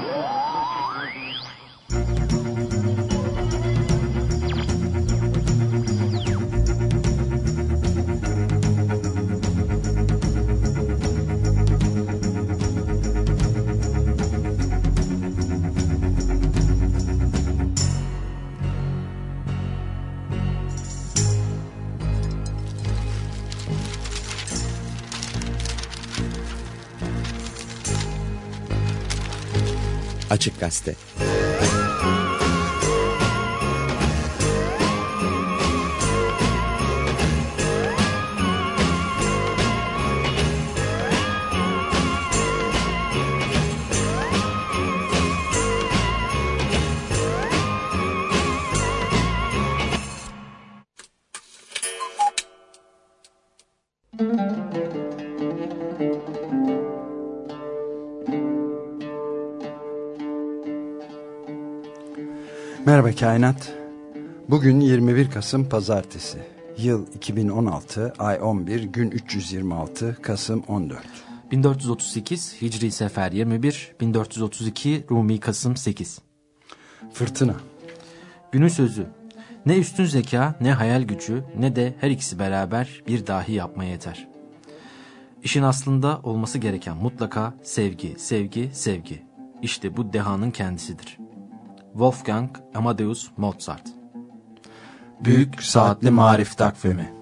Woo! Açık Gazete Kainat. Bugün 21 Kasım Pazartesi. Yıl 2016, ay 11, gün 326, Kasım 14. 1438 Hicri Sefer 21, 1432 Rumi Kasım 8. Fırtına. Günün sözü. Ne üstün zeka, ne hayal gücü, ne de her ikisi beraber bir dahi yapmaya yeter. İşin aslında olması gereken mutlaka sevgi, sevgi, sevgi. İşte bu dehanın kendisidir. Wolfgang Amadeus Mozart. Büyük Saatli Marif Takvimi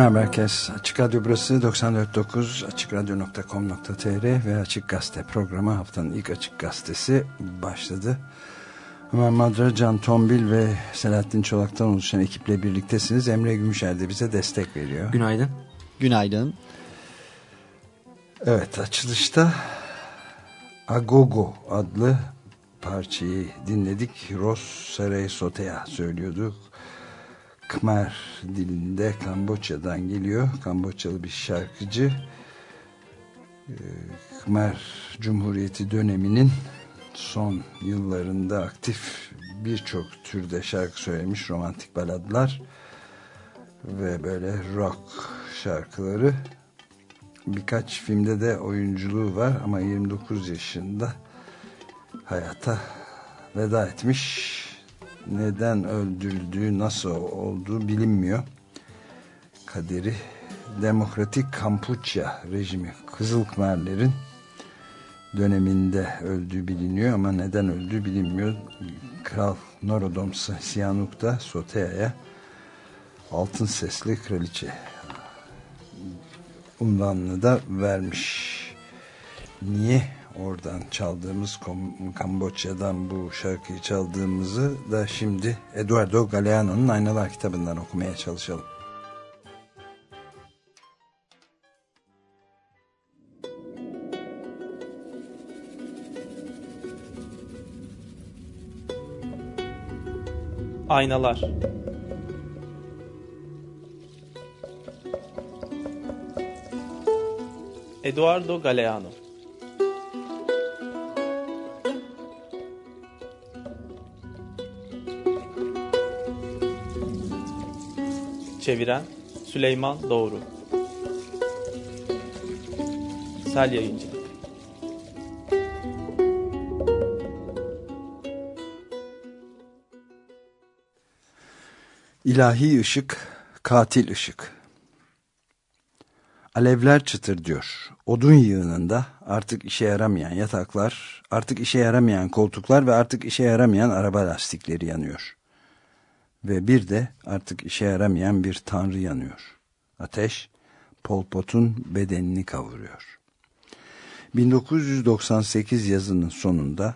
Merhaba herkes. Açık Radyo burası 94.9 AçıkRadyo.com.tr ve Açık Gazete programı haftanın ilk Açık Gazetesi başladı. Ömer Madra, Can Tombil ve Selahattin Çolak'tan oluşan ekiple birliktesiniz. Emre Gümüşer de bize destek veriyor. Günaydın. Günaydın. Evet açılışta Agogo adlı parçayı dinledik. Ros Saray Sotea söylüyordu. Khmer dilinde Kamboçya'dan geliyor. Kamboçyalı bir şarkıcı. Ee, Khmer Cumhuriyeti döneminin son yıllarında aktif birçok türde şarkı söylemiş romantik baladlar ve böyle rock şarkıları birkaç filmde de oyunculuğu var ama 29 yaşında hayata veda etmiş neden öldürüldüğü nasıl olduğu bilinmiyor kaderi Demokratik Kampuçya rejimi Kızıl Kızılkmerlerin döneminde öldüğü biliniyor ama neden öldüğü bilinmiyor. Kral Norodom Sihanouk da Sotea'ya altın sesli kraliçe unvanını da vermiş. Niye oradan çaldığımız Kamboçya'dan bu şarkıyı çaldığımızı da şimdi Eduardo Galeano'nun Aynalar kitabından okumaya çalışalım. Aynalar Eduardo Galeano Çeviren Süleyman Doğru Sel Yayıncı İlahi ışık, katil ışık. Alevler çıtır diyor. Odun yığınında artık işe yaramayan yataklar, artık işe yaramayan koltuklar ve artık işe yaramayan araba lastikleri yanıyor. Ve bir de artık işe yaramayan bir tanrı yanıyor. Ateş, Pol Pot'un bedenini kavuruyor. 1998 yazının sonunda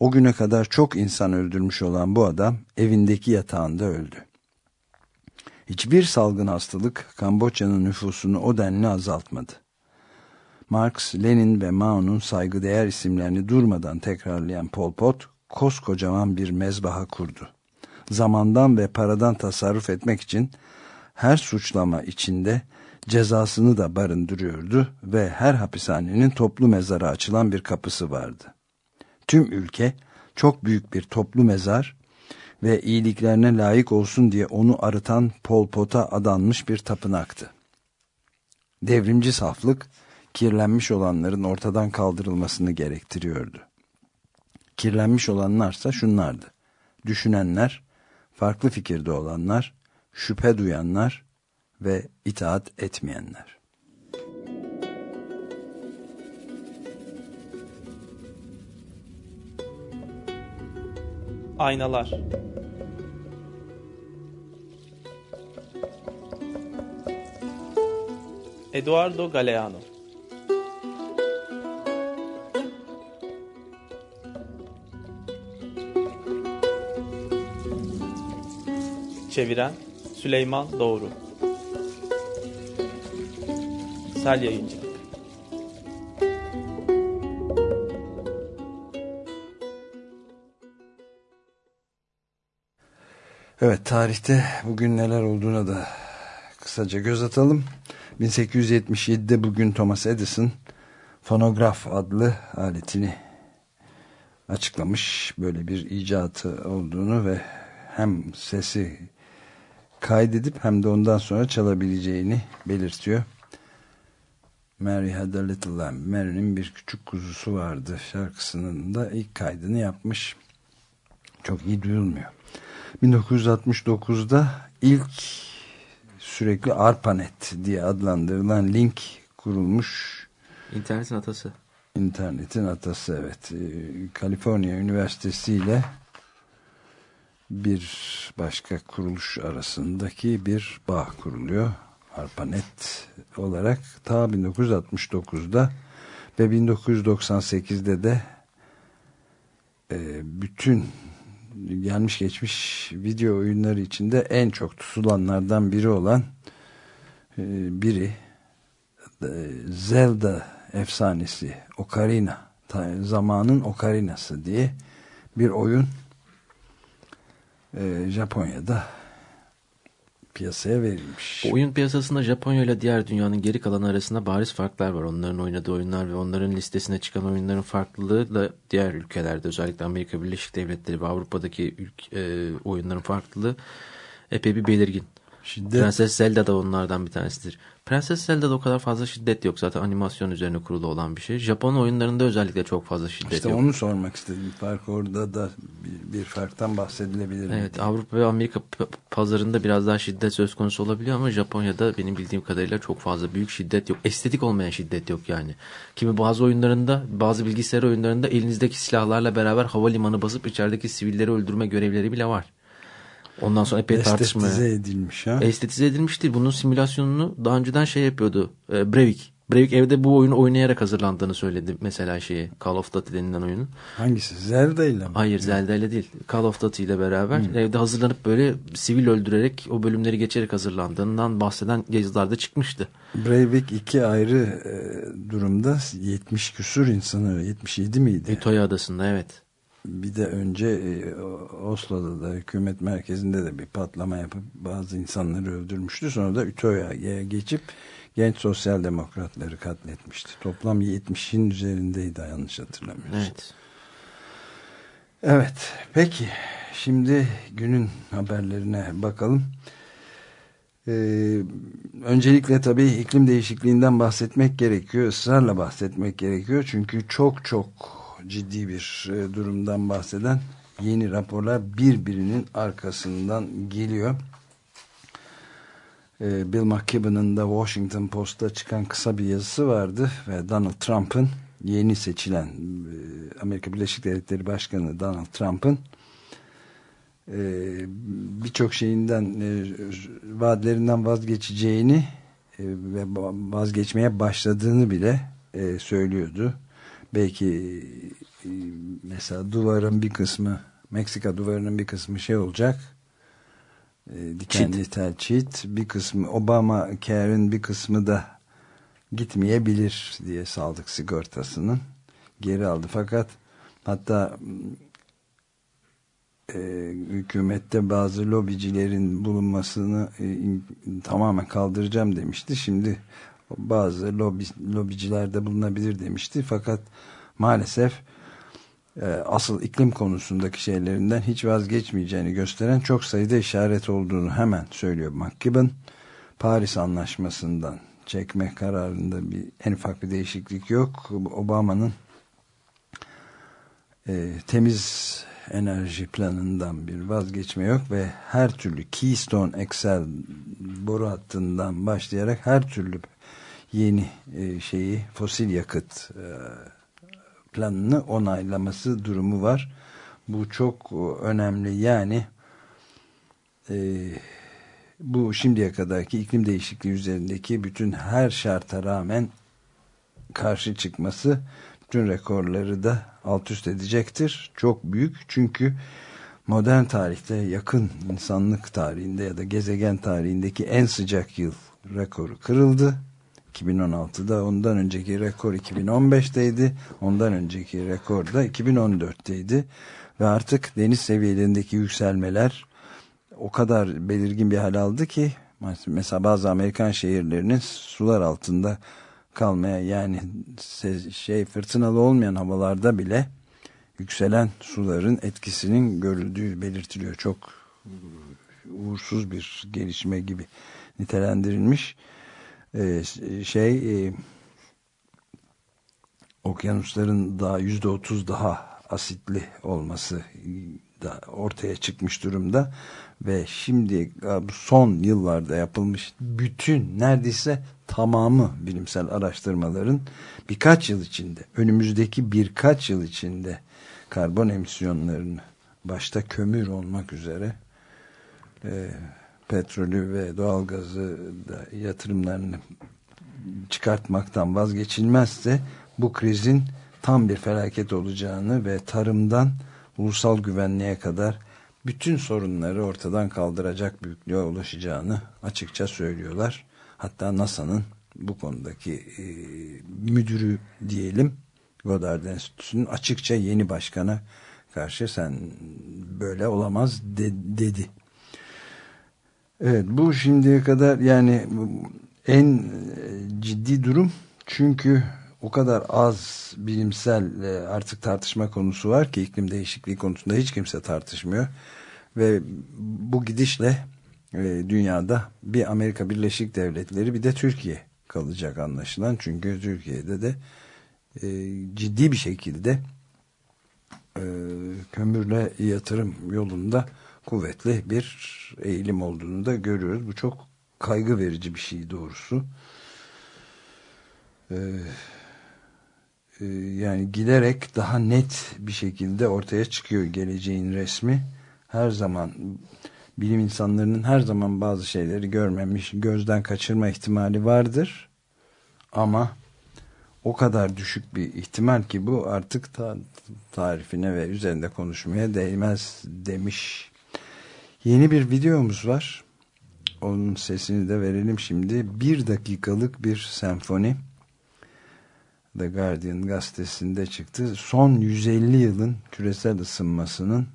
o güne kadar çok insan öldürmüş olan bu adam evindeki yatağında öldü. Hiçbir salgın hastalık Kamboçya'nın nüfusunu o denli azaltmadı. Marx, Lenin ve Mao'nun saygıdeğer isimlerini durmadan tekrarlayan Pol Pot, koskocaman bir mezbaha kurdu. Zamandan ve paradan tasarruf etmek için her suçlama içinde cezasını da barındırıyordu ve her hapishanenin toplu mezara açılan bir kapısı vardı. Tüm ülke çok büyük bir toplu mezar ve iyiliklerine layık olsun diye onu arıtan Pol Pot'a adanmış bir tapınaktı. Devrimci saflık, kirlenmiş olanların ortadan kaldırılmasını gerektiriyordu. Kirlenmiş olanlarsa şunlardı. Düşünenler, farklı fikirde olanlar, şüphe duyanlar ve itaat etmeyenler. Aynalar Eduardo Galeano Çeviren Süleyman Doğru Sel Yayıncı Evet tarihte bugün neler olduğuna da kısaca göz atalım. 1877'de bugün Thomas Edison fonograf adlı aletini açıklamış. Böyle bir icatı olduğunu ve hem sesi kaydedip hem de ondan sonra çalabileceğini belirtiyor. Mary Had a Little Lamb. Mary'nin bir küçük kuzusu vardı şarkısının da ilk kaydını yapmış. Çok iyi duyulmuyor. 1969'da ilk sürekli ARPANET diye adlandırılan link kurulmuş. İnternetin atası. İnternetin atası evet. Ee, Kaliforniya Üniversitesi ile bir başka kuruluş arasındaki bir bağ kuruluyor. ARPANET olarak ta 1969'da ve 1998'de de e, bütün gelmiş geçmiş video oyunları içinde en çok tutulanlardan biri olan e, biri e, Zelda efsanesi Ocarina zamanın Ocarina'sı diye bir oyun e, Japonya'da piyasaya verilmiş. Bu oyun piyasasında Japonya ile diğer dünyanın geri kalanı arasında bariz farklar var. Onların oynadığı oyunlar ve onların listesine çıkan oyunların farklılığı da diğer ülkelerde özellikle Amerika Birleşik Devletleri ve Avrupa'daki ülke, e, oyunların farklılığı epey bir belirgin. Şiddet. Prenses Zelda da onlardan bir tanesidir. Prenses Zelda'da o kadar fazla şiddet yok. Zaten animasyon üzerine kurulu olan bir şey. Japon oyunlarında özellikle çok fazla şiddet işte yok. İşte onu sormak istedim. Fark orada da bir, bir farktan bahsedilebilir. Evet Avrupa ve Amerika pazarında biraz daha şiddet söz konusu olabiliyor ama Japonya'da benim bildiğim kadarıyla çok fazla büyük şiddet yok. Estetik olmayan şiddet yok yani. Kimi bazı oyunlarında bazı bilgisayar oyunlarında elinizdeki silahlarla beraber havalimanı basıp içerideki sivilleri öldürme görevleri bile var. Ondan sonra epey tartışma. Estetize edilmiş ha. Estetize edilmiş değil. Bunun simülasyonunu daha önceden şey yapıyordu. E, Breivik. Breivik evde bu oyunu oynayarak hazırlandığını söyledi mesela şeyi. Call of Duty denilen oyunun. Hangisi? Zelda ile mi? Hayır Zelda ile değil. Call of Duty ile beraber hmm. evde hazırlanıp böyle sivil öldürerek o bölümleri geçerek hazırlandığından bahseden yazılarda çıkmıştı. Breivik iki ayrı e, durumda 70 küsur insanı 77 miydi? Ütopya adasında evet bir de önce e, Oslo'da da hükümet merkezinde de bir patlama yapıp bazı insanları öldürmüştü. Sonra da Ütopya'ya geçip genç sosyal demokratları katletmişti. Toplam 70'in üzerindeydi yanlış hatırlamıyorsam. Evet. Evet. Peki. Şimdi günün haberlerine bakalım. Ee, öncelikle tabii iklim değişikliğinden bahsetmek gerekiyor. Israrla bahsetmek gerekiyor. Çünkü çok çok ciddi bir e, durumdan bahseden yeni raporlar birbirinin arkasından geliyor. E, Bill McKibben'ın da Washington Post'ta çıkan kısa bir yazısı vardı ve Donald Trump'ın yeni seçilen e, Amerika Birleşik Devletleri Başkanı Donald Trump'ın birçok şeyinden vaatlerinden vazgeçeceğini ve vazgeçmeye başladığını bile söylüyordu belki e, mesela duvarın bir kısmı Meksika duvarının bir kısmı şey olacak. E, dikenli çit. tel çit. Bir kısmı Obama Care'in bir kısmı da gitmeyebilir diye sağlık sigortasının. Geri aldı. Fakat hatta e, hükümette bazı lobicilerin bulunmasını e, tamamen kaldıracağım demişti. Şimdi bazı lobi, lobiciler de bulunabilir demişti. Fakat maalesef e, asıl iklim konusundaki şeylerinden hiç vazgeçmeyeceğini gösteren çok sayıda işaret olduğunu hemen söylüyor McKibben. Paris Anlaşması'ndan çekme kararında bir en ufak bir değişiklik yok. Obama'nın e, temiz enerji planından bir vazgeçme yok ve her türlü Keystone XL boru hattından başlayarak her türlü yeni e, şeyi fosil yakıt e, planını onaylaması durumu var. Bu çok önemli. Yani e, bu şimdiye kadarki iklim değişikliği üzerindeki bütün her şarta rağmen karşı çıkması bütün rekorları da alt üst edecektir. Çok büyük çünkü modern tarihte yakın insanlık tarihinde ya da gezegen tarihindeki en sıcak yıl rekoru kırıldı 2016'da ondan önceki rekor 2015'teydi ondan önceki rekor da 2014'teydi ve artık deniz seviyelerindeki yükselmeler o kadar belirgin bir hal aldı ki mesela bazı Amerikan şehirlerinin sular altında kalmaya yani şey fırtınalı olmayan havalarda bile yükselen suların etkisinin görüldüğü belirtiliyor. Çok uğursuz bir gelişme gibi nitelendirilmiş. Ee, şey e, okyanusların daha yüzde otuz daha asitli olması da ortaya çıkmış durumda. Ve şimdi son yıllarda yapılmış bütün neredeyse tamamı bilimsel araştırmaların birkaç yıl içinde önümüzdeki birkaç yıl içinde karbon emisyonlarını başta kömür olmak üzere e, petrolü ve doğalgazı da yatırımlarını çıkartmaktan vazgeçilmezse bu krizin tam bir felaket olacağını ve tarımdan ulusal güvenliğe kadar bütün sorunları ortadan kaldıracak büyüklüğe ulaşacağını açıkça söylüyorlar. Hatta NASA'nın bu konudaki e, müdürü diyelim Goddard Enstitüsü'nün açıkça yeni başkana karşı sen böyle olamaz de, dedi. Evet bu şimdiye kadar yani en ciddi durum çünkü o kadar az bilimsel e, artık tartışma konusu var ki iklim değişikliği konusunda hiç kimse tartışmıyor. Ve bu gidişle e, dünyada bir Amerika Birleşik Devletleri bir de Türkiye kalacak anlaşılan. Çünkü Türkiye'de de e, ciddi bir şekilde kömürle yatırım yolunda kuvvetli bir eğilim olduğunu da görüyoruz. Bu çok kaygı verici bir şey doğrusu. Ee, e, yani giderek daha net bir şekilde ortaya çıkıyor geleceğin resmi. Her zaman bilim insanlarının her zaman bazı şeyleri görmemiş, gözden kaçırma ihtimali vardır. Ama o kadar düşük bir ihtimal ki bu artık ta, tarifine ve üzerinde konuşmaya değmez demiş. Yeni bir videomuz var. Onun sesini de verelim şimdi. Bir dakikalık bir senfoni. The Guardian gazetesinde çıktı. Son 150 yılın küresel ısınmasının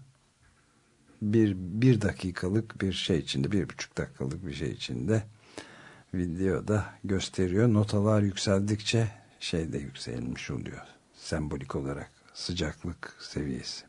bir, bir dakikalık bir şey içinde, bir buçuk dakikalık bir şey içinde videoda gösteriyor. Notalar yükseldikçe şey de yükselmiş oluyor. Sembolik olarak sıcaklık seviyesi.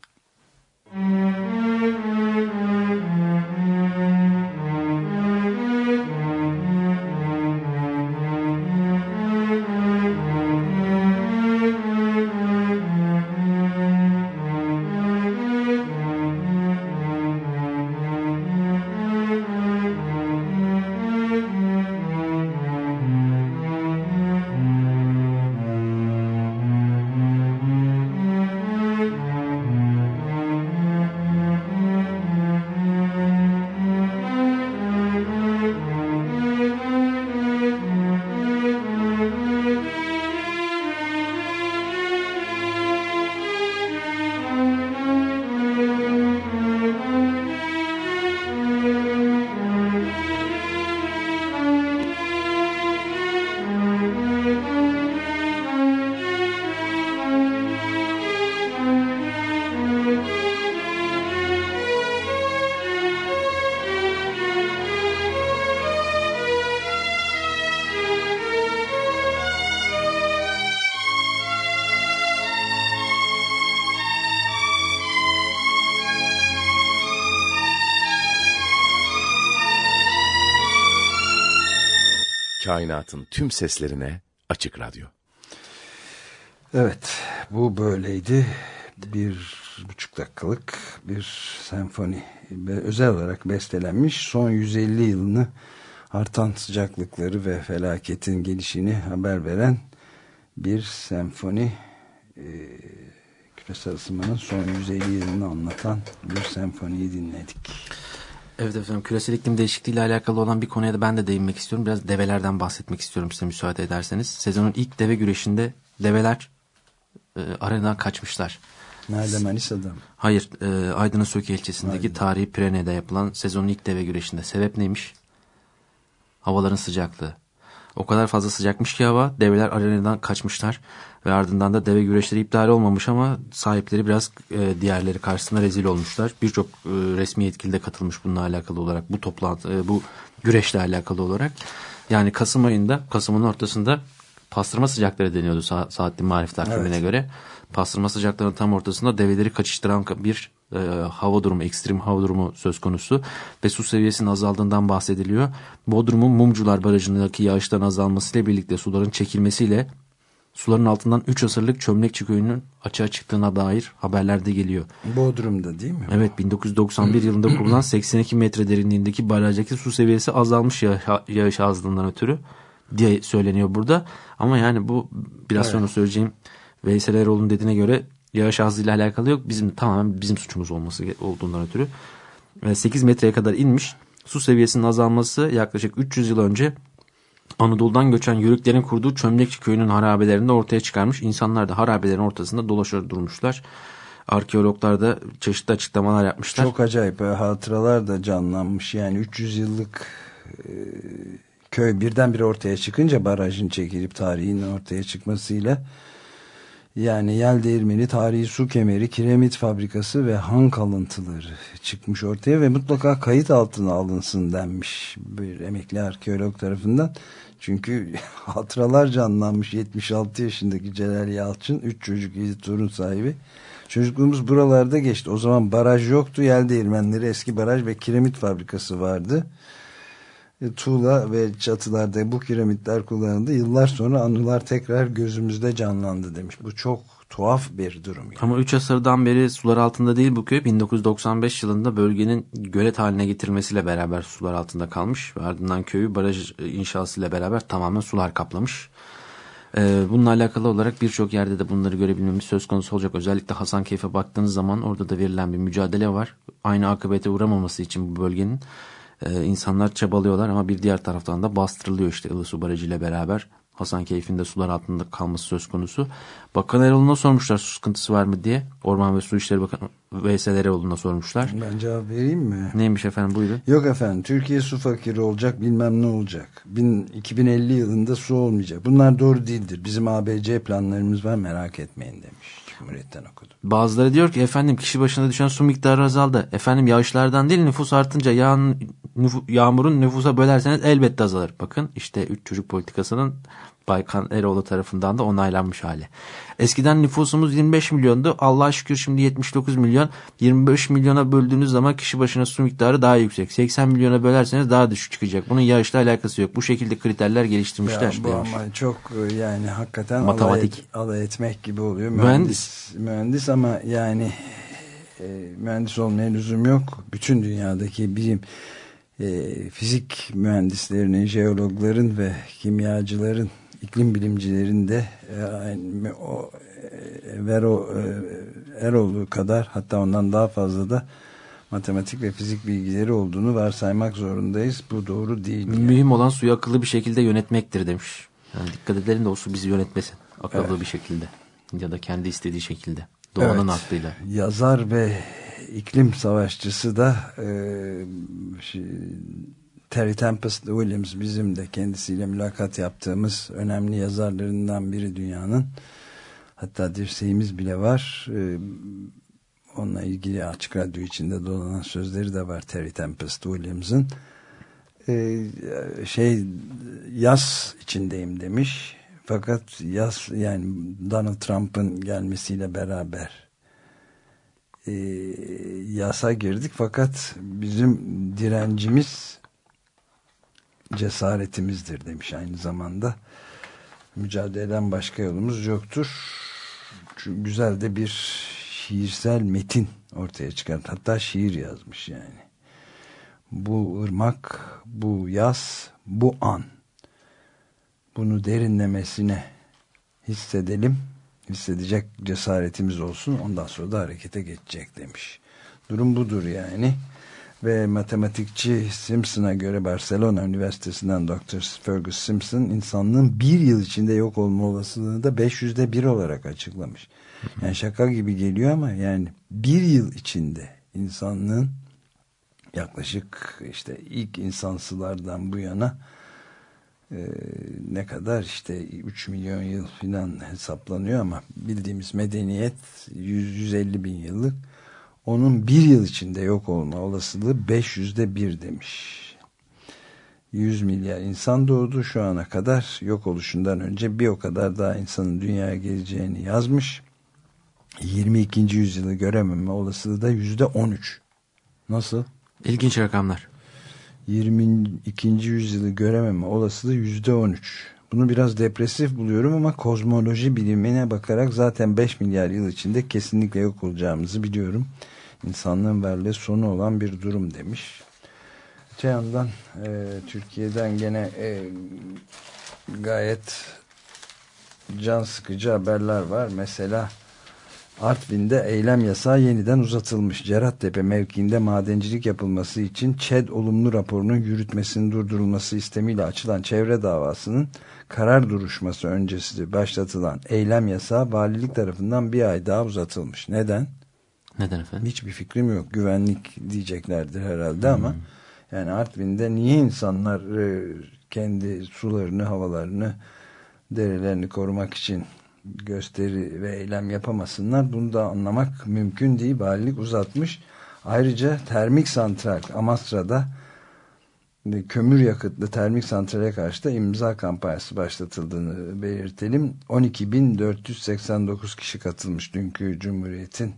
Kainatın tüm seslerine açık radyo. Evet bu böyleydi. Bir buçuk dakikalık bir senfoni özel olarak bestelenmiş. Son 150 yılını artan sıcaklıkları ve felaketin gelişini haber veren bir senfoni e, küresel ısınmanın son 150 yılını anlatan bir senfoniyi dinledik. Evet efendim küresel iklim değişikliği ile alakalı olan bir konuya da ben de değinmek istiyorum. Biraz develerden bahsetmek istiyorum size müsaade ederseniz. Sezonun ilk deve güreşinde develer e, arenadan kaçmışlar. Nerede Manisa'da mı? Hayır e, Aydın'ın Söke ilçesindeki Aydın. tarihi Pirene'de yapılan sezonun ilk deve güreşinde. Sebep neymiş? Havaların sıcaklığı. O kadar fazla sıcakmış ki hava develer arenadan kaçmışlar ve ardından da deve güreşleri iptal olmamış ama sahipleri biraz e, diğerleri karşısında rezil olmuşlar. Birçok e, resmi yetkili de katılmış bununla alakalı olarak bu toplantı e, bu güreşle alakalı olarak. Yani Kasım ayında Kasım'ın ortasında pastırma sıcakları deniyordu sa saatli marif takvimine evet. göre. Pastırma sıcaklarının tam ortasında develeri kaçıştıran bir e, hava durumu, ekstrem hava durumu söz konusu ve su seviyesinin azaldığından bahsediliyor. Bodrum'un Mumcular Barajı'ndaki yağıştan azalmasıyla birlikte suların çekilmesiyle suların altından 3 asırlık Çömlekçi Köyü'nün açığa çıktığına dair haberler de geliyor. Bodrum'da değil mi? Evet 1991 yılında kurulan 82 metre derinliğindeki barajdaki su seviyesi azalmış yağış, azlığından ötürü diye söyleniyor burada. Ama yani bu biraz evet. sonra söyleyeceğim Veysel Eroğlu'nun dediğine göre yağış azlığıyla alakalı yok. Bizim tamamen bizim suçumuz olması olduğundan ötürü. 8 metreye kadar inmiş Su seviyesinin azalması yaklaşık 300 yıl önce Anadolu'dan göçen Yörüklerin kurduğu Çömlekçi köyünün harabelerinde ortaya çıkarmış. İnsanlar da harabelerin ortasında dolaşır durmuşlar. Arkeologlar da çeşitli açıklamalar yapmışlar. Çok acayip hatıralar da canlanmış. Yani 300 yıllık e, köy birdenbire ortaya çıkınca barajın çekilip tarihin ortaya çıkmasıyla yani yel değirmeni, tarihi su kemeri, kiremit fabrikası ve han kalıntıları çıkmış ortaya ve mutlaka kayıt altına alınsın denmiş bir emekli arkeolog tarafından. Çünkü hatıralar canlanmış 76 yaşındaki Celal Yalçın 3 çocuk 7 torun sahibi. Çocukluğumuz buralarda geçti. O zaman baraj yoktu. Yel değirmenleri eski baraj ve kiremit fabrikası vardı. E, tuğla ve çatılarda bu kiremitler kullanıldı. Yıllar sonra anılar tekrar gözümüzde canlandı demiş. Bu çok tuhaf bir durum. Yani. Ama 3 asırdan beri sular altında değil bu köy. 1995 yılında bölgenin gölet haline getirilmesiyle beraber sular altında kalmış. Ve ardından köyü baraj inşasıyla beraber tamamen sular kaplamış. Ee, bununla alakalı olarak birçok yerde de bunları görebilmemiz söz konusu olacak. Özellikle Hasankeyf'e baktığınız zaman orada da verilen bir mücadele var. Aynı akıbete uğramaması için bu bölgenin e, insanlar çabalıyorlar ama bir diğer taraftan da bastırılıyor işte Ilısu Barajı ile beraber. Hasankeyf'in de sular altında kalması söz konusu. Bakan Eroğlu'na sormuşlar su sıkıntısı var mı diye. Orman ve Su İşleri Bakanı Veysel Eroğlu'na sormuşlar. Ben cevap vereyim mi? Neymiş efendim buyurun. Yok efendim Türkiye su fakiri olacak bilmem ne olacak. Bin, 2050 yılında su olmayacak. Bunlar doğru değildir. Bizim ABC planlarımız var merak etmeyin demiş. Cumhuriyet'ten okudum. Bazıları diyor ki efendim kişi başına düşen su miktarı azaldı. Efendim yağışlardan değil nüfus artınca yağın, nüfu, yağmurun nüfusa bölerseniz elbette azalır. Bakın işte üç çocuk politikasının Baykan Eroğlu tarafından da onaylanmış hali. Eskiden nüfusumuz 25 milyondu. Allah'a şükür şimdi 79 milyon. 25 milyona böldüğünüz zaman kişi başına su miktarı daha yüksek. 80 milyona bölerseniz daha düşük çıkacak. Bunun yağışla alakası yok. Bu şekilde kriterler geliştirmişler. Ya bu demiş. ama çok yani hakikaten Matematik. Alay, alay etmek gibi oluyor. Mühendis. Mühendis, mühendis ama yani e, mühendis olmaya lüzum yok. Bütün dünyadaki bilim e, fizik mühendislerinin, jeologların ve kimyacıların iklim bilimcilerinde yani o Vero Eroğlu kadar hatta ondan daha fazla da matematik ve fizik bilgileri olduğunu varsaymak zorundayız. Bu doğru değil. Yani. Mühim olan suyu akıllı bir şekilde yönetmektir demiş. Yani dikkat edelim de o su bizi yönetmesin. Akıllı evet. bir şekilde. Ya da kendi istediği şekilde. Doğanın evet. aklıyla. Yazar ve iklim savaşçısı da e, Terry Tempest Williams bizim de kendisiyle mülakat yaptığımız önemli yazarlarından biri dünyanın. Hatta dirseğimiz bile var. Ee, onunla ilgili açık radyo içinde dolanan sözleri de var Terry Tempest Williams'ın. Ee, şey yaz içindeyim demiş. Fakat yaz yani Donald Trump'ın gelmesiyle beraber e, yasa girdik. Fakat bizim direncimiz cesaretimizdir demiş aynı zamanda. Mücadeleden başka yolumuz yoktur. Çünkü güzel de bir şiirsel metin ortaya çıkarttı. Hatta şiir yazmış yani. Bu ırmak, bu yaz, bu an. Bunu derinlemesine hissedelim. Hissedecek cesaretimiz olsun. Ondan sonra da harekete geçecek demiş. Durum budur yani ve matematikçi Simpson'a göre Barcelona Üniversitesi'nden Dr. Fergus Simpson insanlığın bir yıl içinde yok olma olasılığını da 500'de bir olarak açıklamış. Yani şaka gibi geliyor ama yani bir yıl içinde insanlığın yaklaşık işte ilk insansılardan bu yana e, ne kadar işte 3 milyon yıl filan hesaplanıyor ama bildiğimiz medeniyet 100-150 bin yıllık onun bir yıl içinde yok olma olasılığı 500'de bir demiş. 100 milyar insan doğdu şu ana kadar yok oluşundan önce bir o kadar daha insanın dünyaya geleceğini yazmış. 22. yüzyılı görememe olasılığı da yüzde 13. Nasıl? İlginç rakamlar. 22. yüzyılı görememe olasılığı yüzde 13. Bunu biraz depresif buluyorum ama kozmoloji bilimine bakarak zaten 5 milyar yıl içinde kesinlikle yok olacağımızı biliyorum insanlığın verdiği sonu olan bir durum demiş. Öte yandan e, Türkiye'den gene e, gayet can sıkıcı haberler var. Mesela Artvin'de eylem yasağı yeniden uzatılmış. Cerattepe mevkiinde madencilik yapılması için ÇED olumlu raporunun yürütmesinin durdurulması istemiyle açılan çevre davasının karar duruşması öncesi başlatılan eylem yasağı valilik tarafından bir ay daha uzatılmış. Neden? Neden efendim? Hiçbir fikrim yok. Güvenlik diyeceklerdir herhalde ama yani Artvin'de niye insanlar e, kendi sularını, havalarını, derelerini korumak için gösteri ve eylem yapamasınlar. Bunu da anlamak mümkün değil. Valilik uzatmış. Ayrıca termik santral Amasra'da e, kömür yakıtlı termik santrale karşı da imza kampanyası başlatıldığını belirtelim. 12.489 kişi katılmış dünkü Cumhuriyet'in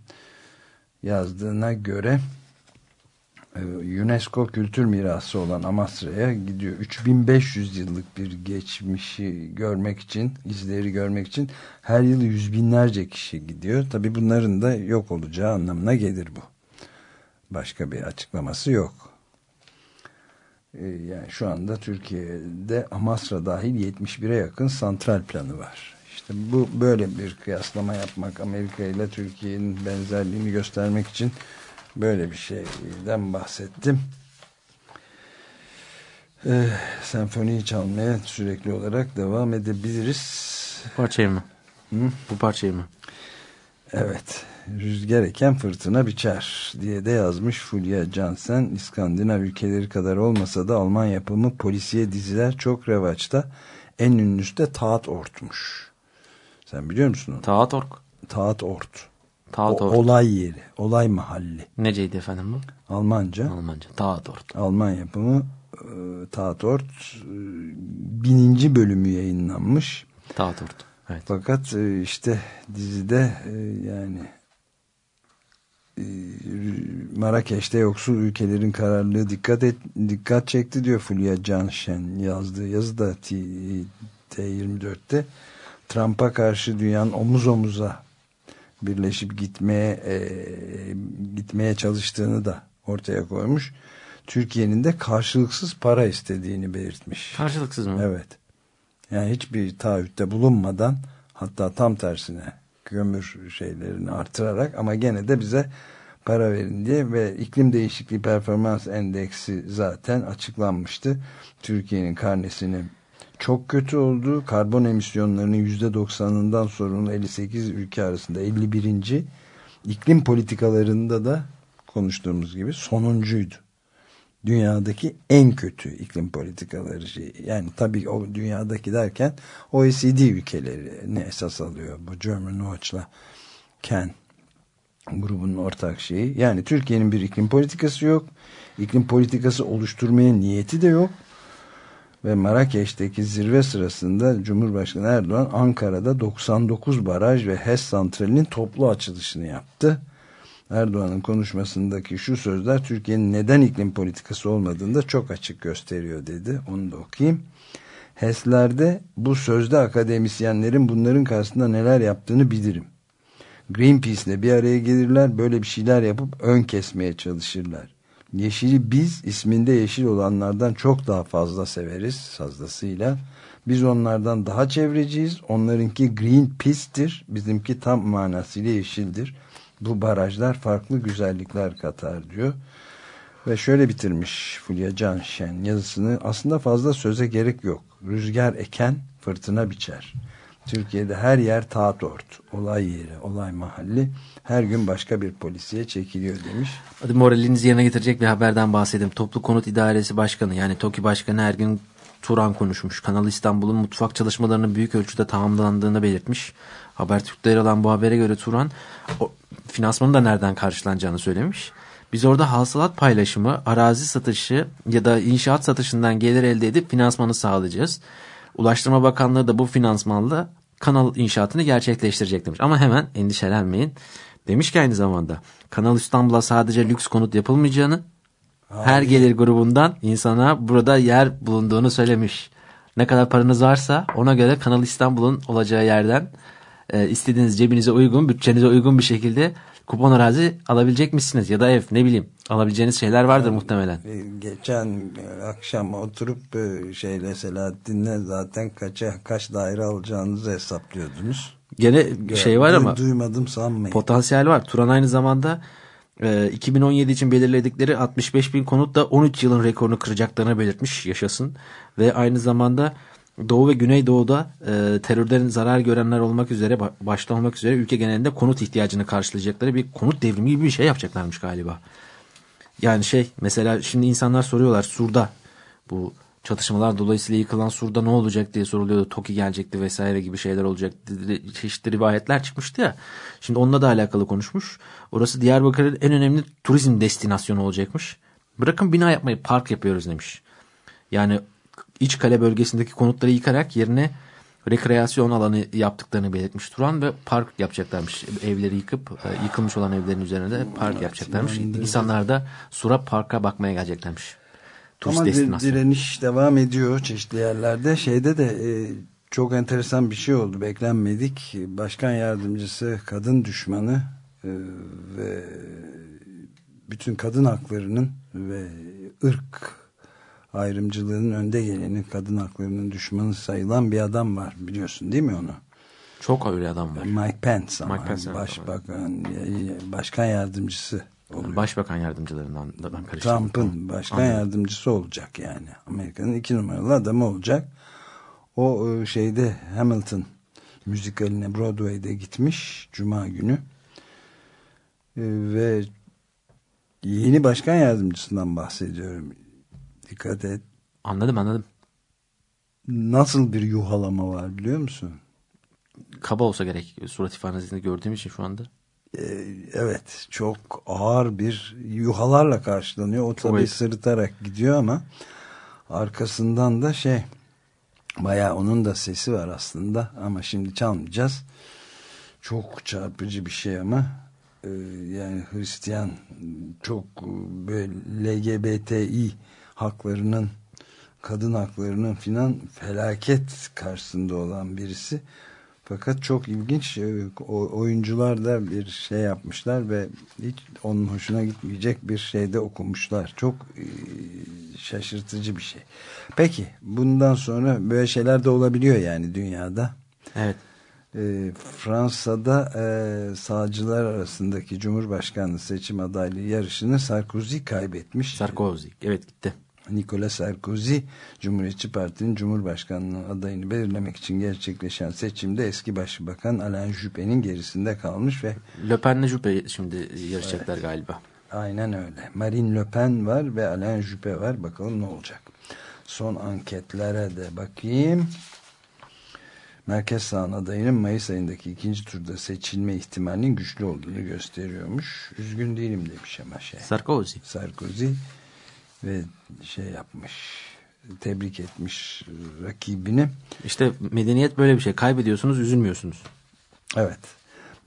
yazdığına göre e, UNESCO kültür mirası olan Amasra'ya gidiyor. 3500 yıllık bir geçmişi görmek için, izleri görmek için her yıl yüz binlerce kişi gidiyor. Tabi bunların da yok olacağı anlamına gelir bu. Başka bir açıklaması yok. E, yani şu anda Türkiye'de Amasra dahil 71'e yakın santral planı var. İşte bu böyle bir kıyaslama yapmak Amerika ile Türkiye'nin benzerliğini göstermek için böyle bir şeyden bahsettim. Ee, senfoniyi çalmaya sürekli olarak devam edebiliriz. Bu parçayı mı? Hı? Bu parçayı mı? Evet. Rüzgar eken fırtına biçer diye de yazmış Fulya Cansen. İskandinav ülkeleri kadar olmasa da Alman yapımı polisiye diziler çok revaçta. En ünlüsü de Taat Ort'muş. Sen biliyor musun onu? Taat Ork. Taat Ort. Taat O- Ork. olay yeri. Olay mahalli. Neceydi efendim bu? Almanca. Almanca. Taat Ork. Alman yapımı e, Taat Ort e, bininci bölümü yayınlanmış. Taat Ork. Evet. Fakat e, işte dizide e, yani e, Marrakeş'te yoksul ülkelerin kararlılığı dikkat et, dikkat çekti diyor Fulya Canşen yazdığı yazıda T, T24'te Trump'a karşı dünyanın omuz omuza birleşip gitmeye e, gitmeye çalıştığını da ortaya koymuş. Türkiye'nin de karşılıksız para istediğini belirtmiş. Karşılıksız mı? Evet. Yani hiçbir taahhütte bulunmadan hatta tam tersine kömür şeylerini artırarak ama gene de bize para verin diye ve iklim değişikliği performans endeksi zaten açıklanmıştı. Türkiye'nin karnesini çok kötü olduğu karbon emisyonlarının %90'ından sorumlu 58 ülke arasında 51. iklim politikalarında da konuştuğumuz gibi sonuncuydu dünyadaki en kötü iklim politikaları şey. Yani tabii o dünyadaki derken OECD ülkelerini esas alıyor. Bu German Watch'la Ken grubunun ortak şeyi. Yani Türkiye'nin bir iklim politikası yok. İklim politikası oluşturmaya niyeti de yok. Ve Marrakeş'teki zirve sırasında Cumhurbaşkanı Erdoğan Ankara'da 99 baraj ve HES santralinin toplu açılışını yaptı. Erdoğan'ın konuşmasındaki şu sözler Türkiye'nin neden iklim politikası olmadığını da çok açık gösteriyor dedi. Onu da okuyayım. HES'lerde bu sözde akademisyenlerin bunların karşısında neler yaptığını bilirim. Greenpeace'le bir araya gelirler böyle bir şeyler yapıp ön kesmeye çalışırlar. Yeşili biz isminde yeşil olanlardan çok daha fazla severiz fazlasıyla. Biz onlardan daha çevreciyiz. Onlarınki Greenpeace'tir. Bizimki tam manasıyla yeşildir. Bu barajlar farklı güzellikler katar diyor. Ve şöyle bitirmiş Fulya Canşen yazısını. Aslında fazla söze gerek yok. Rüzgar eken fırtına biçer. Türkiye'de her yer taat ort. Olay yeri, olay mahalli. Her gün başka bir polisiye çekiliyor demiş. Hadi moralinizi yerine getirecek bir haberden bahsedeyim. Toplu Konut İdaresi Başkanı yani TOKİ Başkanı Ergin Turan konuşmuş. Kanal İstanbul'un mutfak çalışmalarının büyük ölçüde tamamlandığını belirtmiş. Habertürk'te yer alan bu habere göre Turan o, finansmanın da nereden karşılanacağını söylemiş. Biz orada hasılat paylaşımı, arazi satışı ya da inşaat satışından gelir elde edip finansmanı sağlayacağız. Ulaştırma Bakanlığı da bu finansmanla kanal inşaatını gerçekleştirecek demiş. Ama hemen endişelenmeyin. Demiş ki aynı zamanda Kanal İstanbul'a sadece lüks konut yapılmayacağını her gelir grubundan insana burada yer bulunduğunu söylemiş. Ne kadar paranız varsa ona göre Kanal İstanbul'un olacağı yerden e, istediğiniz cebinize uygun, bütçenize uygun bir şekilde kupon arazi alabilecek misiniz? Ya da ev ne bileyim alabileceğiniz şeyler vardır muhtemelen. E, Geçen e, akşam oturup e, şeyle Selahattin'le zaten kaça kaç daire alacağınızı hesaplıyordunuz. Gene şey var ama Duymadım sanmayın. potansiyel var. Turan aynı zamanda e, 2017 için belirledikleri 65 bin konut da 13 yılın rekorunu kıracaklarını belirtmiş yaşasın. Ve aynı zamanda Doğu ve Güneydoğu'da e, terörden zarar görenler olmak üzere ba- başta olmak üzere ülke genelinde konut ihtiyacını karşılayacakları bir konut devrimi gibi bir şey yapacaklarmış galiba. Yani şey mesela şimdi insanlar soruyorlar Sur'da bu çatışmalar dolayısıyla yıkılan Sur'da ne olacak diye soruluyordu. TOKİ gelecekti vesaire gibi şeyler olacaktı. diye Çeşitli rivayetler çıkmıştı ya. Şimdi onunla da alakalı konuşmuş. Orası Diyarbakır'ın en önemli turizm destinasyonu olacakmış. Bırakın bina yapmayı park yapıyoruz demiş. Yani iç kale bölgesindeki konutları yıkarak yerine rekreasyon alanı yaptıklarını belirtmiş Turan ve park yapacaklarmış. Evleri yıkıp e, yıkılmış olan evlerin üzerine de park yapacaklarmış. İnsanlar da Sura Park'a bakmaya geleceklermiş. Ama direniş devam ediyor çeşitli yerlerde. Şeyde de e, çok enteresan bir şey oldu. Beklenmedik. Başkan yardımcısı kadın düşmanı e, ve bütün kadın haklarının ve ırk ayrımcılığının önde geleni kadın haklarının düşmanı sayılan bir adam var. Biliyorsun değil mi onu? Çok öyle adam var. Mike Pence ama Mike Pence, başbakan başkan yardımcısı oluyor. Başbakan yardımcılarından da ben karıştırdım. Trump'ın başkan Anladım. yardımcısı olacak yani. Amerika'nın iki numaralı adamı olacak. O e, şeyde Hamilton müzikaline Broadway'de gitmiş Cuma günü. E, Ve yeni başkan yardımcısından bahsediyorum. Dikkat et. Anladım anladım. Nasıl bir yuhalama var biliyor musun? Kaba olsa gerek surat ifadesini gördüğüm için şu anda. E, Evet çok ağır bir yuhalarla karşılanıyor. O tabii Evet. sırıtarak gidiyor ama arkasından da şey bayağı onun da sesi var aslında ama şimdi çalmayacağız. Çok çarpıcı bir şey ama e, yani Hristiyan çok e, böyle LGBTİ haklarının kadın haklarının filan felaket karşısında olan birisi. Fakat çok ilginç e, oyuncular da bir şey yapmışlar ve hiç onun hoşuna gitmeyecek bir şeyde okumuşlar. Çok e, şaşırtıcı bir şey. Peki bundan sonra böyle şeyler de olabiliyor yani dünyada. Evet. E, Fransa'da e, sağcılar arasındaki Cumhurbaşkanlığı seçim adaylığı yarışını Sarkozy kaybetmiş. Sarkozy. Evet gitti. Nicolas Sarkozy Cumhuriyetçi Parti'nin Cumhurbaşkanlığı adayını belirlemek için gerçekleşen seçimde eski Başbakan Alain Juppé'nin gerisinde kalmış ve Le Pen'le Juppé şimdi yarışacaklar galiba. aynen öyle. Marine Le Pen var ve Alain Juppé var. Bakalım ne olacak. Son anketlere de bakayım. Merkez sağın adayının Mayıs ayındaki ikinci turda seçilme ihtimalinin güçlü olduğunu gösteriyormuş. Üzgün değilim demiş ama şey. Sarkozy. Sarkozy ve şey yapmış tebrik etmiş rakibini İşte medeniyet böyle bir şey. Kaybediyorsunuz, üzülmüyorsunuz. evet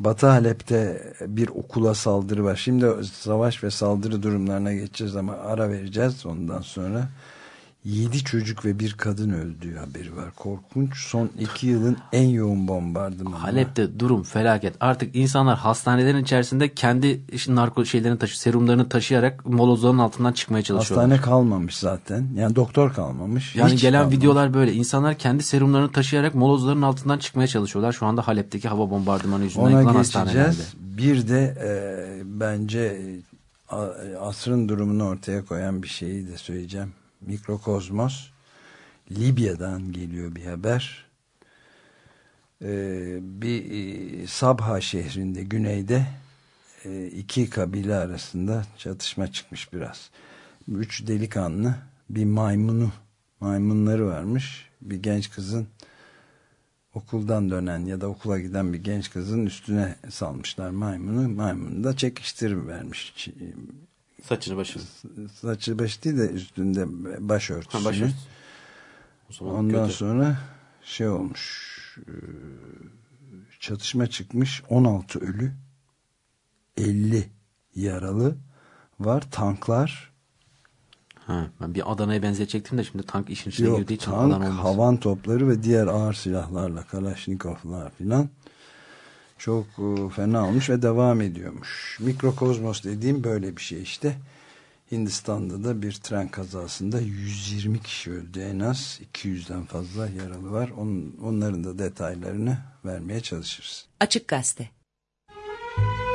Batı Halep'te bir okula saldırı var şimdi savaş ve saldırı durumlarına geçeceğiz ama ara vereceğiz ondan sonra 7 çocuk ve bir kadın öldüğü haberi var korkunç son 2 yılın en yoğun bombardımanı Halep'te durum felaket. Artık insanlar hastanelerin içerisinde kendi narko şeylerini taşı, serumlarını taşıyarak molozların altından çıkmaya çalışıyorlar. hastane kalmamış zaten yani doktor kalmamış Yani Hiç gelen kalmamış. videolar böyle. İnsanlar kendi serumlarını taşıyarak molozların altından çıkmaya çalışıyorlar. Şu anda Halep'teki hava bombardımanı yüzünden yıkılan Ona hastanelerde. geçeceğiz. Bir de e, bence e, a- asrın durumunu ortaya koyan bir şeyi de söyleyeceğim. Mikrokozmos Libya'dan geliyor bir haber. E, bir e, Sabha şehrinde güneyde e, iki kabile arasında çatışma çıkmış biraz. Üç delikanlı bir maymunu maymunları varmış. Bir genç kızın okuldan dönen ya da okula giden bir genç kızın üstüne salmışlar maymunu. Maymunu da çekiştirivermiş. Ç- Saçını başını. Saçı başı değil de üstünde başörtüsünü. Ha, başörtüsü. Ondan kötü. sonra şey olmuş e, çatışma çıkmış 16 ölü 50 yaralı var tanklar Ha, ben bir Adana'ya benzetecektim de şimdi tank işin içine yok girdiği için tank havan topları ve diğer ağır silahlarla kalaşnikovlar filan çok e, fena olmuş ve devam ediyormuş. Mikrokozmos dediğim böyle bir şey işte. Hindistan'da da bir tren kazasında 120 kişi öldü. En az 200'den fazla yaralı var. On, onların da detaylarını vermeye çalışırız. Açık Gazete Müzik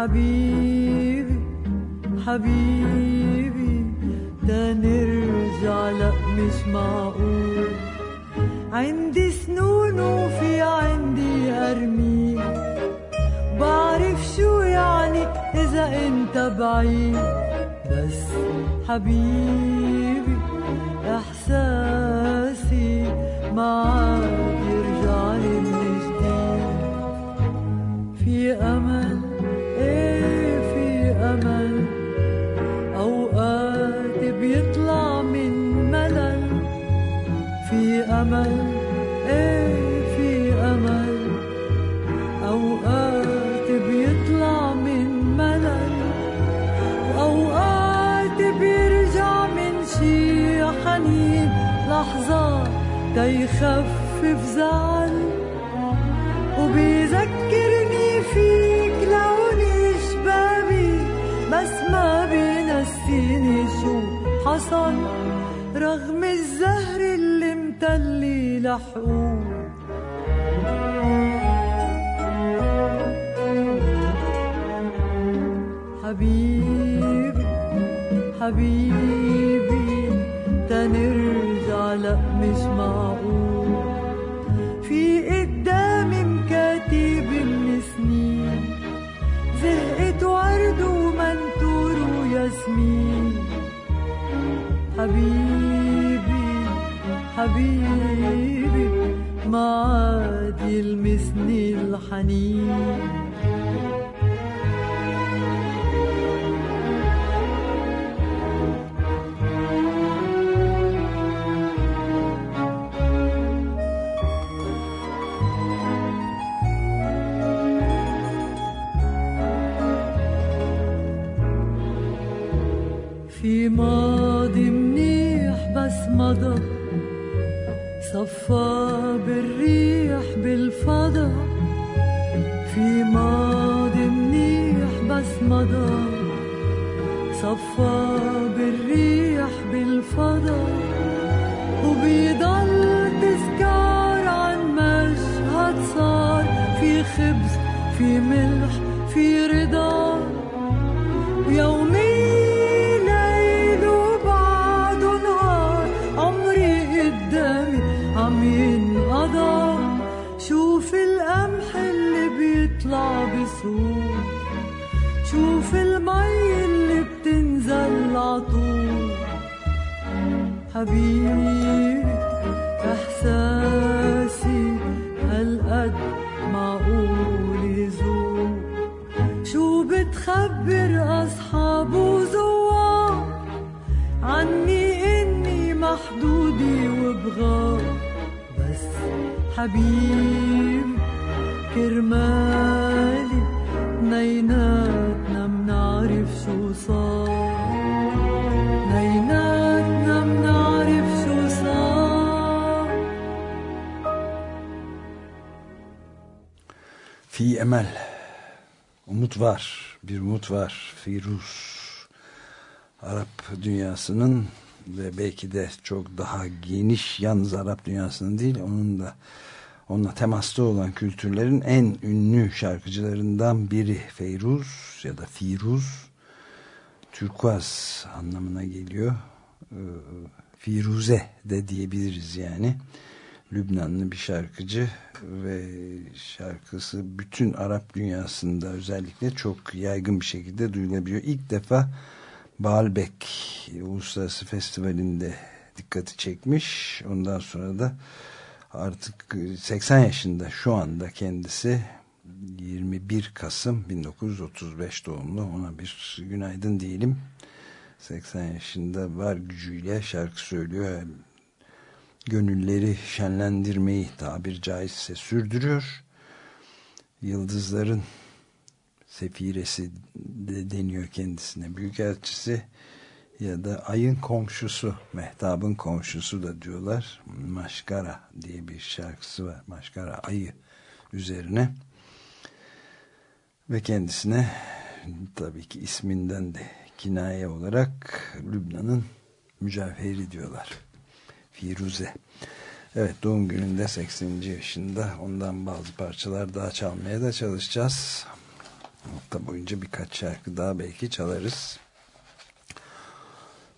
حبيبي حبيبي عاد يلمسني الحنين. Umut var Firuz. Arap dünyasının ve belki de çok daha geniş yalnız Arap dünyasının değil onun da onunla temasta olan kültürlerin en ünlü şarkıcılarından biri Feyruz ya da Firuz. Türkuaz anlamına geliyor. Ee, Firuze de diyebiliriz yani. Lübnanlı bir şarkıcı ve şarkısı bütün Arap dünyasında özellikle çok yaygın bir şekilde duyulabiliyor. İlk defa Baalbek Uluslararası Festivali'nde dikkati çekmiş. Ondan sonra da artık 80 yaşında şu anda kendisi 21 Kasım 1935 doğumlu ona bir günaydın diyelim 80 yaşında var gücüyle şarkı söylüyor gönülleri şenlendirmeyi tabir caizse sürdürüyor. Yıldızların sefiresi de deniyor kendisine. Büyükelçisi ya da ayın komşusu mehtabın komşusu da diyorlar. Maşkara diye bir şarkısı var. Maşkara ayı üzerine. Ve kendisine tabii ki isminden de kinaye olarak Lübnan'ın mücevheri diyorlar Firuze. Evet doğum gününde 80. yaşında. Ondan bazı parçalar daha çalmaya da çalışacağız. Hafta boyunca birkaç şarkı daha belki çalarız.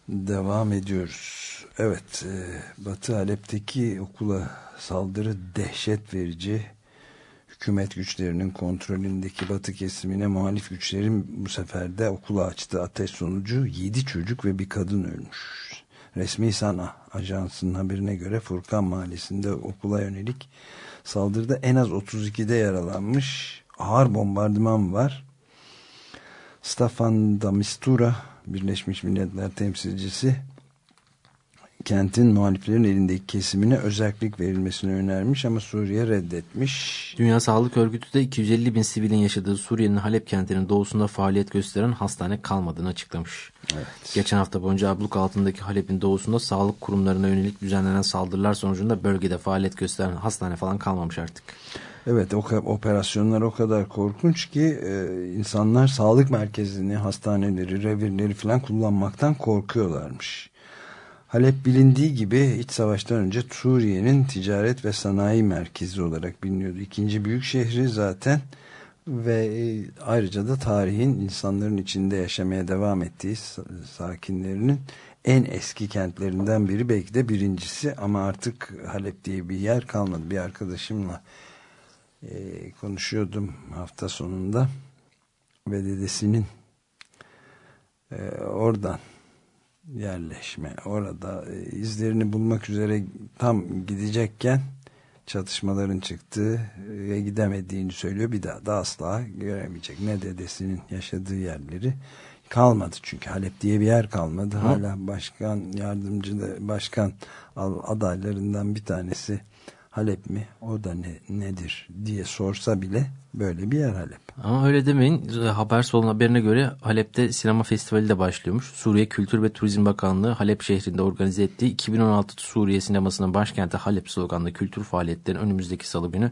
Devam ediyoruz. Evet e, Batı Halep'teki okula saldırı dehşet verici. Hükümet güçlerinin kontrolündeki batı kesimine muhalif güçlerin bu sefer de okula açtığı ateş sonucu 7 çocuk ve bir kadın ölmüş. Resmi Sana ajansının haberine göre Furkan Mahallesi'nde okula yönelik saldırıda en az 32'de yaralanmış ağır bombardıman var. Staffan Damistura Birleşmiş Milletler temsilcisi kentin muhaliflerin elindeki kesimine özellik verilmesini önermiş ama Suriye reddetmiş. Dünya Sağlık Örgütü de 250 bin sivilin yaşadığı Suriye'nin Halep kentinin doğusunda faaliyet gösteren hastane kalmadığını açıklamış. Evet. Geçen hafta boyunca abluk altındaki Halep'in doğusunda sağlık kurumlarına yönelik düzenlenen saldırılar sonucunda bölgede faaliyet gösteren hastane falan kalmamış artık. Evet o operasyonlar o kadar korkunç ki e, insanlar sağlık merkezini, hastaneleri, revirleri falan kullanmaktan korkuyorlarmış. Halep bilindiği gibi iç savaştan önce Suriye'nin ticaret ve sanayi merkezi olarak biliniyordu. İkinci büyük şehri zaten ve e, ayrıca da tarihin insanların içinde yaşamaya devam ettiği sakinlerinin en eski kentlerinden biri belki de birincisi ama artık Halep diye bir yer kalmadı. Bir arkadaşımla e, konuşuyordum hafta sonunda ve dedesinin e, oradan yerleşme orada e, izlerini bulmak üzere tam gidecekken çatışmaların çıktığı ve gidemediğini söylüyor. Bir daha da asla göremeyecek. Ne dedesinin yaşadığı yerleri kalmadı çünkü Halep diye bir yer kalmadı. Hala başkan yardımcı da başkan adaylarından bir tanesi Halep mi o da ne, nedir diye sorsa bile böyle bir yer Halep. Ama öyle demeyin. Haber solun haberine göre Halep'te sinema festivali de başlıyormuş. Suriye Kültür ve Turizm Bakanlığı Halep şehrinde organize ettiği 2016 Suriye sinemasının başkenti Halep sloganlı kültür faaliyetlerini önümüzdeki salı günü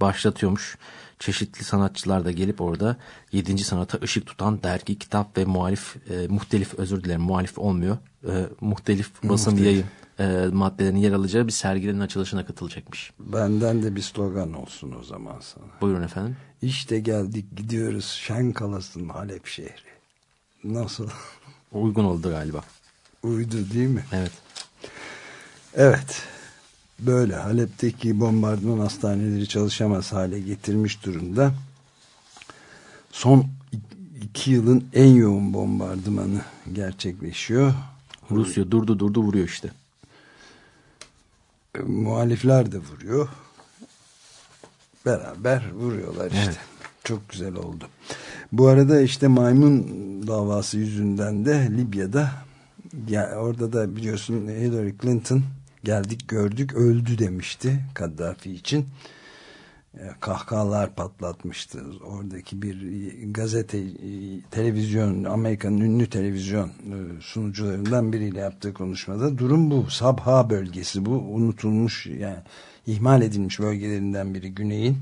başlatıyormuş. Çeşitli sanatçılar da gelip orada 7. sanata ışık tutan dergi, kitap ve muhalif, e, muhtelif özür dilerim muhalif olmuyor. E, muhtelif basın muhtelif. yayın e, maddelerin yer alacağı bir serginin açılışına katılacakmış. Benden de bir slogan olsun o zaman sana. Buyurun efendim. İşte geldik gidiyoruz şen kalasın Halep şehri. Nasıl? Uygun oldu galiba. Uydu değil mi? Evet. Evet. Böyle Halep'teki bombardıman hastaneleri çalışamaz hale getirmiş durumda. Son iki yılın en yoğun bombardımanı gerçekleşiyor. Rusya durdu durdu vuruyor işte muhalifler de vuruyor. Beraber vuruyorlar işte. Evet. Çok güzel oldu. Bu arada işte maymun davası yüzünden de Libya'da ya orada da biliyorsun Hillary Clinton geldik gördük öldü demişti Kaddafi için. E, kahkahalar patlatmıştı. Oradaki bir gazete, televizyon, Amerika'nın ünlü televizyon e, sunucularından biriyle yaptığı konuşmada durum bu. Sabha bölgesi bu. Unutulmuş yani ihmal edilmiş bölgelerinden biri Güney'in.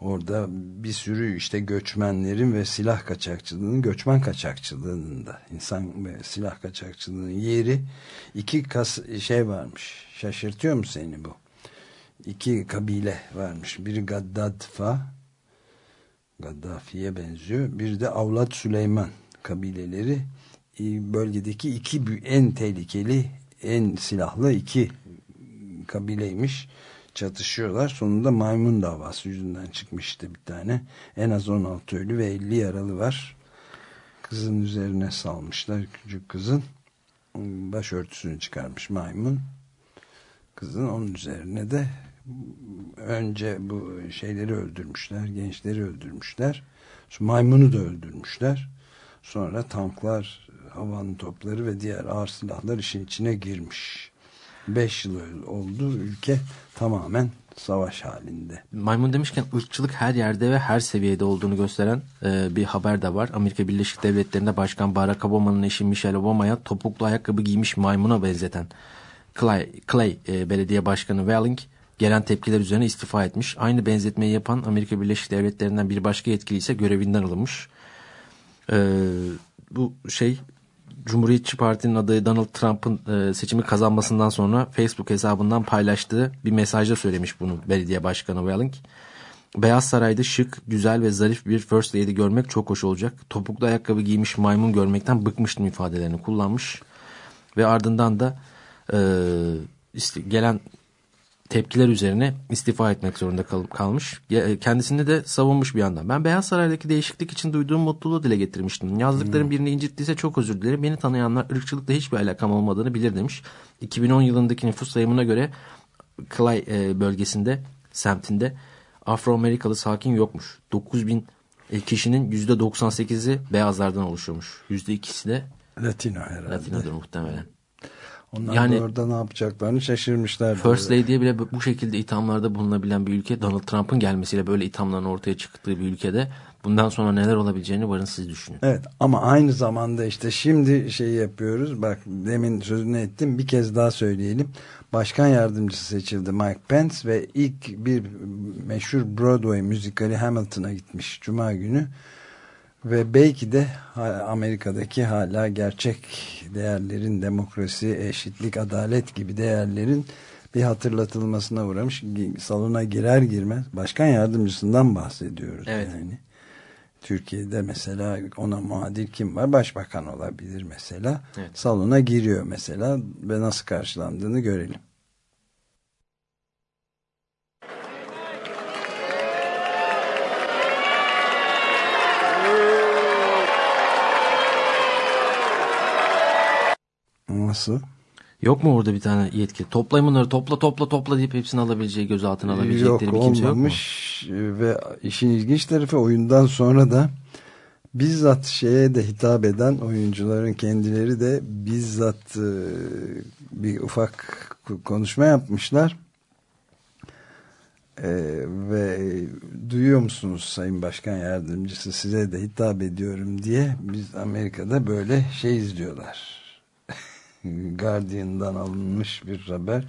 Orada bir sürü işte göçmenlerin ve silah kaçakçılığının, göçmen kaçakçılığının da insan ve silah kaçakçılığının yeri iki kas şey varmış. Şaşırtıyor mu seni bu? İki kabile varmış. Biri Gaddadfa Gaddafi'ye benziyor. Bir de Avlat Süleyman kabileleri bölgedeki iki en tehlikeli en silahlı iki kabileymiş. Çatışıyorlar. Sonunda maymun davası yüzünden çıkmıştı bir tane. En az 16 ölü ve 50 yaralı var. Kızın üzerine salmışlar. Küçük kızın başörtüsünü çıkarmış maymun. Kızın onun üzerine de önce bu şeyleri öldürmüşler. Gençleri öldürmüşler. Maymunu da öldürmüşler. Sonra tanklar, havanın topları ve diğer ağır silahlar işin içine girmiş. Beş yıl oldu. Ülke tamamen savaş halinde. Maymun demişken ırkçılık her yerde ve her seviyede olduğunu gösteren e, bir haber de var. Amerika Birleşik Devletleri'nde Başkan Barack Obama'nın eşi Michelle Obama'ya topuklu ayakkabı giymiş maymuna benzeten Clay, Clay e, Belediye Başkanı Welling gelen tepkiler üzerine istifa etmiş. Aynı benzetmeyi yapan Amerika Birleşik Devletleri'nden bir başka yetkili ise görevinden alınmış. E, bu şey Cumhuriyetçi Parti'nin adayı Donald Trump'ın e, seçimi kazanmasından sonra Facebook hesabından paylaştığı bir mesajda söylemiş bunu belediye başkanı Welling. Beyaz Saray'da şık, güzel ve zarif bir First Lady görmek çok hoş olacak. Topuklu ayakkabı giymiş maymun görmekten bıkmıştım ifadelerini kullanmış. Ve ardından da e, gelen tepkiler üzerine istifa etmek zorunda kalıp kalmış. Kendisini de savunmuş bir yandan. Ben Beyaz Saray'daki değişiklik için duyduğum mutluluğu dile getirmiştim. Yazdıklarım hmm. birini incittiyse çok özür dilerim. Beni tanıyanlar ırkçılıkla hiçbir alakam olmadığını bilir demiş. 2010 yılındaki nüfus sayımına göre Clay e, bölgesinde, semtinde Afro-Amerikalı sakin yokmuş. 9000 e, kişinin %98'i beyazlardan oluşuyormuş. %2'si de Latino herhalde. Latino'dur muhtemelen. Onlar yani, orada ne yapacaklarını şaşırmışlar. First Lady'ye bile bu şekilde ithamlarda bulunabilen bir ülke Donald Trump'ın gelmesiyle böyle ithamların ortaya çıktığı bir ülkede bundan sonra neler olabileceğini varın siz düşünün. Evet ama aynı zamanda işte şimdi şey yapıyoruz bak demin sözünü ettim bir kez daha söyleyelim. Başkan yardımcısı seçildi Mike Pence ve ilk bir meşhur Broadway müzikali Hamilton'a gitmiş Cuma günü ve belki de Amerika'daki hala gerçek değerlerin demokrasi, eşitlik, adalet gibi değerlerin bir hatırlatılmasına uğramış. Salona girer girmez başkan yardımcısından bahsediyoruz. Evet. Yani. Türkiye'de mesela ona muadil kim var? Başbakan olabilir mesela. Evet. Salona giriyor mesela ve nasıl karşılandığını görelim. Nasıl? Yok mu orada bir tane yetki? Toplayın bunları topla topla topla deyip hepsini alabileceği gözaltına alabilecekleri yok, bir kimse yok mu? Ve işin ilginç tarafı oyundan sonra da bizzat şeye de hitap eden oyuncuların kendileri de bizzat e, bir ufak konuşma yapmışlar. Ee, ve duyuyor musunuz Sayın Başkan Yardımcısı size de hitap ediyorum diye biz Amerika'da böyle şey izliyorlar Guardian'dan alınmış bir haber.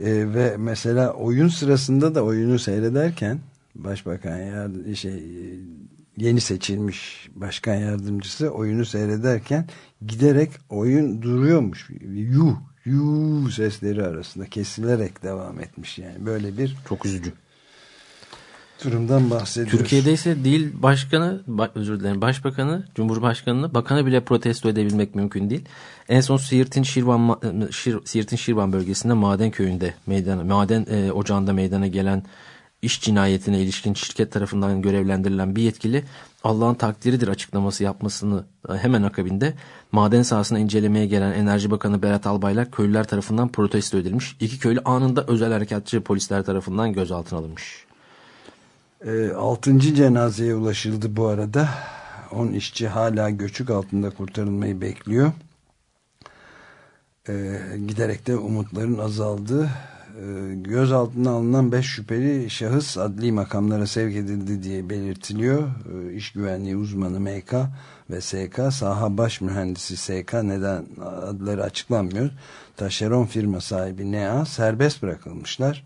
E, ve mesela oyun sırasında da oyunu seyrederken başbakan yardım, şey yeni seçilmiş başkan yardımcısı oyunu seyrederken giderek oyun duruyormuş. Yu yu sesleri arasında kesilerek devam etmiş yani böyle bir çok üzücü durumdan bahsediyoruz. Türkiye'de ise değil başkanı, özür dilerim başbakanı, cumhurbaşkanını, bakanı bile protesto edebilmek mümkün değil. En son Siirt'in Şirvan, Şir, Siirt'in Şirvan bölgesinde maden köyünde meydana, maden e, ocağında meydana gelen iş cinayetine ilişkin şirket tarafından görevlendirilen bir yetkili Allah'ın takdiridir açıklaması yapmasını hemen akabinde maden sahasına incelemeye gelen Enerji Bakanı Berat Albayrak köylüler tarafından protesto edilmiş. İki köylü anında özel harekatçı polisler tarafından gözaltına alınmış. E, altıncı cenazeye ulaşıldı bu arada. 10 işçi hala göçük altında kurtarılmayı bekliyor. E, giderek de umutların azaldığı e, gözaltına alınan 5 şüpheli şahıs adli makamlara sevk edildi diye belirtiliyor. E, iş güvenliği uzmanı MK ve SK, saha baş mühendisi SK neden adları açıklanmıyor. Taşeron firma sahibi NA serbest bırakılmışlar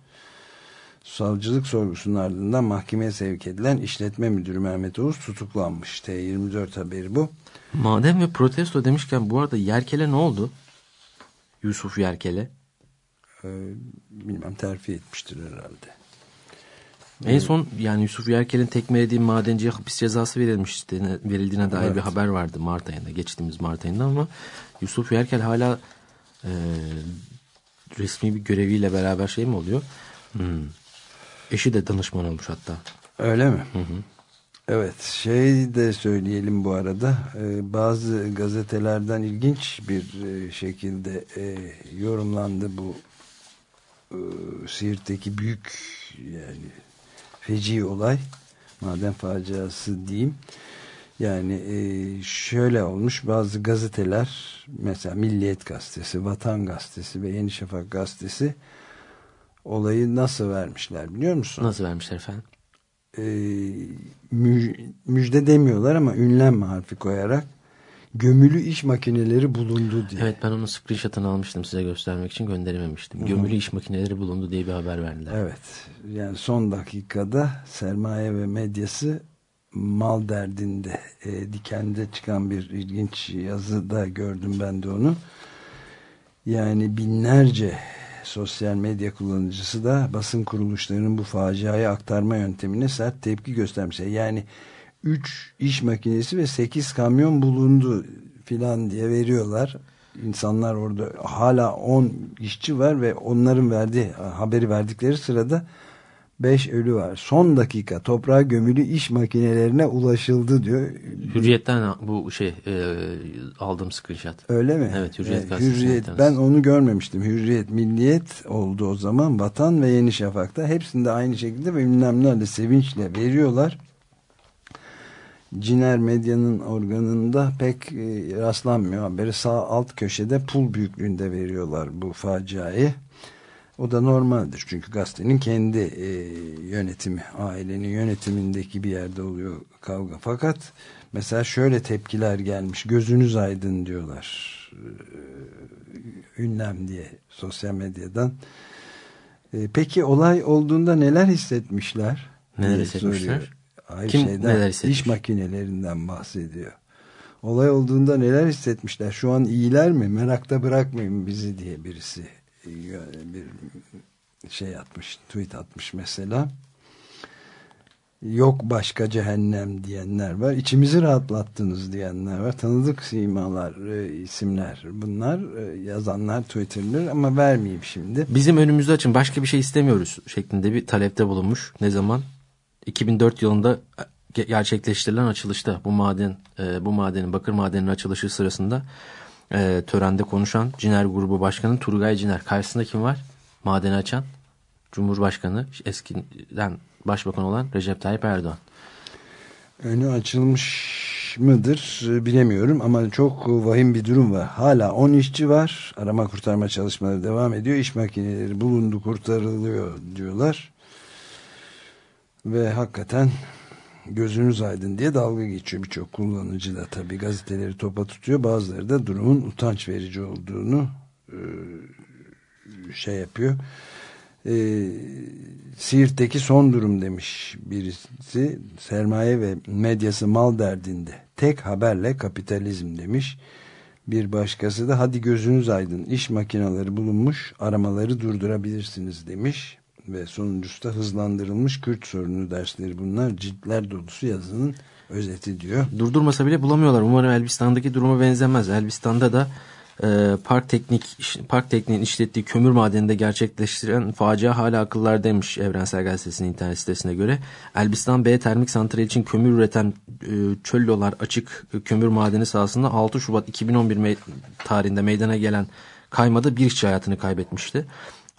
savcılık sorgusunun ardından mahkemeye sevk edilen işletme müdürü Mehmet Oğuz tutuklanmış. T24 haberi bu. Madem ve protesto demişken bu arada Yerkel'e ne oldu? Yusuf Yerkel'e. Ee, bilmem terfi etmiştir herhalde. En son yani Yusuf Yerkel'in tekmelediği madenciye hapis cezası verilmişti, verildiğine dair evet. bir haber vardı Mart ayında, geçtiğimiz Mart ayında ama Yusuf Yerkel hala e, resmi bir göreviyle beraber şey mi oluyor? Hmm. Eşi de danışman olmuş hatta. Öyle mi? Evet şey de söyleyelim bu arada. Ee, bazı gazetelerden ilginç bir e, şekilde e, yorumlandı bu e, Siirt'teki büyük yani feci olay. Maden faciası diyeyim. Yani e, şöyle olmuş. Bazı gazeteler mesela Milliyet Gazetesi, Vatan Gazetesi ve Yeni Şafak Gazetesi olayı nasıl vermişler biliyor musun? Nasıl vermişler efendim? e, mü- müjde demiyorlar ama ünlem harfi koyarak gömülü iş makineleri bulundu diye. Evet ben onun screenshot'ını almıştım size göstermek için gönderememiştim. Gömülü iş makineleri bulundu diye bir haber verdiler. Evet. Yani son dakikada sermaye ve medyası mal derdinde e, dikende çıkan bir ilginç yazıda gördüm ben de onu. Yani binlerce sosyal medya kullanıcısı da basın kuruluşlarının bu faciayı aktarma yöntemine sert tepki göstermişler. Yani 3 iş makinesi ve 8 kamyon bulundu filan diye veriyorlar. İnsanlar orada hala 10 işçi var ve onların verdiği haberi verdikleri sırada 5 ölü var. Son dakika toprağa gömülü iş makinelerine ulaşıldı diyor. Hürriyetten bu şey e, aldığım screenshot. Öyle mi? Evet, Hürriyet gazetesi Hürriyet. Ben onu görmemiştim. Hürriyet, Milliyet oldu o zaman. Vatan ve Yeni Şafak'ta. Hepsinde aynı şekilde ve ünlemlerle, sevinçle veriyorlar. Ciner Medya'nın organında pek e, rastlanmıyor haberi. Sağ alt köşede pul büyüklüğünde veriyorlar bu faciayı. O da normaldir. Çünkü gazetenin kendi e, yönetimi, ailenin yönetimindeki bir yerde oluyor kavga. Fakat mesela şöyle tepkiler gelmiş. Gözünüz aydın diyorlar. Ee, ünlem diye sosyal medyadan. E, peki olay olduğunda neler hissetmişler? Neler hissetmişler? soruyor. Hayır, Kim şeyden, neler hissetmiş? İş makinelerinden bahsediyor. Olay olduğunda neler hissetmişler? Şu an iyiler mi? Merakta bırakmayın bizi diye birisi e, bir şey atmış, tweet atmış mesela. Yok başka cehennem diyenler var. İçimizi rahatlattınız diyenler var. Tanıdık simalar, e, isimler bunlar. E, yazanlar Twitter'dır ama vermeyeyim şimdi. Bizim önümüzde açın başka bir şey istemiyoruz şeklinde bir talepte bulunmuş. Ne zaman? 2004 yılında ge- gerçekleştirilen açılışta bu maden e, bu madenin bakır madeninin açılışı sırasında e, törende konuşan Ciner Grubu Başkanı Turgay Ciner. Karşısında kim var? Madeni açan Cumhurbaşkanı eskiden başbakan olan Recep Tayyip Erdoğan. Önü açılmış mıdır e, bilemiyorum ama çok vahim bir durum var. Hala 10 işçi var. Arama kurtarma çalışmaları devam ediyor. İş makineleri bulundu kurtarılıyor diyorlar. Ve hakikaten gözünüz aydın diye dalga geçiyor birçok kullanıcı da tabii gazeteleri topa tutuyor. Bazıları da durumun utanç verici olduğunu e, şey yapıyor. E, Siirt'teki son durum demiş birisi. Sermaye ve medyası mal derdinde. Tek haberle kapitalizm demiş. Bir başkası da hadi gözünüz aydın iş makineleri bulunmuş aramaları durdurabilirsiniz demiş. Ve sonuncusu da hızlandırılmış Kürt sorunu dersleri bunlar ciltler dolusu yazının özeti diyor. Durdurmasa bile bulamıyorlar. Umarım Elbistan'daki duruma benzemez. Elbistan'da da e, Park Teknik Park Teknik'in işlettiği kömür madeninde gerçekleştiren facia hala akıllardaymış Evrensel Gazetesi'nin internet sitesine göre. Elbistan B termik santral için kömür üreten e, Çöllolar açık kömür madeni sahasında 6 Şubat 2011 me tarihinde meydana gelen kaymada bir işçi hayatını kaybetmişti.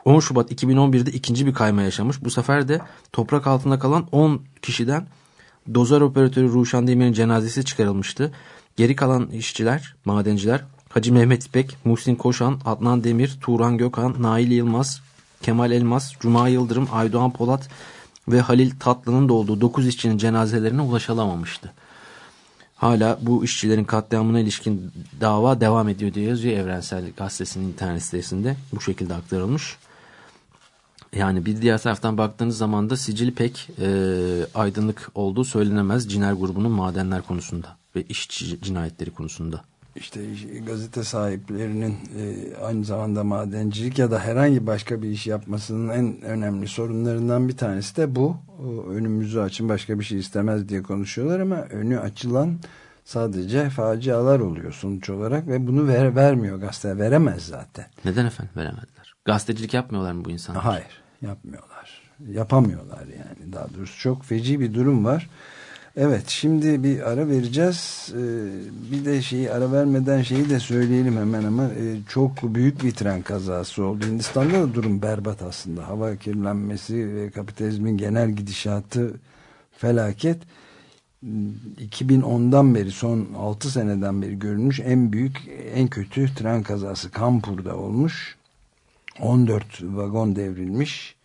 10 Şubat 2011'de ikinci bir kayma yaşamış. Bu sefer de toprak altında kalan 10 kişiden dozer operatörü Ruşan Demir'in cenazesi çıkarılmıştı. Geri kalan işçiler, madenciler Hacı Mehmet İpek, Muhsin Koşan, Adnan Demir, Turan Gökhan, Nail Yılmaz, Kemal Elmas, Cuma Yıldırım, Aydoğan Polat ve Halil Tatlı'nın da olduğu 9 işçinin cenazelerine ulaşılamamıştı. Hala bu işçilerin katliamına ilişkin dava devam ediyor diye yazıyor Evrensel Gazetesi'nin internet sitesinde. Bu şekilde aktarılmış. Yani bir diğer taraftan baktığınız zaman da sicili pek e, aydınlık olduğu söylenemez Ciner grubunun madenler konusunda ve işçi cinayetleri konusunda. İşte gazete sahiplerinin e, aynı zamanda madencilik ya da herhangi başka bir iş yapmasının en önemli sorunlarından bir tanesi de bu. O, önümüzü açın başka bir şey istemez diye konuşuyorlar ama önü açılan Sadece facialar oluyor sonuç olarak ve bunu ver, vermiyor gazete. Veremez zaten. Neden efendim veremediler? Gazetecilik yapmıyorlar mı bu insanlar? Hayır yapmıyorlar. Yapamıyorlar yani daha doğrusu. Çok feci bir durum var. Evet şimdi bir ara vereceğiz. Ee, bir de şeyi ara vermeden şeyi de söyleyelim hemen ama e, çok büyük bir tren kazası oldu. Hindistan'da da durum berbat aslında. Hava kirlenmesi ve kapitalizmin genel gidişatı felaket. 2010'dan beri son 6 seneden beri görülmüş en büyük en kötü tren kazası Kampur'da olmuş. 14 vagon devrilmiş.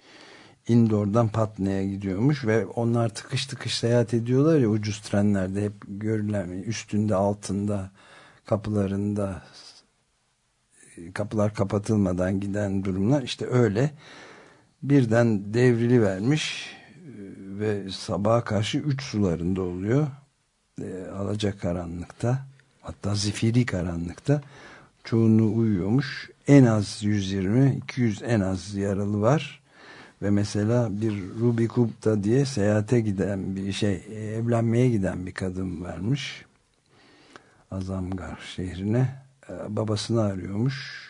Indoor'dan Patna'ya gidiyormuş ve onlar tıkış tıkış seyahat ediyorlar ya ucuz trenlerde hep görülen üstünde altında kapılarında kapılar kapatılmadan giden durumlar işte öyle birden devrili vermiş ve sabaha karşı 3 sularında oluyor e, alacak karanlıkta hatta zifiri karanlıkta çoğunu uyuyormuş en az 120 200 en az yaralı var. Ve mesela bir Ruby diye seyahate giden bir şey evlenmeye giden bir kadın varmış. Azamgar şehrine. E, babasını arıyormuş.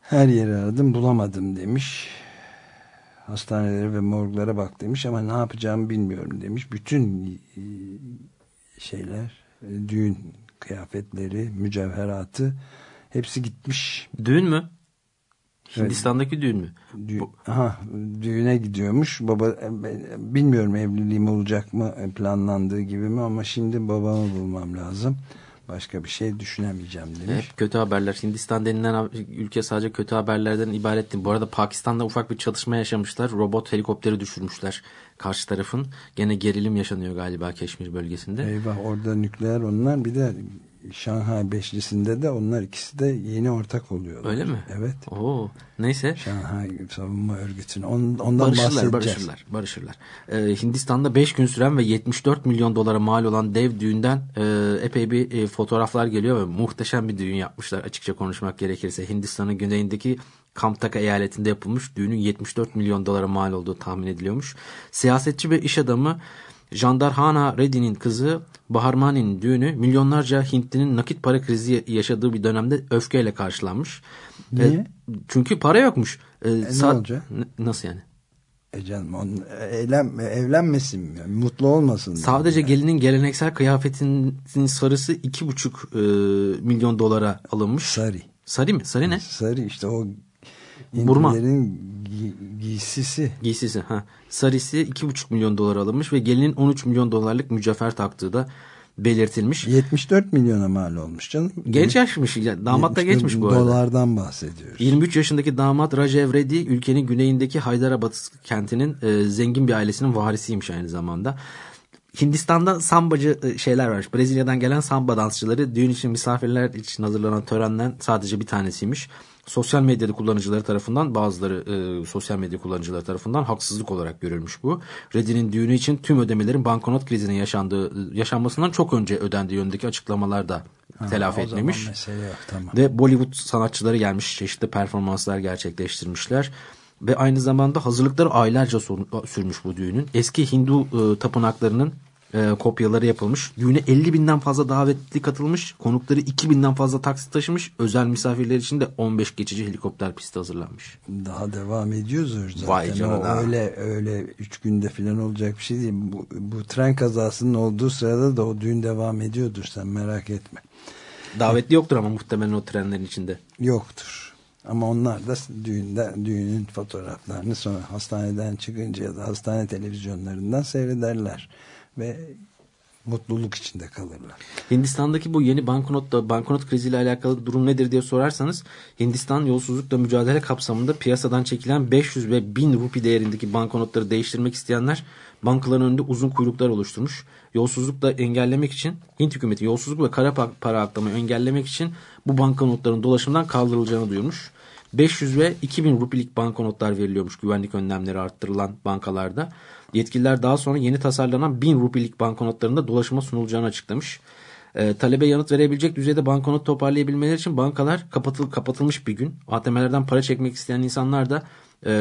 Her yeri aradım bulamadım demiş. Hastanelere ve morglara bak demiş ama ne yapacağımı bilmiyorum demiş. Bütün e, şeyler e, düğün kıyafetleri mücevheratı hepsi gitmiş Düğün mü? Hindistan'daki düğün mü? Dü Aha, düğüne gidiyormuş. Baba e, bilmiyorum evliliğim olacak mı e, planlandığı gibi mi ama şimdi babamı bulmam lazım. Başka bir şey düşünemeyeceğim demiş. Hep kötü haberler. Hindistan denilen ülke sadece kötü haberlerden ibaretti. Bu arada Pakistan'da ufak bir çatışma yaşamışlar. Robot helikopteri düşürmüşler karşı tarafın. Gene gerilim yaşanıyor galiba Keşmir bölgesinde. Eyvah orada nükleer onlar bir de Şanghay Beşlisi'nde de onlar ikisi de yeni ortak oluyorlar. Öyle mi? Evet. Oo, neyse. Şanghay Savunma Örgütü'nün ondan barışırlar, bahsedeceğiz. Barışırlar, barışırlar. Ee, Hindistan'da 5 gün süren ve 74 milyon dolara mal olan dev düğünden e, epey bir e, fotoğraflar geliyor ve muhteşem bir düğün yapmışlar açıkça konuşmak gerekirse. Hindistan'ın güneyindeki Kamtaka eyaletinde yapılmış düğünün 74 milyon dolara mal olduğu tahmin ediliyormuş. Siyasetçi ve iş adamı Jandarhana Reddy'nin kızı Baharmani'nin düğünü milyonlarca Hintlinin nakit para krizi yaşadığı bir dönemde öfkeyle karşılanmış. Niye? E, çünkü para yokmuş. E, ne sa- olacak? N- Nasıl yani? E canım onun eğlen, evlenmesin mi? Yani mutlu olmasın. Sadece Yani. gelinin geleneksel kıyafetinin sarısı iki buçuk e, milyon dolara alınmış. Sari. Sarı mı? Sarı ne? Sarı işte o Burma. Hintlilerin gi- giysisi. Giysisi. Ha. İki buçuk milyon dolara alınmış ve gelinin 13 milyon dolarlık mücevher taktığı da belirtilmiş. 74 milyona mal olmuş canım. Genç yaşmış. ya, Damat da 74 geçmiş bu arada. Dolardan bahsediyoruz. 23 yaşındaki damat Rajev Reddy ülkenin güneyindeki Hyderabad kentinin e, zengin bir ailesinin varisiymiş aynı zamanda. Hindistan'da sambacı e, şeyler var. Brezilya'dan gelen samba dansçıları düğün için misafirler için hazırlanan törenden sadece bir tanesiymiş. Sosyal medyada kullanıcıları tarafından bazıları e, sosyal medya kullanıcıları tarafından haksızlık olarak görülmüş bu. Reddy'nin düğünü için tüm ödemelerin banknot krizinin yaşandığı yaşanmasından çok önce ödendiği yönündeki açıklamalar da telafi etmemiş. yok tamam. Ve Bollywood sanatçıları gelmiş çeşitli performanslar gerçekleştirmişler. Ve aynı zamanda hazırlıkları aylarca sürmüş bu düğünün. Eski Hindu e, tapınaklarının e, kopyaları yapılmış. Düğüne 50 binden fazla davetli katılmış. Konukları 2 binden fazla taksi taşımış. Özel misafirler için de 15 geçici helikopter pisti hazırlanmış. Daha devam ediyoruz zaten. Vay canına. öyle öyle 3 günde falan olacak bir şey değil. Bu, bu tren kazasının olduğu sırada da o düğün devam ediyordur sen merak etme. Davetli yoktur ama muhtemelen o trenlerin içinde. Yoktur. Ama onlar da düğünde, düğünün fotoğraflarını sonra hastaneden çıkınca ya da hastane televizyonlarından seyrederler. Ve mutluluk içinde kalırlar. Hindistan'daki bu yeni banknot banknot kriziyle alakalı durum nedir diye sorarsanız Hindistan yolsuzlukla mücadele kapsamında piyasadan çekilen 500 ve 1000 rupi değerindeki banknotları değiştirmek isteyenler bankaların önünde uzun kuyruklar oluşturmuş. Yolsuzlukla engellemek için Hint hükümeti yolsuzluk ve kara pa- para aklamayı engellemek için bu banknotların dolaşımdan kaldırılacağını duyurmuş. 500 ve 2000 rupilik banknotlar veriliyormuş güvenlik önlemleri arttırılan bankalarda. Yetkililer daha sonra yeni tasarlanan 1000 rupilik banknotların da dolaşıma sunulacağını açıklamış. E, talebe yanıt verebilecek düzeyde banknot toparlayabilmeleri için bankalar kapatıl, kapatılmış bir gün. ATM'lerden para çekmek isteyen insanlar da e,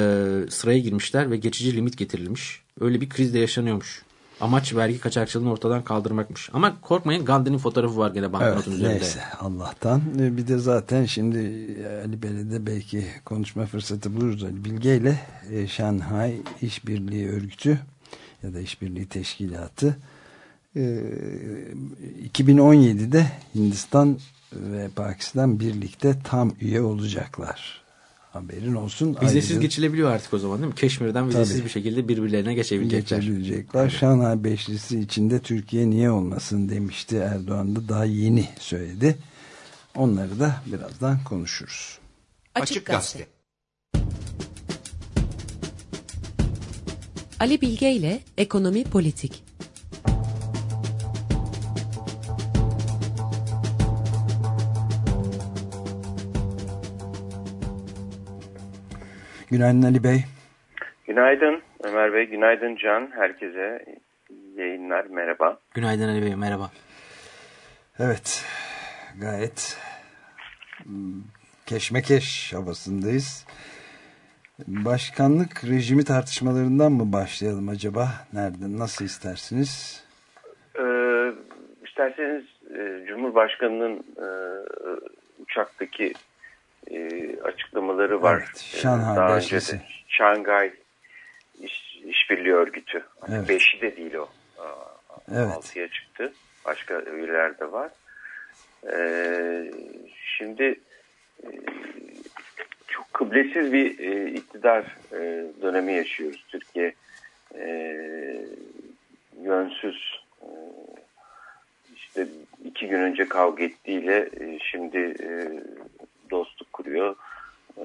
sıraya girmişler ve geçici limit getirilmiş. Öyle bir kriz de yaşanıyormuş. Amaç vergi kaçakçılığını ortadan kaldırmakmış. Ama korkmayın Gandhi'nin fotoğrafı var gene Evet, banknotun üzerinde. neyse Allah'tan. E, Bir de zaten şimdi Ali Bey'le belki konuşma fırsatı buluruz. Ali Bilge ile e, Şanghay İşbirliği Örgütü ya da İşbirliği Teşkilatı e, 2017'de Hindistan ve Pakistan birlikte tam üye olacaklar. Haberin olsun. Vizesiz Ayrıca- geçilebiliyor artık o zaman değil mi? Keşmir'den vizesiz Tabii. bir şekilde birbirlerine geçebilecekler. geçebilecekler. Şanghay Beşlisi içinde Türkiye niye olmasın demişti Erdoğan da daha yeni söyledi. Onları da birazdan konuşuruz. Açık Gazete. Ali Bilge ile Ekonomi Politik. Günaydın Ali Bey. Günaydın Ömer Bey, günaydın Can. Herkese yayınlar, merhaba. Günaydın Ali Bey merhaba. Evet gayet hmm, keşmekeş havasındayız. Başkanlık rejimi tartışmalarından mı başlayalım acaba? Nerede, nasıl istersiniz? Ee, isterseniz e, Cumhurbaşkanı'nın e, uçaktaki e, açıklamaları var. Evet, Şanghay Daha Beşlisi. önce de Şanghay İş, İşbirliği Örgütü. Evet. Beşi de değil o. Evet. Altıya çıktı. Başka üyeler de var. Ee, şimdi e, çok kıblesiz bir e, iktidar e, dönemi yaşıyoruz. Türkiye e, yönsüz e, işte iki gün önce kavga ettiğiyle e, şimdi e, dostluk kuruyor. E,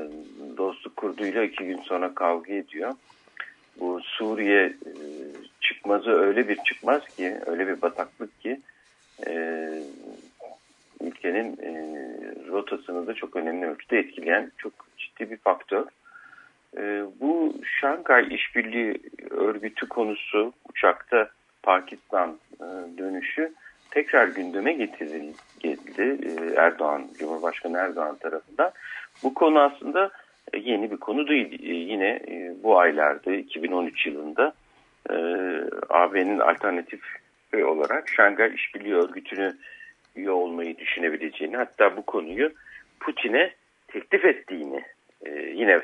dostluk kurduğuyla iki gün sonra kavga ediyor. Bu Suriye e, çıkmazı öyle bir çıkmaz ki, öyle bir bataklık ki e, ülkenin e, rotasını da çok önemli ölçüde etkileyen çok ciddi bir faktör. Bu Şangay İşbirliği Örgütü konusu uçakta Pakistan dönüşü tekrar gündeme getirildi e, Erdoğan, Cumhurbaşkanı Erdoğan tarafından. Bu konu aslında e, yeni bir konu değil. E, yine bu aylarda 2013 yılında AB'nin alternatif olarak Şangay İşbirliği Örgütü'nü üye olmayı düşünebileceğini hatta bu konuyu Putin'e teklif ettiğini yine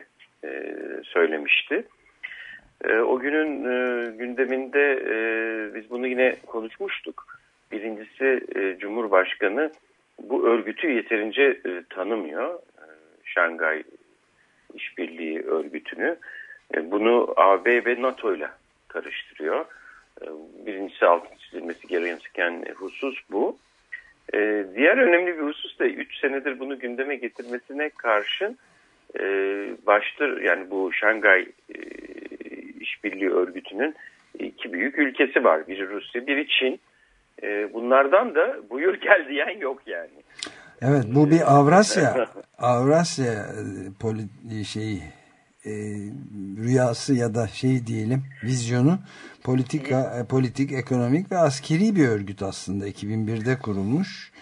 söylemişti. O günün gündeminde biz bunu yine konuşmuştuk. Birincisi e, Cumhurbaşkanı bu örgütü yeterince e, tanımıyor. E, Şangay İşbirliği Örgütü'nü. Bunu AB ve NATO ile karıştırıyor. Birincisi altın çizilmesi gereken husus bu. Diğer önemli bir husus da 3 senedir bunu gündeme getirmesine karşın baştır yani bu Şangay İşbirliği Örgütü'nün iki büyük ülkesi var. Biri Rusya, biri Çin. E, bunlardan da buyur gel diyen yok yani. Evet bu bir Avrasya Avrasya e, poli, şeyi e, rüyası ya da şey diyelim vizyonu politika e, politik ekonomik ve askeri bir örgüt aslında 2001'de kurulmuş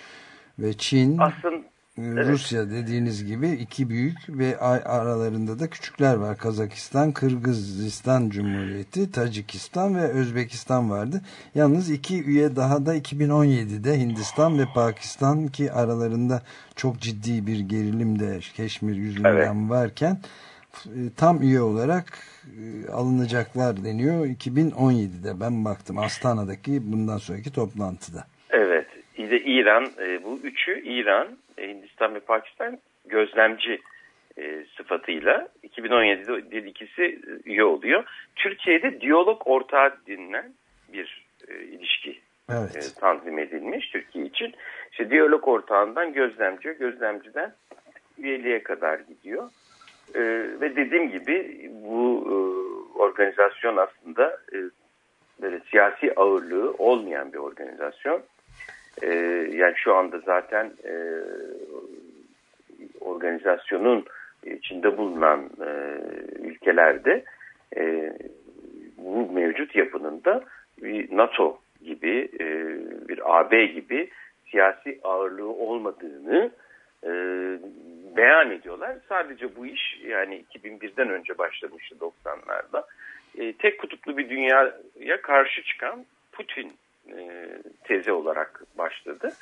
ve Çin Aslında e, Rusya dediğiniz gibi iki büyük ve aralarında da küçükler var. Kazakistan, Kırgızistan Cumhuriyeti, Tacikistan ve Özbekistan vardı. Yalnız iki üye daha da 2017'de Hindistan ve Pakistan ki aralarında çok ciddi bir gerilim de Keşmir yüzünden varken e, tam üye olarak e, alınacaklar deniyor 2017'de ben baktım Astana'daki bundan sonraki toplantıda. Evet. İran, e, bu üçü İran, Hindistan ve Pakistan gözlemci e, sıfatıyla 2017'de bir ikisi e, üye oluyor. Türkiye'de diyalog ortağı denilen bir e, ilişki Evet. e, tanzim edilmiş Türkiye için. İşte diyalog ortağından gözlemci, gözlemciden üyeliğe kadar gidiyor. E, ve dediğim gibi bu e, organizasyon aslında e, böyle siyasi ağırlığı olmayan bir organizasyon. E, yani şu anda zaten e, organizasyonun içinde bulunan e, ülkelerde e, bu mevcut yapının da bir NATO gibi e, bir AB gibi siyasi ağırlığı olmadığını e, beyan ediyorlar. Sadece bu iş yani 2001'den önce başlamıştı 90'larda. E, tek kutuplu bir dünyaya karşı çıkan Putin e, tezi olarak başladı.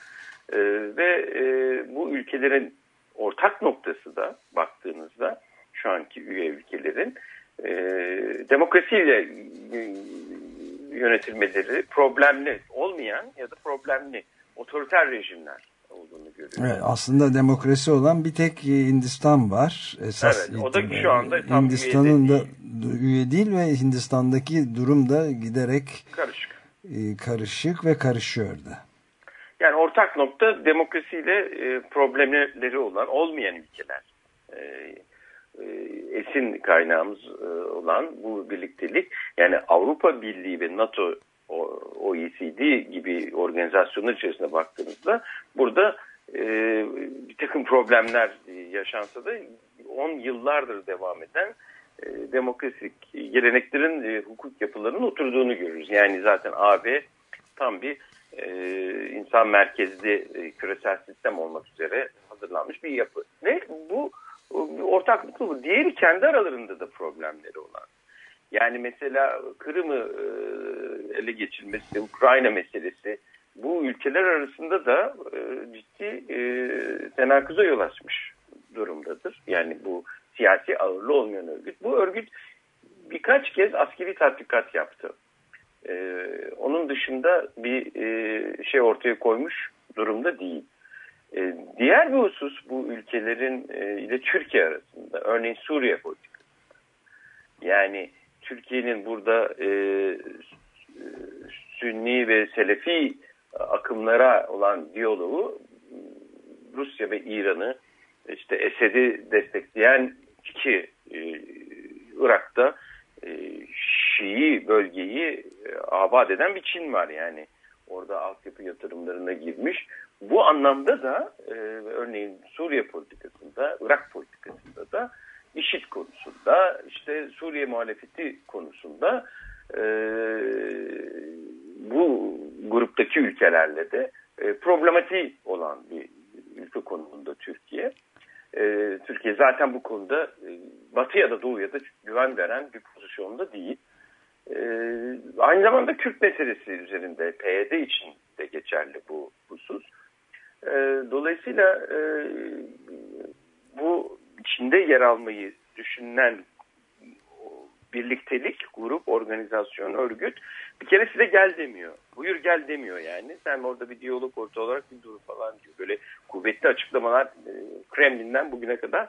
E, ve e, bu ülkelerin ortak noktası da baktığınızda şu anki üye ülkelerin e, demokrasiyle yönetilmeleri problemli olmayan ya da problemli otoriter rejimler olduğunu görüyoruz. Evet, aslında demokrasi olan bir tek Hindistan var. Esas Evet, o da itibariyle. şu anda tam Hindistan'ın üye da üye değil ve Hindistan'daki durum da giderek Karışık. E, karışık ve karışıyor da. Yani ortak nokta demokrasiyle e, problemleri olan, olmayan ülkeler. E, e, esin kaynağımız olan bu birliktelik. Yani Avrupa Birliği ve NATO, OECD gibi organizasyonlar içerisinde baktığınızda burada bir takım problemler yaşansa da 10 yıllardır devam eden e, demokratik geleneklerin, e, hukuk yapılarının oturduğunu görürüz. Yani zaten AB tam bir e, insan merkezli e, küresel sistem olmak üzere hazırlanmış bir yapı. Ve bu bir ortaklıklı bu. Diğeri kendi aralarında da problemleri olan. Yani mesela Kırım'ı e, ele geçirmesi, Ukrayna meselesi bu ülkeler arasında da e, ciddi e, tenakuza yol açmış durumdadır. Yani bu siyasi ağırlığı olmayan örgüt. Bu örgüt birkaç kez askeri tatbikat yaptı. Ee, onun dışında bir e, şey ortaya koymuş durumda değil. Ee, diğer bir husus bu ülkelerin e, ile Türkiye arasında örneğin Suriye politikası. Yani Türkiye'nin burada e, Sünni ve Selefi akımlara olan diyaloğu Rusya ve İran'ı işte Esed'i destekleyen iki e, Irak'ta e, Şii bölgeyi e, abad eden bir Çin var yani. Orada altyapı yatırımlarına girmiş. Bu anlamda da e, örneğin Suriye politikasında, Irak politikasında da IŞİD konusunda, işte Suriye muhalefeti konusunda e, bu gruptaki ülkelerle de e, problematiği olan bir. E, Türkiye zaten bu konuda e, Batı ya da Doğu ya da güven veren bir pozisyonda değil. E, aynı zamanda Kürt meselesi üzerinde PYD için de geçerli bu husus. E, dolayısıyla e, bu içinde yer almayı düşünen birliktelik, grup, organizasyon, örgüt bir kere size gel demiyor. Buyur gel demiyor yani. Sen orada bir diyalog orta olarak bir dur falan diyor. Böyle kuvvetli açıklamalar e, Kremlin'den bugüne kadar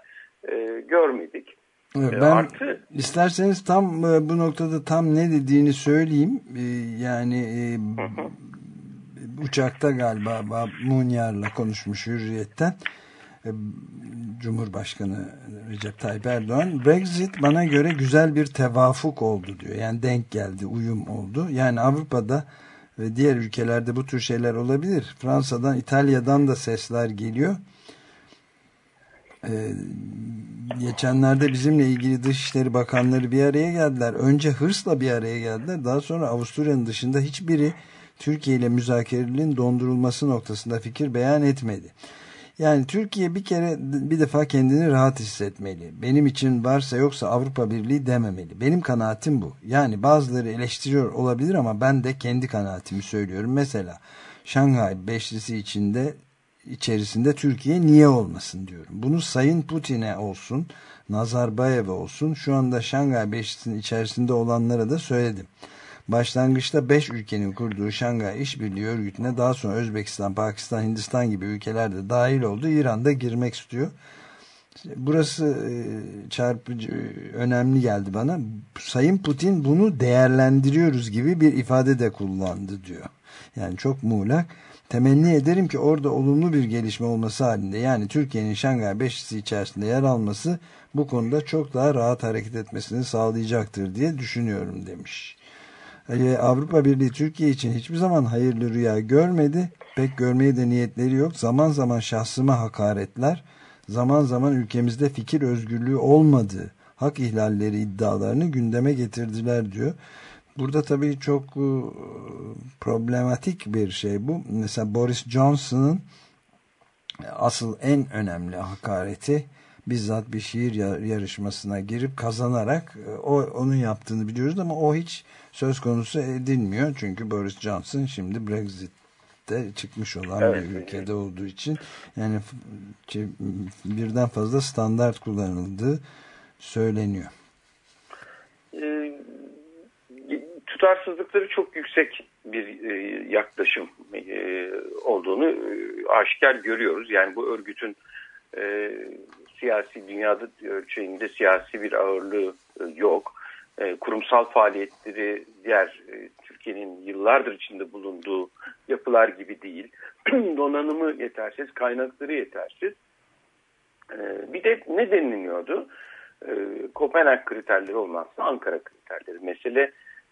e, görmedik. E, Ben artı isterseniz tam bu noktada tam ne dediğini söyleyeyim. Yani e, uçakta galiba Munyar'la konuşmuş Hürriyet'ten. Cumhurbaşkanı Recep Tayyip Erdoğan Brexit bana göre güzel bir tevafuk oldu diyor. Yani denk geldi, uyum oldu. Yani Avrupa'da ve diğer ülkelerde bu tür şeyler olabilir. Fransa'dan, İtalya'dan da sesler geliyor. Ee, geçenlerde bizimle ilgili Dışişleri Bakanları bir araya geldiler. Önce hırsla bir araya geldiler. Daha sonra Avusturya'nın dışında hiçbiri Türkiye ile müzakerelerin dondurulması noktasında fikir beyan etmedi. Yani Türkiye bir kere bir defa kendini rahat hissetmeli. Benim için varsa yoksa Avrupa Birliği dememeli. Benim kanaatim bu. Yani bazıları eleştiriyor olabilir ama ben de kendi kanaatimi söylüyorum. Mesela Şanghay Beşlisi içinde içerisinde Türkiye niye olmasın diyorum. Bunu Sayın Putin'e olsun, Nazarbayev'e olsun, şu anda Şanghay Beşlisi'nin içerisinde olanlara da söyledim. Başlangıçta 5 ülkenin kurduğu Şanghay İşbirliği Örgütü'ne daha sonra Özbekistan, Pakistan, Hindistan gibi ülkeler de dahil oldu. İran da girmek istiyor. Burası e, çarpıcı, önemli geldi bana. Sayın Putin bunu değerlendiriyoruz gibi bir ifade de kullandı diyor. Yani çok muğlak. Temenni ederim ki orada olumlu bir gelişme olması halinde yani Türkiye'nin Şangay Beşlisi içerisinde yer alması bu konuda çok daha rahat hareket etmesini sağlayacaktır diye düşünüyorum demiş. Ee, Avrupa Birliği Türkiye için hiçbir zaman hayırlı rüya görmedi. Pek görmeye de niyetleri yok. Zaman zaman şahsıma hakaretler, zaman zaman ülkemizde fikir özgürlüğü olmadığı, hak ihlalleri iddialarını gündeme getirdiler diyor. Burada tabii çok e, problematik bir şey bu. Mesela Boris Johnson'ın asıl en önemli hakareti bizzat bir şiir yarışmasına girip kazanarak e, o onun yaptığını biliyoruz ama o hiç söz konusu edilmiyor. Çünkü Boris Johnson şimdi Brexit'te çıkmış olan Evet. bir ülkede olduğu için yani birden fazla standart kullanıldığı söyleniyor. E, tutarsızlıkları çok yüksek bir e, yaklaşım e, olduğunu aşikar görüyoruz. Yani bu örgütün siyasi dünyada ölçeğinde siyasi bir ağırlığı e, yok. E, kurumsal faaliyetleri diğer e, Türkiye'nin yıllardır içinde bulunduğu yapılar gibi değil. Donanımı yetersiz, kaynakları yetersiz. E, bir de ne deniliyordu? E, Kopenhag kriterleri olmazsa Ankara kriterleri. Mesele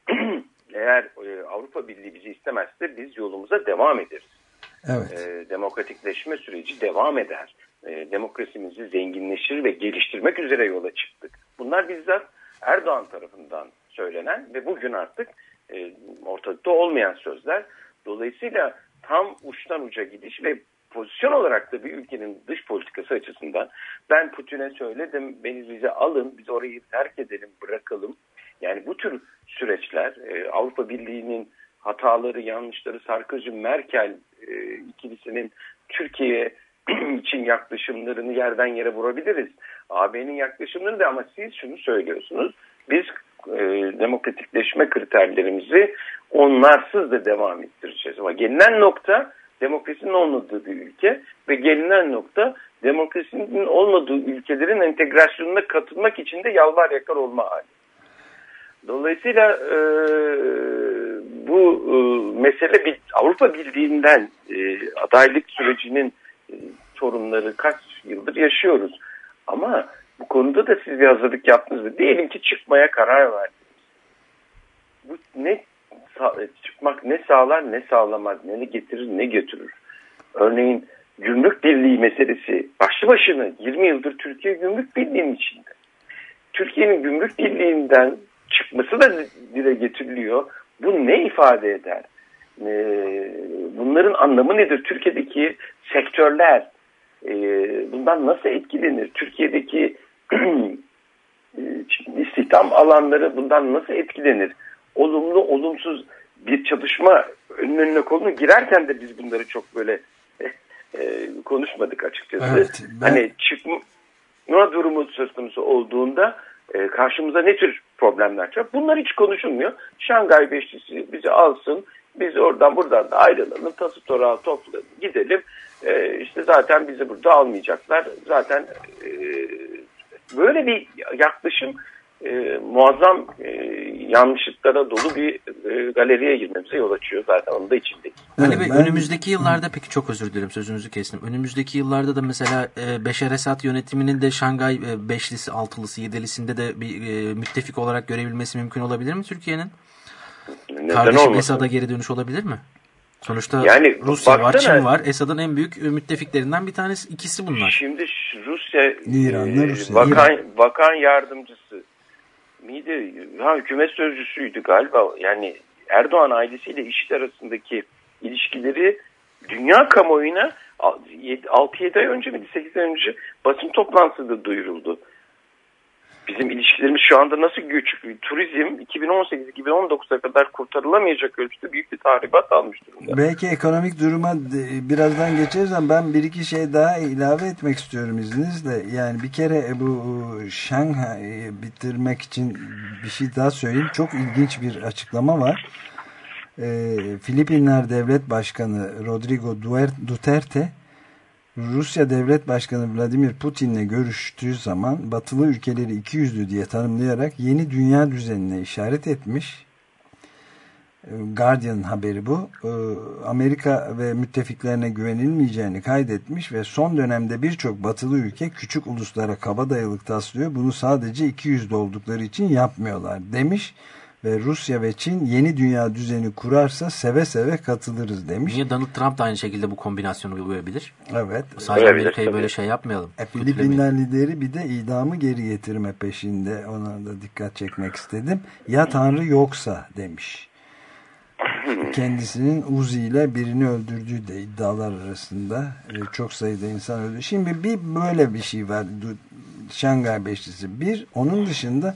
eğer e, Avrupa Birliği bizi istemezse biz yolumuza devam ederiz. Evet. E, demokratikleşme süreci devam eder. E, demokrasimizi zenginleştirir ve geliştirmek üzere yola çıktık. Bunlar bizzat Erdoğan tarafından söylenen ve bugün artık e, ortalıkta olmayan sözler. Dolayısıyla tam uçtan uca gidiş ve pozisyon olarak da bir ülkenin dış politikası açısından ben Putin'e söyledim beni bize alın biz orayı terk edelim bırakalım. Yani bu tür süreçler e, Avrupa Birliği'nin hataları yanlışları Sarkozy Merkel e, ikilisinin Türkiye için yaklaşımlarını yerden yere vurabiliriz. AB'nin yaklaşımlarını da ama siz şunu söylüyorsunuz. Biz e, demokratikleşme kriterlerimizi onlarsız da devam ettireceğiz. Ama gelinen nokta demokrasinin olmadığı bir ülke ve gelinen nokta demokrasinin olmadığı ülkelerin entegrasyonuna katılmak için de yalvar yakar olma hali. Dolayısıyla e, bu e, mesele bir, Avrupa Birliği'nden e, adaylık sürecinin sorunları kaç yıldır yaşıyoruz. Ama bu konuda da siz bir hazırlık yaptınız. Diyelim ki çıkmaya karar verdiniz. Bu ne çıkmak ne sağlar ne sağlamaz, ne getirir ne götürür. Örneğin gümrük birliği meselesi başlı başına 20 yıldır Türkiye gümrük birliğinin içinde. Türkiye'nin gümrük birliğinden çıkması da dile getiriliyor. Bu ne ifade eder? Ee, bunların anlamı nedir? Türkiye'deki sektörler e, bundan nasıl etkilenir? Türkiye'deki istihdam alanları bundan nasıl etkilenir? Olumlu, olumsuz bir çalışma önün önüne konu girerken de biz bunları çok böyle e, konuşmadık açıkçası. Evet, ben... Hani çıkma durumu söz konusu olduğunda e, karşımıza ne tür problemler çıkıyor? Bunlar hiç konuşulmuyor. Şangay Beşlisi bizi alsın, biz oradan buradan da ayrılalım, tası torağı toplayalım, gidelim. E, işte zaten bizi burada almayacaklar. Zaten e, böyle bir yaklaşım e, muazzam e, yanlışlıklara dolu bir e, galeriye girmemize yol açıyor zaten onun da içindeyiz. Ali Bey ben... önümüzdeki yıllarda peki çok özür dilerim sözünüzü kestim. Önümüzdeki yıllarda da mesela e, Beşer Esad yönetiminin de Şangay e, beşlisi, altılısı, yedelisinde de bir e, müttefik olarak görebilmesi mümkün olabilir mi Türkiye'nin? Kardeşim Esad'a geri dönüş olabilir mi? Sonuçta yani, Rusya var, Çin var. Esad'ın en büyük müttefiklerinden bir tanesi, ikisi bunlar. Şimdi Rusya, İran'da Rusya. Bakan, İran. bakan yardımcısı miydi? Ha, hükümet sözcüsüydü galiba. Yani Erdoğan ailesiyle IŞİD arasındaki ilişkileri dünya kamuoyuna 6-7 ay önce miydi 8 ay önce basın toplantısında duyuruldu. Bizim ilişkilerimiz şu anda nasıl güç? Turizm 2018-2019'a kadar kurtarılamayacak ölçüde büyük bir tahribat almış durumda. Belki ekonomik duruma birazdan geçeriz ama ben bir iki şey daha ilave etmek istiyorum izninizle. Yani bir kere bu Şanghay'ı bitirmek için bir şey daha söyleyeyim. Çok ilginç bir açıklama var. Ee, Filipinler Devlet Başkanı Rodrigo Duterte Rusya Devlet Başkanı Vladimir Putin'le görüştüğü zaman batılı ülkeleri ikiyüzlü diye tanımlayarak yeni dünya düzenine işaret etmiş. Guardian haberi bu. Ee, Amerika ve müttefiklerine güvenilmeyeceğini kaydetmiş ve son dönemde birçok batılı ülke küçük uluslara kabadayılık taslıyor. Bunu sadece ikiyüzlü oldukları için yapmıyorlar demiş ve Rusya ve Çin yeni dünya düzeni kurarsa seve seve katılırız demiş. Niye Donald Trump da aynı şekilde bu kombinasyonu uygulayabilir? Evet. Sadece Amerika'yı böyle şey yapmayalım. E, Filipinler lideri bir de idamı geri getirme peşinde. Ona da dikkat çekmek istedim. Ya Tanrı yoksa demiş. Kendisinin Uzi ile birini öldürdüğü de iddialar arasında e, çok sayıda insan öldü. Şimdi bir böyle bir şey var. Şangay Beşlisi bir. Onun dışında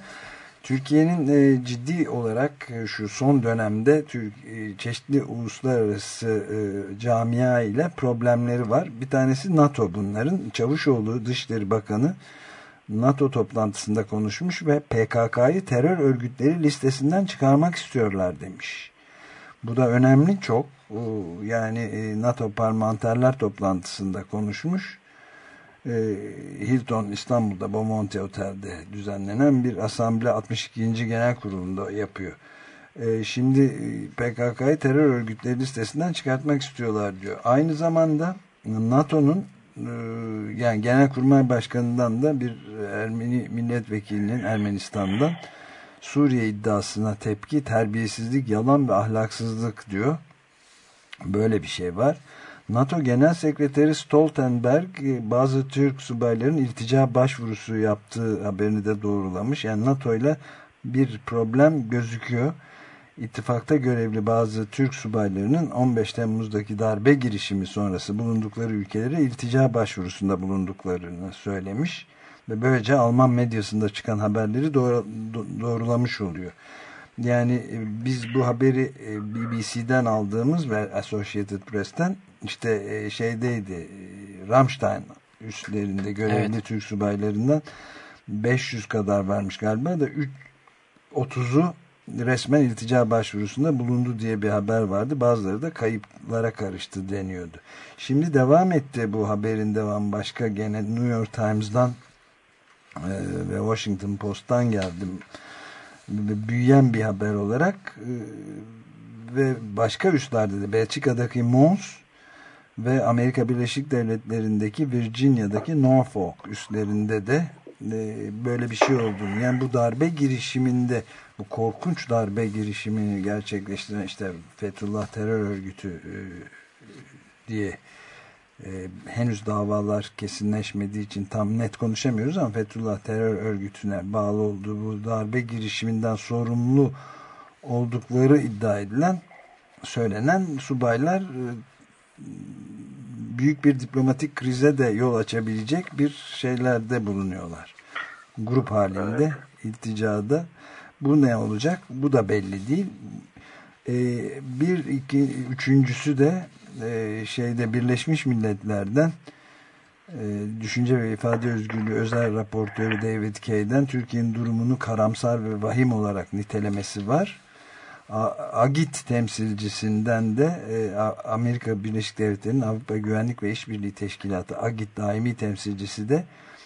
Türkiye'nin e, ciddi olarak e, şu son dönemde Türk, e, çeşitli uluslararası e, camia ile problemleri var. Bir tanesi NATO bunların. Çavuşoğlu Dışişleri Bakanı NATO toplantısında konuşmuş ve PKK'yı terör örgütleri listesinden çıkarmak istiyorlar demiş. Bu da önemli çok. Yani e, NATO parlamenterler toplantısında konuşmuş. E, Hilton İstanbul'da Bomonti Otel'de düzenlenen bir asamble 62. Genel Kurulu'nda yapıyor. E, Şimdi e, PKK'yı terör örgütleri listesinden çıkartmak istiyorlar diyor. Aynı zamanda NATO'nun yani Genelkurmay Başkanı'ndan da bir Ermeni milletvekilinin Ermenistan'dan Suriye iddiasına tepki, terbiyesizlik, yalan ve ahlaksızlık diyor. Böyle bir şey var. NATO Genel Sekreteri Stoltenberg e, bazı Türk subayların iltica başvurusu yaptığı haberini de doğrulamış. Yani NATO ile bir problem gözüküyor. İttifakta görevli bazı Türk subaylarının 15 Temmuz'daki darbe girişimi sonrası bulundukları ülkelere iltica başvurusunda bulunduklarını söylemiş. Ve böylece Alman medyasında çıkan haberleri doğru, do- doğrulamış oluyor. Yani e, biz bu haberi e, BBC'den aldığımız ve Associated Press'ten işte e, şeydeydi e, Ramstein üstlerinde görevli Evet. Türk subaylarından 500 kadar vermiş galiba da 3 30'u resmen iltica başvurusunda bulundu diye bir haber vardı. Bazıları da kayıplara karıştı deniyordu. Şimdi devam etti bu haberin devamı başka gene New York Times'dan e, ve Washington Post'tan geldim. Büyüyen bir haber olarak e, ve başka üslerde de Belçika'daki Mons ve Amerika Birleşik Devletleri'ndeki Virginia'daki Norfolk üslerinde de e, böyle bir şey olduğunu yani bu darbe girişiminde bu korkunç darbe girişimini gerçekleştiren işte Fethullah terör örgütü e, diye e, henüz davalar kesinleşmediği için tam net konuşamıyoruz ama Fethullah terör örgütüne bağlı olduğu bu darbe girişiminden sorumlu oldukları iddia edilen söylenen subaylar büyük bir diplomatik krize de yol açabilecek bir şeylerde bulunuyorlar. Grup halinde, ilticada. Bu ne olacak? Bu da belli değil. Ee, bir, iki, üçüncüsü de e, şeyde Birleşmiş Milletler'den e, Düşünce ve İfade Özgürlüğü özel raportörü David Kay'den Türkiye'nin durumunu karamsar ve vahim olarak nitelemesi var. AGİT temsilcisinden de e, Amerika Birleşik Devletleri'nin Avrupa Güvenlik ve İşbirliği Teşkilatı AGİT daimi temsilcisi de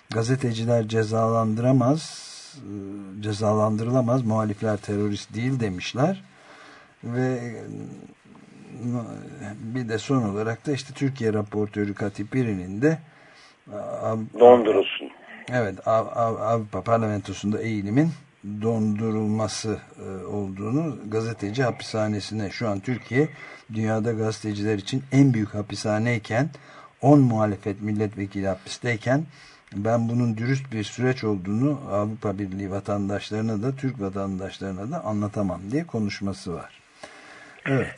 gazeteciler cezalandıramaz e, cezalandırılamaz muhalifler terörist değil demişler ve e, bir de son olarak da işte Türkiye raportörü Katip İrin'in de Dondurulsun. Evet Av- Av- Avrupa Parlamentosu'nda eğilimin dondurulması e, olduğunu gazeteci hapishanesine şu an Türkiye dünyada gazeteciler için en büyük hapishaneyken 10 muhalefet milletvekili hapisteyken ben bunun dürüst bir süreç olduğunu Avrupa Birliği vatandaşlarına da Türk vatandaşlarına da anlatamam diye konuşması var. Evet.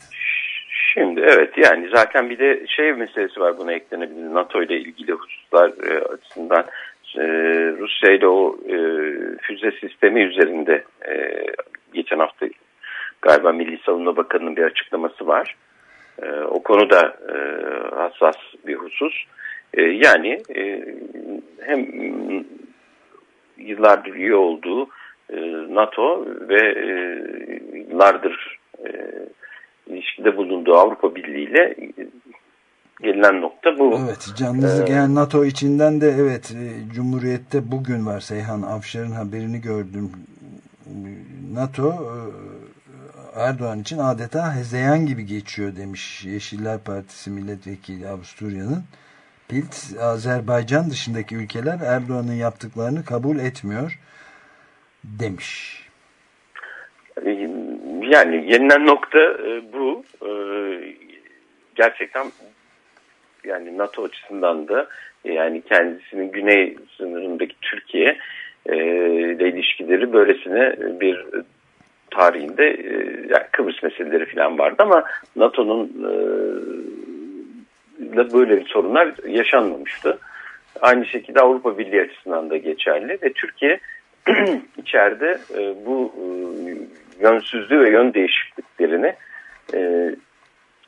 Şimdi evet yani zaten bir de şey meselesi var buna eklenebilir. NATO ile ilgili hususlar e, açısından e, Rusya ile o e, füze sistemi üzerinde e, geçen hafta galiba Milli Savunma Bakanı'nın bir açıklaması var. E, o konuda e, hassas bir husus. E, yani e, hem yıllardır üye olduğu e, NATO ve e, yıllardır e, ilişkide bulunduğu Avrupa Birliği ile gelinen nokta bu. Evet canınızı Ee, yani NATO içinden de evet e, Cumhuriyet'te bugün var Seyhan Afşar'ın haberini gördüm. NATO e, Erdoğan için adeta hezeyan gibi geçiyor demiş Yeşiller Partisi milletvekili Avusturya'nın. Pilt Azerbaycan dışındaki ülkeler Erdoğan'ın yaptıklarını kabul etmiyor demiş. Yani gelinen nokta e, bu. Gerçekten yani NATO açısından da yani kendisinin güney sınırındaki Türkiye e, ile ilişkileri böylesine bir tarihinde e, yani Kıbrıs meseleleri falan vardı ama NATO'nun e, böyle bir sorunlar yaşanmamıştı. aynı şekilde Avrupa Birliği açısından da geçerli ve Türkiye içeride e, bu e, yönsüzlüğü ve yön değişikliklerini e,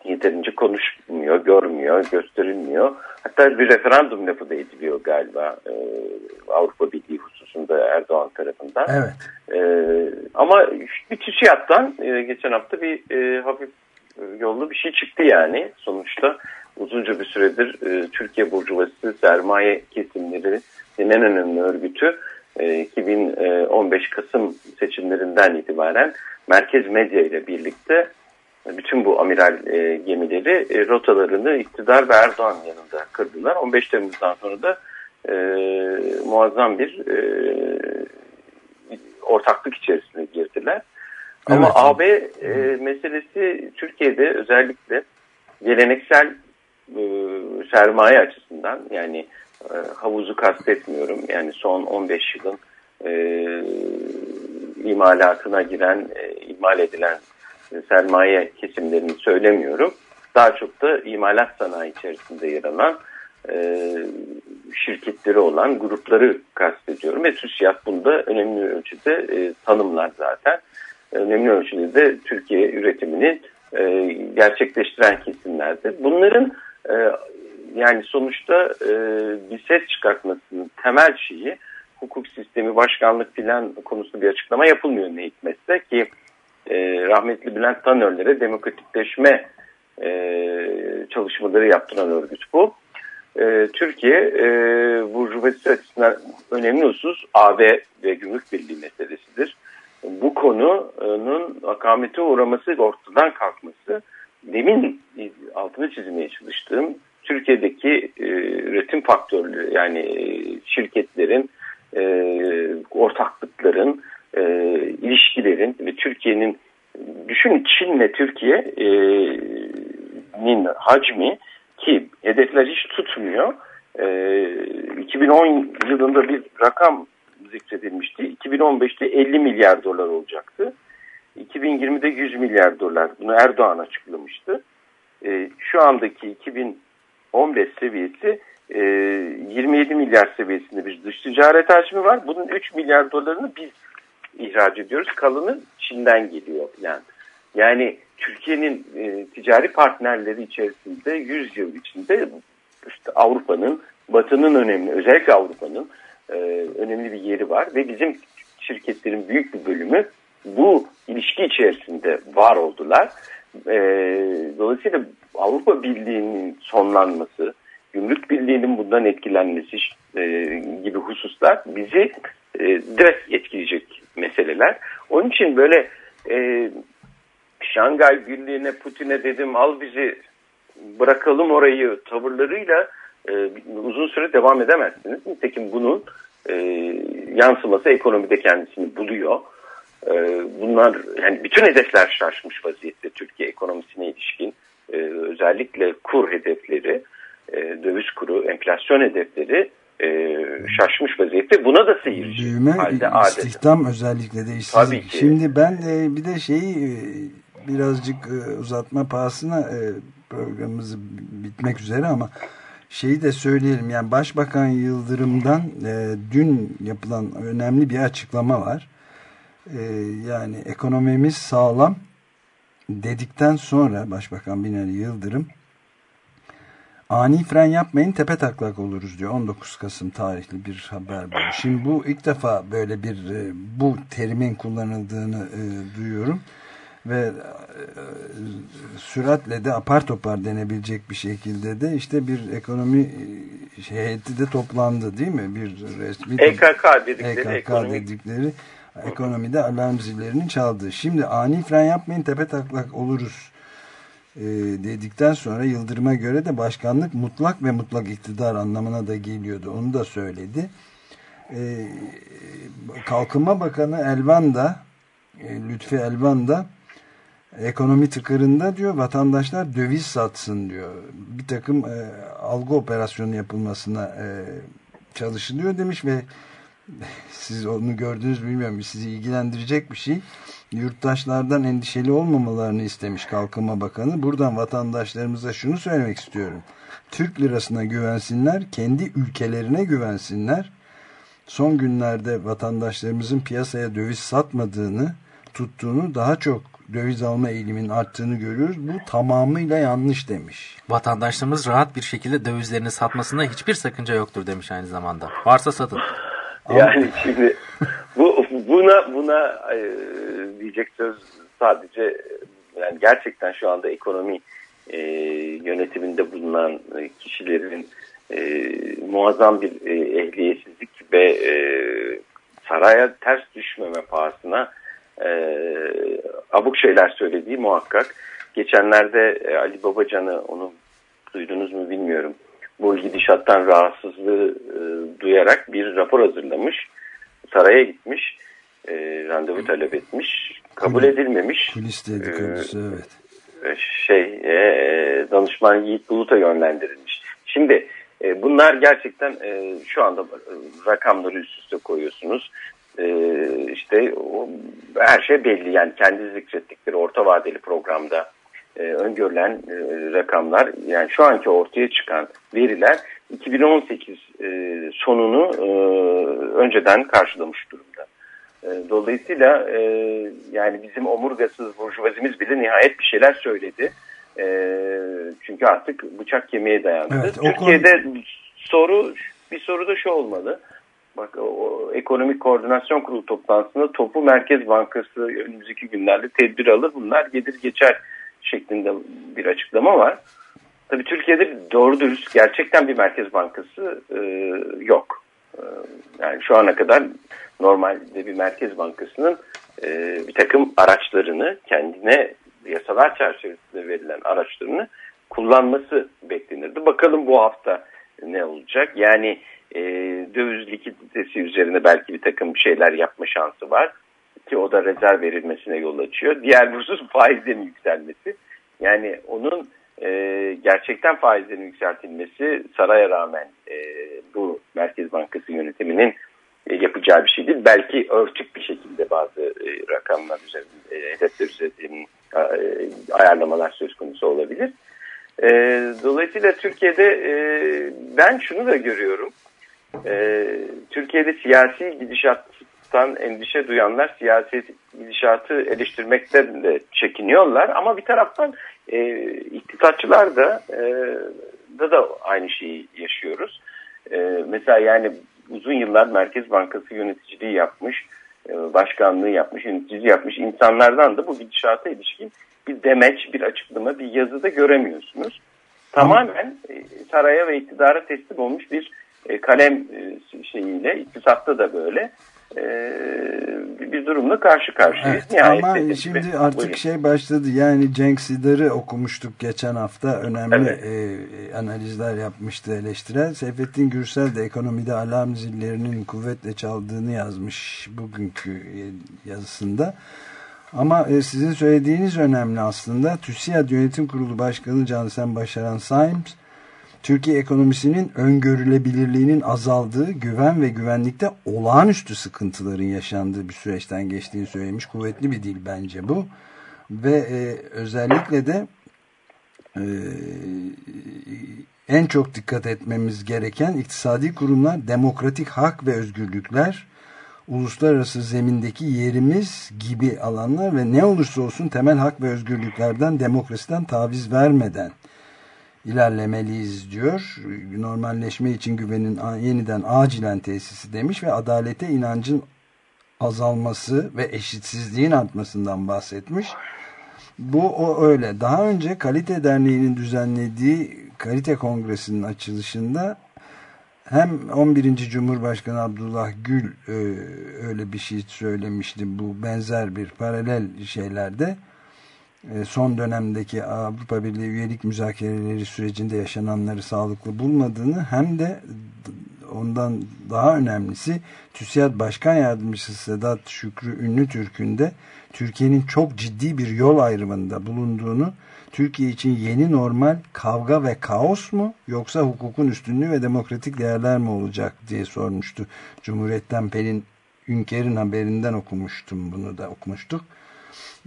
yeterince konuşmuyor, görmüyor, gösterilmiyor. Hatta bir referandum lafı da ediliyor galiba e, Avrupa Birliği hususunda Erdoğan tarafından. Evet. E, ama bir TÜSİAD'dan e, geçen hafta bir e, hafif e, yollu bir şey çıktı yani. Sonuçta uzunca bir süredir e, Türkiye Burjuvası sermaye kesimleri en önemli örgütü e, 2015 Kasım seçimlerinden itibaren merkez medya ile birlikte bütün bu amiral e, gemileri e, rotalarını iktidar ve Erdoğan yanında kırdılar. 15 Temmuz'dan sonra da e, muazzam bir e, ortaklık içerisine girdiler. Ama Evet. AB e, meselesi Türkiye'de özellikle geleneksel e, sermaye açısından yani e, havuzu kastetmiyorum. Yani son 15 yılın e, imalatına giren, e, imal edilen sermaye kesimlerini söylemiyorum. Daha çok da imalat sanayi içerisinde yer alan e, şirketleri olan grupları kastediyorum. Ve TÜSİAD bunda önemli ölçüde e, tanımlar zaten. Önemli ölçüde de Türkiye üretimini e, gerçekleştiren kesimlerdir. Bunların e, yani sonuçta e, bir ses çıkartmasının temel şeyi hukuk sistemi, başkanlık filan konusunda bir açıklama yapılmıyor ne hikmetse ki e, rahmetli Bülent Tanörler'e demokratikleşme e, çalışmaları yaptıran örgüt bu. E, Türkiye e, burjuvazisi açısından önemli husus AB ve gümrük birliği meselesidir. Bu konunun akamete uğraması ve ortadan kalkması demin altını çizmeye çalıştığım Türkiye'deki e, üretim faktörleri yani e, şirketlerin, e, ortaklıkların, e, ilişkilerin ve Türkiye'nin düşün Çin'le Türkiye'nin hacmi ki hedefler hiç tutmuyor. E, 2010 yılında bir rakam zikredilmişti. 2015'te 50 milyar dolar olacaktı. 2020'de 100 milyar dolar. Bunu Erdoğan açıklamıştı. E, şu andaki 2015 seviyesi e, 27 milyar seviyesinde bir dış ticaret hacmi var. Bunun 3 milyar dolarını biz ihraç ediyoruz. Kalanı Çin'den geliyor yani. Yani Türkiye'nin e, ticari partnerleri içerisinde 100 yıl içinde işte Avrupa'nın, Batı'nın önemli, özellikle Avrupa'nın e, önemli bir yeri var ve bizim şirketlerin büyük bir bölümü bu ilişki içerisinde var oldular. E, dolayısıyla Avrupa Birliği'nin sonlanması, Gümrük Birliği'nin bundan etkilenmesi e, gibi hususlar bizi e, direkt etkileyecek meseleler. Onun için böyle e, Şangay Birliği'ne Putin'e dedim al bizi bırakalım orayı tavırlarıyla e, uzun süre devam edemezsiniz. Nitekim bunun e, yansıması ekonomide kendisini buluyor. E, bunlar yani bütün hedefler şaşmış vaziyette Türkiye ekonomisine ilişkin. E, özellikle kur hedefleri, e, döviz kuru, enflasyon hedefleri e, şaşmış vaziyette. Buna da seyirci. Büyüme, halde istihdam adeta. özellikle de işsizlik. Tabii ki. Şimdi ben e, bir de şeyi e, birazcık e, uzatma pahasına e, programımız bitmek üzere ama şeyi de söyleyelim. Yani Başbakan Yıldırım'dan e, dün yapılan önemli bir açıklama var. E, yani ekonomimiz sağlam dedikten sonra Başbakan Binali Yıldırım ani fren yapmayın tepe taklak oluruz diyor. 19 Kasım tarihli bir haber bu. Şimdi bu ilk defa böyle bir e, bu terimin kullanıldığını e, duyuyorum ve e, süratle de apar topar denebilecek bir şekilde de işte bir ekonomi e, şey, heyeti de toplandı değil mi? Bir resmi EKK dedikleri EKK ekonomik dedikleri ekonomide alarm zillerinin çaldığı. Şimdi ani fren yapmayın tepe taklak oluruz e, dedikten sonra Yıldırım'a göre de başkanlık mutlak ve mutlak iktidar anlamına da geliyordu. Onu da söyledi. E, Kalkınma Bakanı Elvan da e, Lütfi Elvan da ekonomi tıkırında diyor vatandaşlar döviz satsın diyor. Bir takım e, algı operasyonu yapılmasına e, çalışılıyor demiş ve Siz onu gördünüz bilmiyorum. Sizi ilgilendirecek bir şey. Yurttaşlardan endişeli olmamalarını istemiş Kalkınma Bakanı. Buradan vatandaşlarımıza şunu söylemek istiyorum. Türk lirasına güvensinler, kendi ülkelerine güvensinler. Son günlerde vatandaşlarımızın piyasaya döviz satmadığını, tuttuğunu, daha çok döviz alma eğiliminin arttığını görüyoruz. Bu tamamıyla yanlış demiş. Vatandaşlarımız rahat bir şekilde dövizlerini satmasında hiçbir sakınca yoktur demiş aynı zamanda. Varsa satın. Yani şimdi bu buna buna e, diyecek söz sadece yani gerçekten şu anda ekonomi e, yönetiminde bulunan kişilerin e, muazzam bir e, ehliyetsizlik ve e, saraya ters düşmeme pahasına e, abuk şeyler söylediği muhakkak. Geçenlerde e, Ali Babacan'ı onu duydunuz mu bilmiyorum. Bu gidişattan rahatsızlığı e, duyarak bir rapor hazırlamış. Saraya gitmiş. E, randevu talep etmiş. Kabul Kulis- edilmemiş. Kulis dedikodusu evet. E, şey e, danışman Yiğit Bulut'a yönlendirilmiş. Şimdi e, bunlar gerçekten e, şu anda e, rakamları üst üste koyuyorsunuz. E, işte o, her şey belli yani kendi zikrettikleri orta vadeli programda e, öngörülen e, rakamlar yani şu anki ortaya çıkan veriler 2018 e, sonunu e, önceden karşılamış durumda. E, Dolayısıyla e, yani bizim omurgasız burjuvazimiz bile nihayet bir şeyler söyledi. E, çünkü artık bıçak kemiğe dayandı. Evet, Türkiye'de soru bir soru da şu olmalı. Bak o ekonomik koordinasyon kurulu toplantısında topu Merkez Bankası önümüzdeki günlerde tedbir alır. Bunlar gelir geçer şeklinde bir açıklama var. Tabii Türkiye'de doğru dürüst gerçekten bir Merkez Bankası e, yok. E, yani şu ana kadar normalde bir Merkez Bankası'nın e, bir takım araçlarını kendine yasalar çerçevesinde verilen araçlarını kullanması beklenirdi. Bakalım bu hafta ne olacak? Yani e, döviz likiditesi üzerine belki bir takım şeyler yapma şansı var ki o da rezerv verilmesine yol açıyor. Diğer husus faizlerin yükselmesi. Yani onun e, gerçekten faizlerin yükseltilmesi saraya rağmen e, bu Merkez Bankası yönetiminin e, yapacağı bir şey değil. Belki örtük bir şekilde bazı e, rakamlar üzerinde, e, hedefler üzerinde e, ayarlamalar söz konusu olabilir. E, dolayısıyla Türkiye'de e, ben şunu da görüyorum. E, Türkiye'de siyasi gidişattan endişe duyanlar siyasi gidişatı eleştirmekten de çekiniyorlar. Ama bir taraftan e, iktisatçılar da, e, da da aynı şeyi yaşıyoruz. E, mesela yani uzun yıllar Merkez Bankası yöneticiliği yapmış, e, başkanlığı yapmış, yöneticiliği yapmış insanlardan da bu gidişata ilişkin bir demeç, bir açıklama, bir yazıda göremiyorsunuz. Tamamen e, saraya ve iktidara teslim olmuş bir e, kalem e, şeyiyle, iktisatta da böyle bir durumla karşı karşıyayız. Evet, ama dediğim şimdi artık Buyurun. şey başladı yani Cenk Sidar'ı okumuştuk geçen hafta önemli Evet. e, analizler yapmıştı eleştirel. Seyfettin Gürsel de ekonomide alarm zillerinin kuvvetle çaldığını yazmış bugünkü e, yazısında. Ama e, sizin söylediğiniz önemli aslında. TÜSİAD Yönetim Kurulu Başkanı Cansen Başaran Symes Türkiye ekonomisinin öngörülebilirliğinin azaldığı, güven ve güvenlikte olağanüstü sıkıntıların yaşandığı bir süreçten geçtiğini söylemiş. Kuvvetli bir dil bence bu. Ve e, özellikle de e, en çok dikkat etmemiz gereken iktisadi kurumlar, demokratik hak ve özgürlükler, uluslararası zemindeki yerimiz gibi alanlar ve ne olursa olsun temel hak ve özgürlüklerden, demokrasiden taviz vermeden ilerlemeliyiz diyor. Normalleşme için güvenin yeniden acilen tesisi demiş ve adalete inancın azalması ve eşitsizliğin artmasından bahsetmiş. Bu o öyle. Daha önce Kalite Derneği'nin düzenlediği Kalite Kongresi'nin açılışında hem 11. Cumhurbaşkanı Abdullah Gül e, öyle bir şey söylemişti bu benzer bir paralel şeylerde son dönemdeki Avrupa Birliği üyelik müzakereleri sürecinde yaşananları sağlıklı bulmadığını hem de ondan daha önemlisi TÜSİAD Başkan Yardımcısı Sedat Şükrü Ünlü Türk'ün de Türkiye'nin çok ciddi bir yol ayrımında bulunduğunu Türkiye için yeni normal kavga ve kaos mu yoksa hukukun üstünlüğü ve demokratik değerler mi olacak diye sormuştu. Cumhuriyet'ten Pelin Ünker'in haberinden okumuştum bunu da okumuştuk.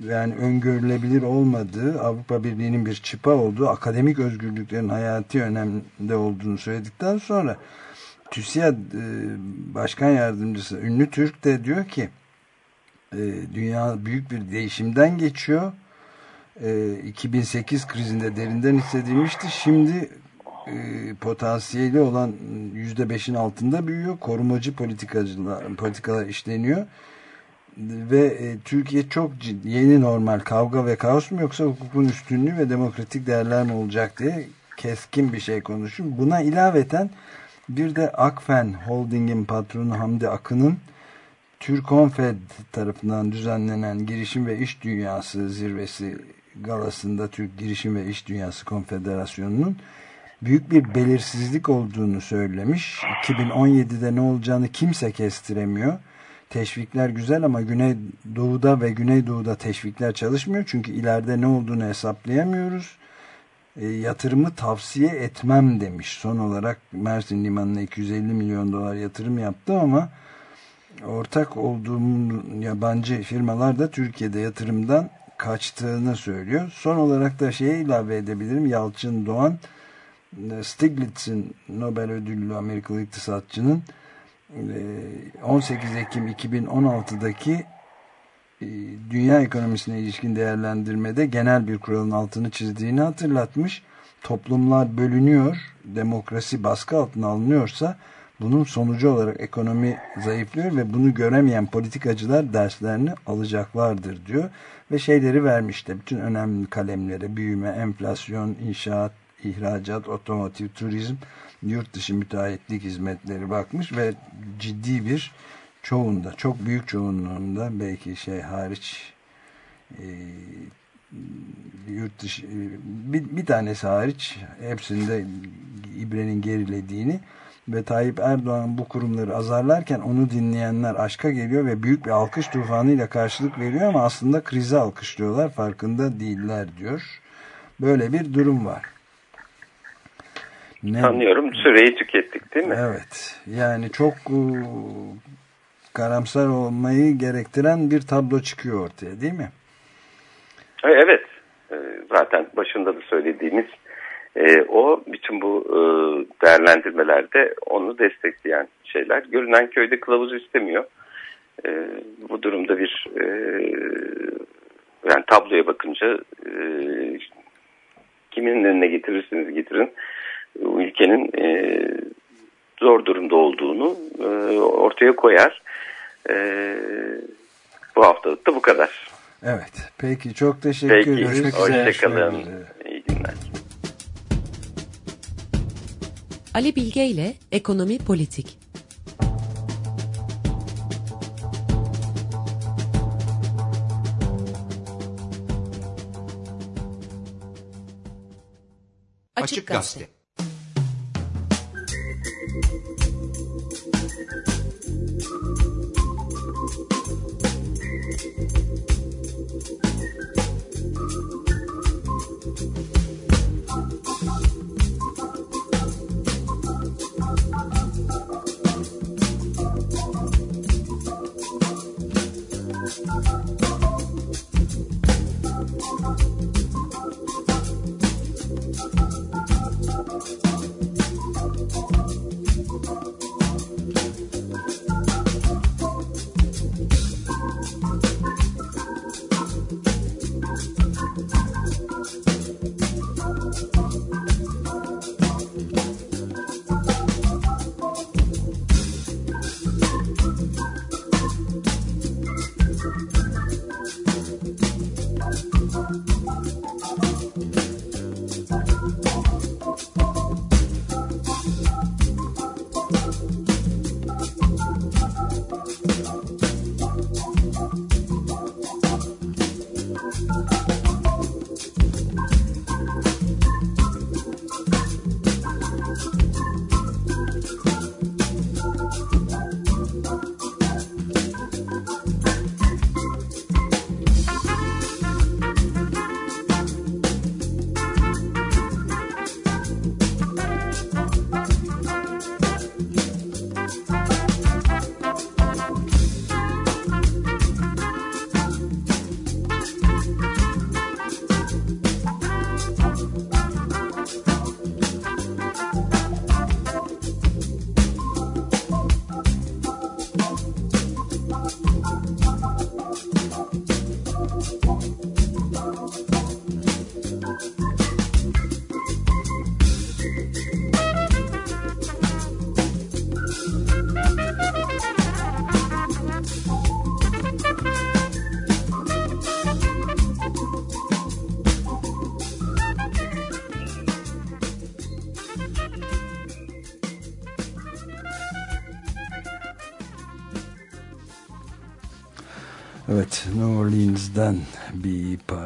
Yani öngörülebilir olmadığı Avrupa Birliği'nin bir çıpa olduğu akademik özgürlüklerin hayati önemde olduğunu söyledikten sonra TÜSİAD e, Başkan Yardımcısı Ünlü Türk de diyor ki e, dünya büyük bir değişimden geçiyor. E, 2008 krizinde derinden hissedilmişti. Şimdi e, potansiyeli olan %5'in altında büyüyor. Korumacı politikalar işleniyor. Ve e, Türkiye çok ciddi, yeni normal kavga ve kaos mu yoksa hukukun üstünlüğü ve demokratik değerler mi olacak diye keskin bir şey konuşuyor. Buna ilaveten bir de Akfen Holding'in patronu Hamdi Akın'ın Türkonfed tarafından düzenlenen Girişim ve İş Dünyası zirvesi galasında Türk Girişim ve İş Dünyası Konfederasyonu'nun büyük bir belirsizlik olduğunu söylemiş. 2017'de ne olacağını kimse kestiremiyor. Teşvikler güzel ama Güneydoğu'da ve Güneydoğu'da teşvikler çalışmıyor. Çünkü ileride ne olduğunu hesaplayamıyoruz. E, yatırımı tavsiye etmem demiş. Son olarak Mersin Limanı'na 250 milyon dolar yatırım yaptı ama ortak olduğum yabancı firmalar da Türkiye'de yatırımdan kaçtığını söylüyor. Son olarak da şeye ilave edebilirim. Yalçın Doğan Stiglitz'in Nobel ödüllü Amerikalı iktisatçının 18 Ekim 2016'daki dünya ekonomisine ilişkin değerlendirmede genel bir kuralın altını çizdiğini hatırlatmış. Toplumlar bölünüyor, demokrasi baskı altına alınıyorsa bunun sonucu olarak ekonomi zayıflıyor ve bunu göremeyen politikacılar derslerini alacaklardır diyor. Ve şeyleri vermişti. Bütün önemli kalemlere büyüme, enflasyon, inşaat, ihracat, otomotiv, turizm, yurt dışı müteahhitlik hizmetleri bakmış ve ciddi bir çoğunda, çok büyük çoğunluğunda belki şey hariç e, yurt dışı bir, bir tanesi hariç hepsinde İbre'nin gerilediğini ve Tayyip Erdoğan bu kurumları azarlarken onu dinleyenler aşka geliyor ve büyük bir alkış tufanıyla karşılık veriyor ama aslında krize alkışlıyorlar farkında değiller diyor. Böyle bir durum var. Ne? Anlıyorum. Süreyi tükettik değil mi? Evet. Yani çok karamsar olmayı gerektiren bir tablo çıkıyor ortaya değil mi? Evet. Zaten başında da söylediğimiz o bütün bu değerlendirmelerde onu destekleyen şeyler. Görünen köyde kılavuz istemiyor. Bu durumda bir yani tabloya bakınca kimin önüne getirirsiniz getirin ülkenin e, zor durumda olduğunu e, ortaya koyar. E, bu haftalık da bu kadar. Evet. Peki çok teşekkür Peki, ederiz. Hoşçakalın. İyi günler. Ali Bilge ile Ekonomi Politik Açık Gazete Thank you.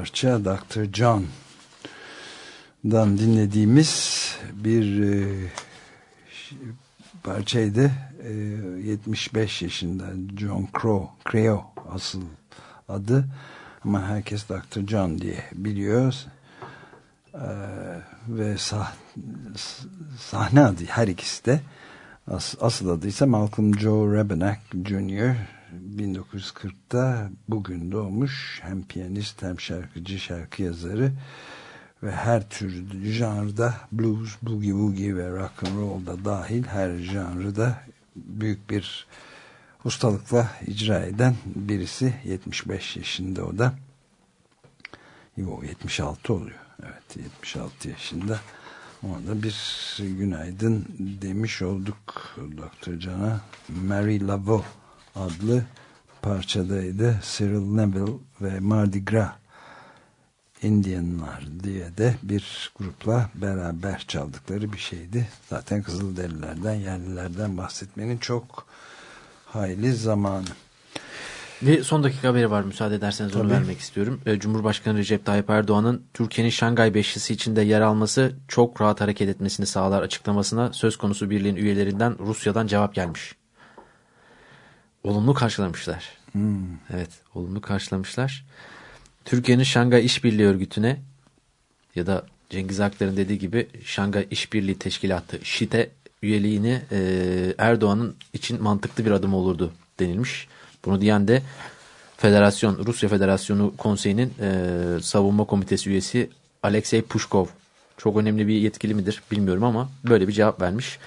Parça Dr. John'dan dinlediğimiz bir e, parçaydı. E, 75 yaşında John Crow, Creo asıl adı ama herkes Dr. John diye biliyor. E, ve sah sahne adı her ikisi de As, asıl adı ise Malcolm Joe Rebenak Jr. 1940'da bugün doğmuş hem piyanist hem şarkıcı şarkı yazarı ve her tür janrda blues, boogie woogie ve rock and roll da dahil her janrda büyük bir ustalıkla icra eden birisi. 75 yaşında o da. Yo, 76 oluyor. Evet 76 yaşında. Ona bir günaydın demiş olduk Dr. Can'a. Mary Laveau adlı parçadaydı Cyril Neville ve Mardi Gras Indianlar diye de bir grupla beraber çaldıkları bir şeydi. Zaten Kızılderililerden, yerlilerden bahsetmenin çok hayli zamanı. Ve son dakika haberi var müsaade ederseniz onu Tabii. vermek istiyorum. Ee, Cumhurbaşkanı Recep Tayyip Erdoğan'ın Türkiye'nin Şangay Beşlisi içinde yer alması çok rahat hareket etmesini sağlar açıklamasına söz konusu birliğin üyelerinden Rusya'dan cevap gelmiş. Olumlu karşılamışlar. Evet olumlu karşılamışlar. Türkiye'nin Şangay İşbirliği Örgütü'ne ya da Cengiz Aktar'ın dediği gibi Şangay İşbirliği Teşkilatı ŞİT'e üyeliğini e, Erdoğan'ın için mantıklı bir adım olurdu denilmiş. Bunu diyen de Federasyon Rusya Federasyonu Konseyi'nin e, savunma komitesi üyesi Alexey Pushkov. Çok önemli bir yetkili midir bilmiyorum ama böyle bir cevap vermiş.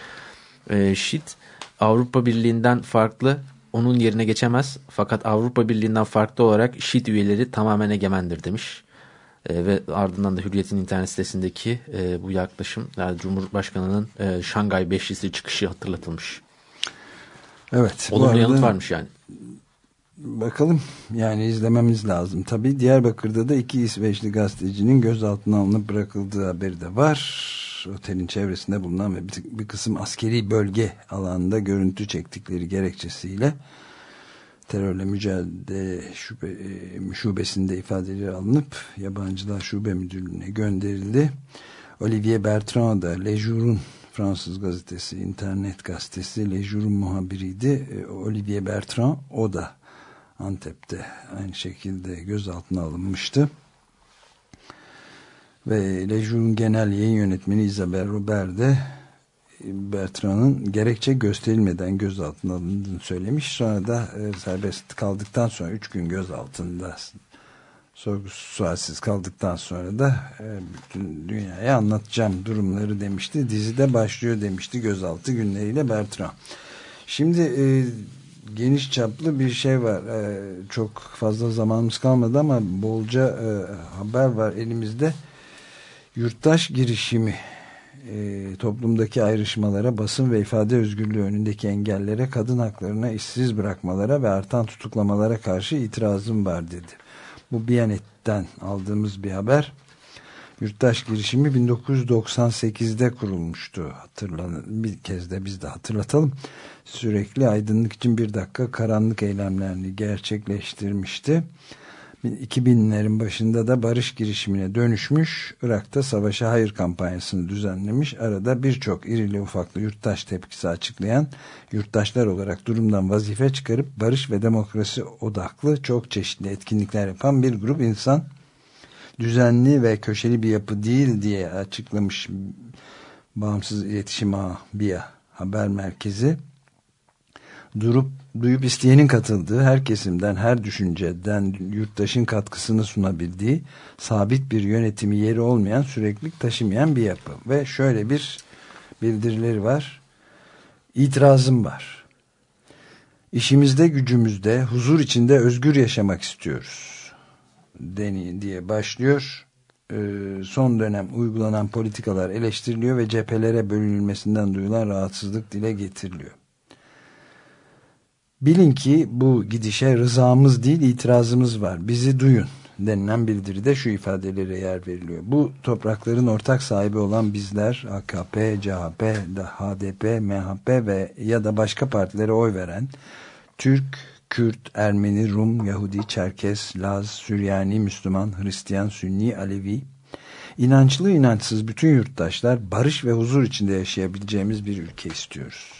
E, ŞİT Avrupa Birliği'nden farklı onun yerine geçemez. Fakat Avrupa Birliği'nden farklı olarak ŞİT üyeleri tamamen egemendir demiş. E, ve ardından da Hürriyet'in internet sitesindeki e, bu yaklaşım yani Cumhurbaşkanı'nın e, Şangay Beşlisi çıkışı hatırlatılmış. Evet. Olumlu yanıt varmış yani. Bakalım yani izlememiz lazım. Tabii Diyarbakır'da da iki İsveçli gazetecinin gözaltına alınıp bırakıldığı haberi de var. Otelin çevresinde bulunan ve bir, bir kısım askeri bölge alanında görüntü çektikleri gerekçesiyle terörle mücadele şube, e, şubesinde ifadeleri alınıp yabancılar şube müdürlüğüne gönderildi. Olivier Bertrand da Le Jour'un Fransız gazetesi, internet gazetesi Le Jour'un muhabiriydi. E, Olivier Bertrand o da Antep'te aynı şekilde gözaltına alınmıştı. Ve Le Jour'un genel yayın yönetmeni Isabelle Robert de Bertrand'ın gerekçe gösterilmeden gözaltına alındığını söylemiş. Sonra da e, serbest kaldıktan sonra 3 gün gözaltında sorgusuz sualsiz kaldıktan sonra da e, bütün dünyaya anlatacağım durumları demişti. Dizide başlıyor demişti gözaltı günleriyle Bertrand. Şimdi e, geniş çaplı bir şey var. E, çok fazla zamanımız kalmadı ama bolca e, haber var elimizde. Yurttaş girişimi e, toplumdaki ayrışmalara, basın ve ifade özgürlüğü önündeki engellere, kadın haklarına işsiz bırakmalara ve artan tutuklamalara karşı itirazım var dedi. Bu Biyanet'ten aldığımız bir haber. Yurttaş girişimi 1998'de kurulmuştu. Hatırlanın bir kez de biz de hatırlatalım. Sürekli aydınlık için bir dakika karanlık eylemlerini gerçekleştirmişti. 2000'lerin başında da barış girişimine dönüşmüş. Irak'ta savaşa hayır kampanyasını düzenlemiş. Arada birçok irili ufaklı yurttaş tepkisi açıklayan yurttaşlar olarak durumdan vazife çıkarıp barış ve demokrasi odaklı çok çeşitli etkinlikler yapan bir grup insan düzenli ve köşeli bir yapı değil diye açıklamış Bağımsız İletişim Ağı BİA haber merkezi durup duyup isteyenin katıldığı her kesimden her düşünceden yurttaşın katkısını sunabildiği sabit bir yönetimi yeri olmayan süreklilik taşımayan bir yapı. Ve şöyle bir bildirileri var. İtirazım var. İşimizde gücümüzde huzur içinde özgür yaşamak istiyoruz. Deni diye başlıyor. Ee, son dönem uygulanan politikalar eleştiriliyor ve cephelere bölünülmesinden duyulan rahatsızlık dile getiriliyor Bilin ki bu gidişe rızamız değil itirazımız var. Bizi duyun denilen bildiride şu ifadelere yer veriliyor. Bu toprakların ortak sahibi olan bizler AKP, CHP, HDP, MHP ve ya da başka partilere oy veren Türk, Kürt, Ermeni, Rum, Yahudi, Çerkes, Laz, Süryani, Müslüman, Hristiyan, Sünni, Alevi, inançlı inançsız bütün yurttaşlar barış ve huzur içinde yaşayabileceğimiz bir ülke istiyoruz.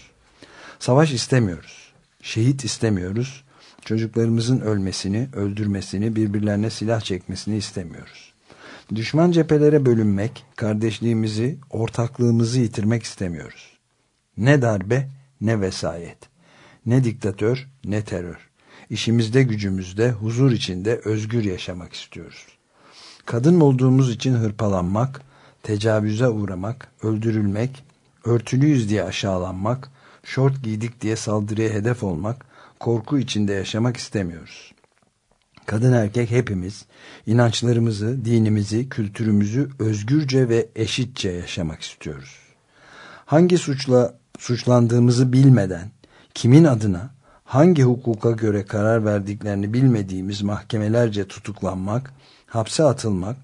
Savaş istemiyoruz. Şehit istemiyoruz. Çocuklarımızın ölmesini, öldürmesini, birbirlerine silah çekmesini istemiyoruz. Düşman cephelere bölünmek, kardeşliğimizi, ortaklığımızı yitirmek istemiyoruz. Ne darbe, ne vesayet. Ne diktatör, ne terör. İşimizde, gücümüzde, huzur içinde özgür yaşamak istiyoruz. Kadın olduğumuz için hırpalanmak, tecavüze uğramak, öldürülmek, örtülüyüz diye aşağılanmak, şort giydik diye saldırıya hedef olmak, korku içinde yaşamak istemiyoruz. Kadın erkek hepimiz inançlarımızı, dinimizi, kültürümüzü özgürce ve eşitçe yaşamak istiyoruz. Hangi suçla suçlandığımızı bilmeden, kimin adına, hangi hukuka göre karar verdiklerini bilmediğimiz mahkemelerce tutuklanmak, hapse atılmak,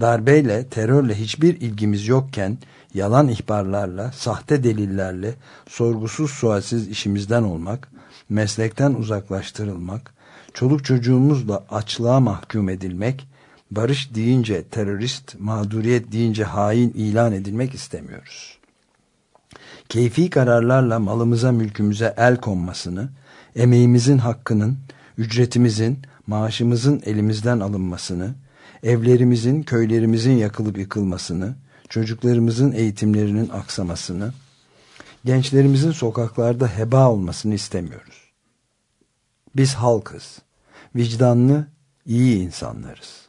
darbeyle, terörle hiçbir ilgimiz yokken yalan ihbarlarla, sahte delillerle, sorgusuz sualsiz işimizden olmak, meslekten uzaklaştırılmak, çoluk çocuğumuzla açlığa mahkum edilmek, barış deyince terörist, mağduriyet deyince hain ilan edilmek istemiyoruz. Keyfi kararlarla malımıza mülkümüze el konmasını, emeğimizin hakkının, ücretimizin, maaşımızın elimizden alınmasını, evlerimizin, köylerimizin yakılıp yıkılmasını, çocuklarımızın eğitimlerinin aksamasını, gençlerimizin sokaklarda heba olmasını istemiyoruz. Biz halkız, vicdanlı, iyi insanlarız.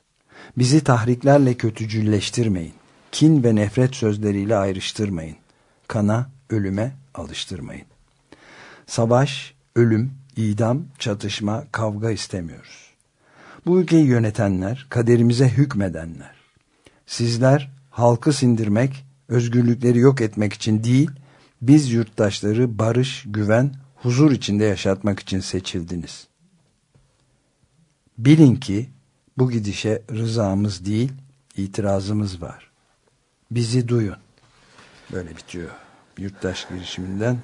Bizi tahriklerle kötücülleştirmeyin, kin ve nefret sözleriyle ayrıştırmayın, kana, ölüme alıştırmayın. Savaş, ölüm, idam, çatışma, kavga istemiyoruz. Bu ülkeyi yönetenler, kaderimize hükmedenler. Sizler halkı sindirmek, özgürlükleri yok etmek için değil, biz yurttaşları barış, güven, huzur içinde yaşatmak için seçildiniz. Bilin ki bu gidişe rızamız değil, itirazımız var. Bizi duyun. Böyle bitiyor. Yurttaş girişiminden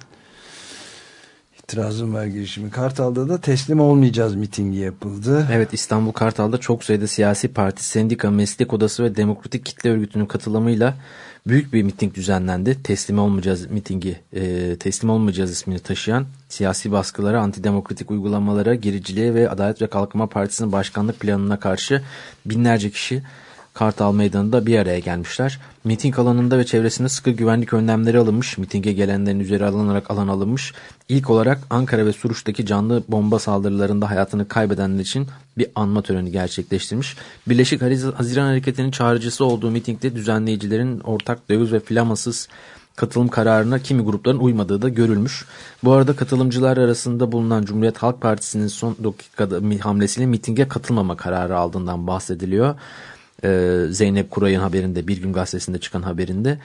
itirazım var girişimi. Kartal'da da teslim olmayacağız mitingi yapıldı. Evet İstanbul Kartal'da çok sayıda siyasi parti, sendika, meslek odası ve demokratik kitle örgütünün katılımıyla büyük bir miting düzenlendi. Teslim olmayacağız mitingi, e, teslim olmayacağız ismini taşıyan siyasi baskılara, antidemokratik uygulamalara, gericiliğe ve Adalet ve Kalkınma Partisi'nin başkanlık planına karşı binlerce kişi Kartal Meydanı'nda bir araya gelmişler. Miting alanında ve çevresinde sıkı güvenlik önlemleri alınmış. Mitinge gelenlerin üzeri alınarak alan alınmış. İlk olarak Ankara ve Suruç'taki canlı bomba saldırılarında hayatını kaybedenler için bir anma töreni gerçekleştirmiş. Birleşik Haziran Hareketi'nin çağrıcısı olduğu mitingde düzenleyicilerin ortak döviz ve flamasız katılım kararına kimi grupların uymadığı da görülmüş. Bu arada katılımcılar arasında bulunan Cumhuriyet Halk Partisi'nin son dakikada hamlesiyle mitinge katılmama kararı aldığından bahsediliyor. Ee, Zeynep Kuray'ın haberinde Bir Gün Gazetesi'nde çıkan haberinde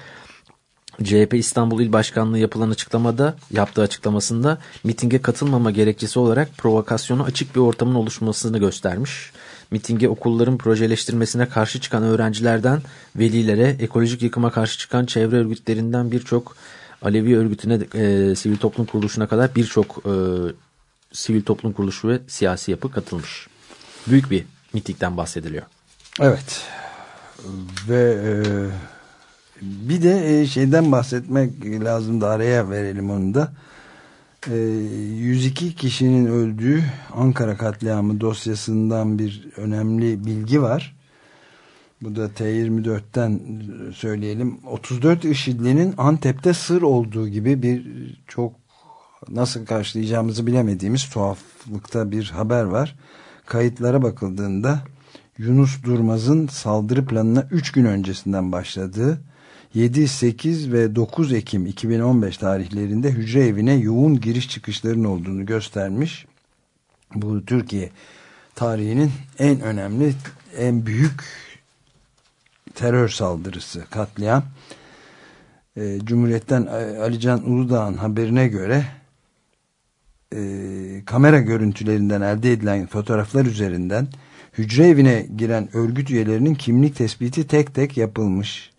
CHP İstanbul İl Başkanlığı yapılan açıklamada yaptığı açıklamasında mitinge katılmama gerekçesi olarak provokasyonu açık bir ortamın oluşmasını göstermiş. Mitinge okulların projeleştirmesine karşı çıkan öğrencilerden velilere, ekolojik yıkıma karşı çıkan çevre örgütlerinden birçok Alevi örgütüne, e, sivil toplum kuruluşuna kadar birçok e, sivil toplum kuruluşu ve siyasi yapı katılmış. Büyük bir mitingden bahsediliyor. Evet. Ve e, bir de e, şeyden bahsetmek lazım da araya verelim onu da. E, 102 kişinin öldüğü Ankara katliamı dosyasından bir önemli bilgi var. Bu da T24'ten söyleyelim. 34 IŞİD'linin Antep'te sır olduğu gibi bir çok nasıl karşılayacağımızı bilemediğimiz tuhaflıkta bir haber var. Kayıtlara bakıldığında Yunus Durmaz'ın saldırı planına 3 gün öncesinden başladığı 7, 8 ve 9 Ekim 2015 tarihlerinde hücre evine yoğun giriş çıkışların olduğunu göstermiş. Bu Türkiye tarihinin en önemli, en büyük terör saldırısı, katliam. E, Cumhuriyet'ten Alican Uludağ'ın haberine göre e, kamera görüntülerinden elde edilen fotoğraflar üzerinden hücre evine giren örgüt üyelerinin kimlik tespiti tek tek yapılmış.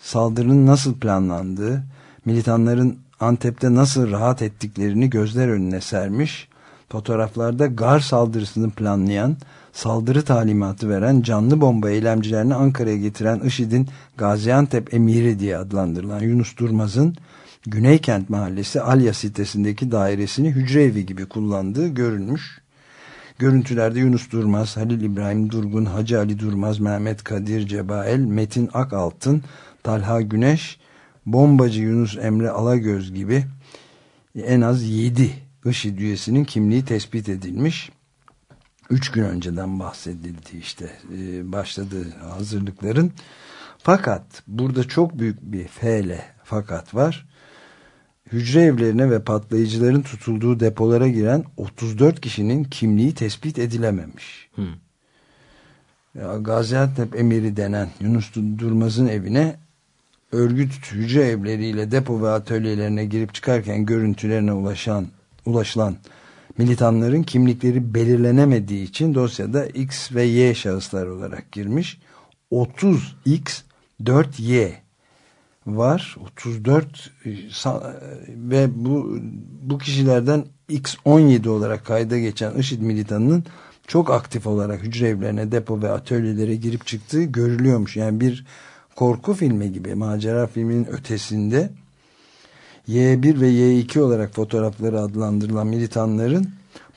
Saldırının nasıl planlandığı, militanların Antep'te nasıl rahat ettiklerini gözler önüne sermiş. Fotoğraflarda gar saldırısını planlayan, saldırı talimatı veren canlı bomba eylemcilerini Ankara'ya getiren IŞİD'in Gaziantep emiri diye adlandırılan Yunus Durmaz'ın Güneykent Mahallesi Alya sitesindeki dairesini hücre evi gibi kullandığı görülmüş. Görüntülerde Yunus Durmaz, Halil İbrahim Durgun, Hacı Ali Durmaz, Mehmet Kadir Cebael, Metin Akaltın, Talha Güneş, bombacı Yunus Emre Alagöz gibi en az 7 IŞİD üyesinin kimliği tespit edilmiş. 3 gün önceden bahsedildi işte e, başladığı hazırlıkların. Fakat burada çok büyük bir feyle fakat var. Hücre evlerine ve patlayıcıların tutulduğu depolara giren 34 kişinin kimliği tespit edilememiş. Hı. Gaziantep emiri denen Yunus Durmaz'ın evine örgüt hücre evleriyle depo ve atölyelerine girip çıkarken görüntülerine ulaşan ulaşılan militanların kimlikleri belirlenemediği için dosyada X ve Y şahıslar olarak girmiş. 30X 4Y var. 34 e, ve bu bu kişilerden X17 olarak kayda geçen IŞİD militanının çok aktif olarak hücre evlerine, depo ve atölyelere girip çıktığı görülüyormuş. Yani bir korku filmi gibi macera filminin ötesinde Y1 ve Y2 olarak fotoğrafları adlandırılan militanların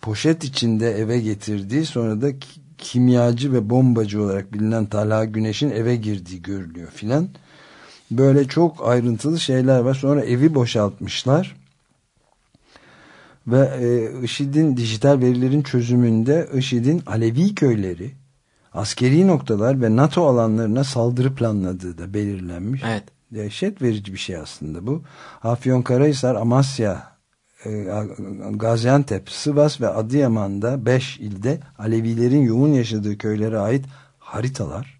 poşet içinde eve getirdiği sonra da kimyacı ve bombacı olarak bilinen Talha Güneş'in eve girdiği görülüyor filan. Böyle çok ayrıntılı şeyler var. Sonra evi boşaltmışlar. Ve e, IŞİD'in dijital verilerin çözümünde IŞİD'in Alevi köyleri, askeri noktalar ve NATO alanlarına saldırı planladığı da belirlenmiş. Evet. Dehşet verici bir şey aslında bu. Afyonkarahisar, Amasya, e, Gaziantep, Sivas ve Adıyaman'da 5 ilde Alevilerin yoğun yaşadığı köylere ait haritalar,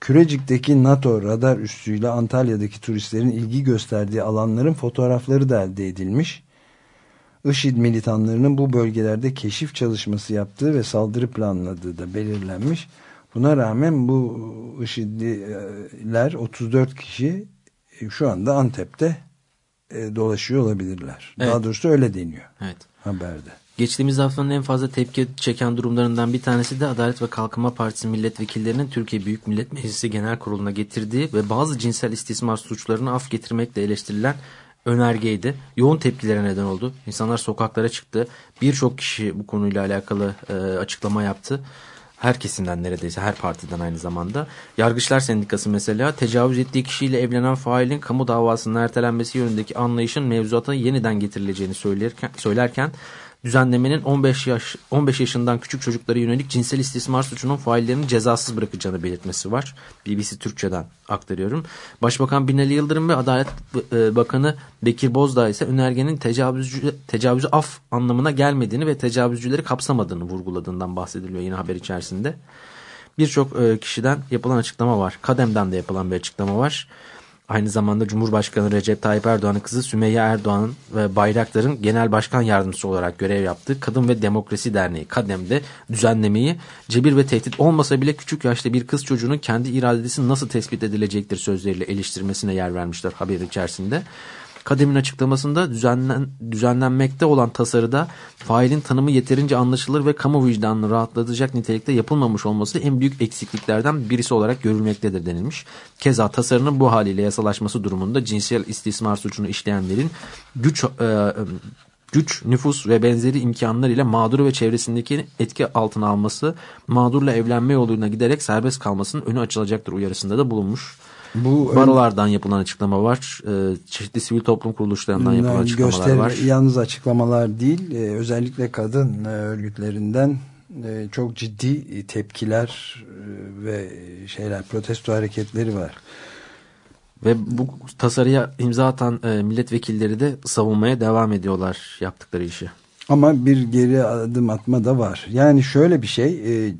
Kürecik'teki NATO radar üssüyle Antalya'daki turistlerin ilgi gösterdiği alanların fotoğrafları da elde edilmiş. IŞİD militanlarının bu bölgelerde keşif çalışması yaptığı ve saldırı planladığı da belirlenmiş. Buna rağmen bu IŞİD'liler 34 kişi e, şu anda Antep'te e, dolaşıyor olabilirler. Evet. Daha doğrusu öyle deniyor Evet. haberde. Geçtiğimiz haftanın en fazla tepki çeken durumlarından bir tanesi de Adalet ve Kalkınma Partisi milletvekillerinin Türkiye Büyük Millet Meclisi Genel Kurulu'na getirdiği ve bazı cinsel istismar suçlarını af getirmekle eleştirilen önergeydi. Yoğun tepkilere neden oldu. İnsanlar sokaklara çıktı. Birçok kişi bu konuyla alakalı e, açıklama yaptı. Her kesimden neredeyse her partiden aynı zamanda. Yargıçlar Sendikası mesela tecavüz ettiği kişiyle evlenen failin kamu davasının ertelenmesi yönündeki anlayışın mevzuata yeniden getirileceğini söylerken, söylerken düzenlemenin 15 yaş 15 yaşından küçük çocuklara yönelik cinsel istismar suçunun faillerini cezasız bırakacağını belirtmesi var. BBC Türkçe'den aktarıyorum. Başbakan Binali Yıldırım ve Adalet e, Bakanı Bekir Bozdağ ise önergenin tecavüzcü, tecavüzü af anlamına gelmediğini ve tecavüzcüleri kapsamadığını vurguladığından bahsediliyor yine haber içerisinde. Birçok e, kişiden yapılan açıklama var. Kadem'den de yapılan bir açıklama var. Aynı zamanda Cumhurbaşkanı Recep Tayyip Erdoğan'ın kızı Sümeyye Erdoğan ve Bayraktar'ın genel başkan yardımcısı olarak görev yaptığı Kadın ve Demokrasi Derneği Kadem'de düzenlemeyi cebir ve tehdit olmasa bile küçük yaşta bir kız çocuğunun kendi iradesi nasıl tespit edilecektir sözleriyle eleştirmesine yer vermişler haber içerisinde. Kademin açıklamasında düzenlen, düzenlenmekte olan tasarıda failin tanımı yeterince anlaşılır ve kamu vicdanını rahatlatacak nitelikte yapılmamış olması en büyük eksikliklerden birisi olarak görülmektedir denilmiş. Keza tasarının bu haliyle yasalaşması durumunda cinsel istismar suçunu işleyenlerin güç e, güç, nüfus ve benzeri imkanlar ile mağduru ve çevresindeki etki altına alması, mağdurla evlenme yoluna giderek serbest kalmasının önü açılacaktır uyarısında da bulunmuş. Bu Barolardan yapılan açıklama var. Ee, çeşitli sivil toplum kuruluşlarından yapılan açıklamalar gösteri, var. Yalnız açıklamalar değil, e, özellikle kadın e, örgütlerinden e, çok ciddi tepkiler e, ve şeyler, protesto hareketleri var. Ve bu tasarıya imza atan e, milletvekilleri de savunmaya devam ediyorlar yaptıkları işi. Ama bir geri adım atma da var. Yani şöyle bir şey, e,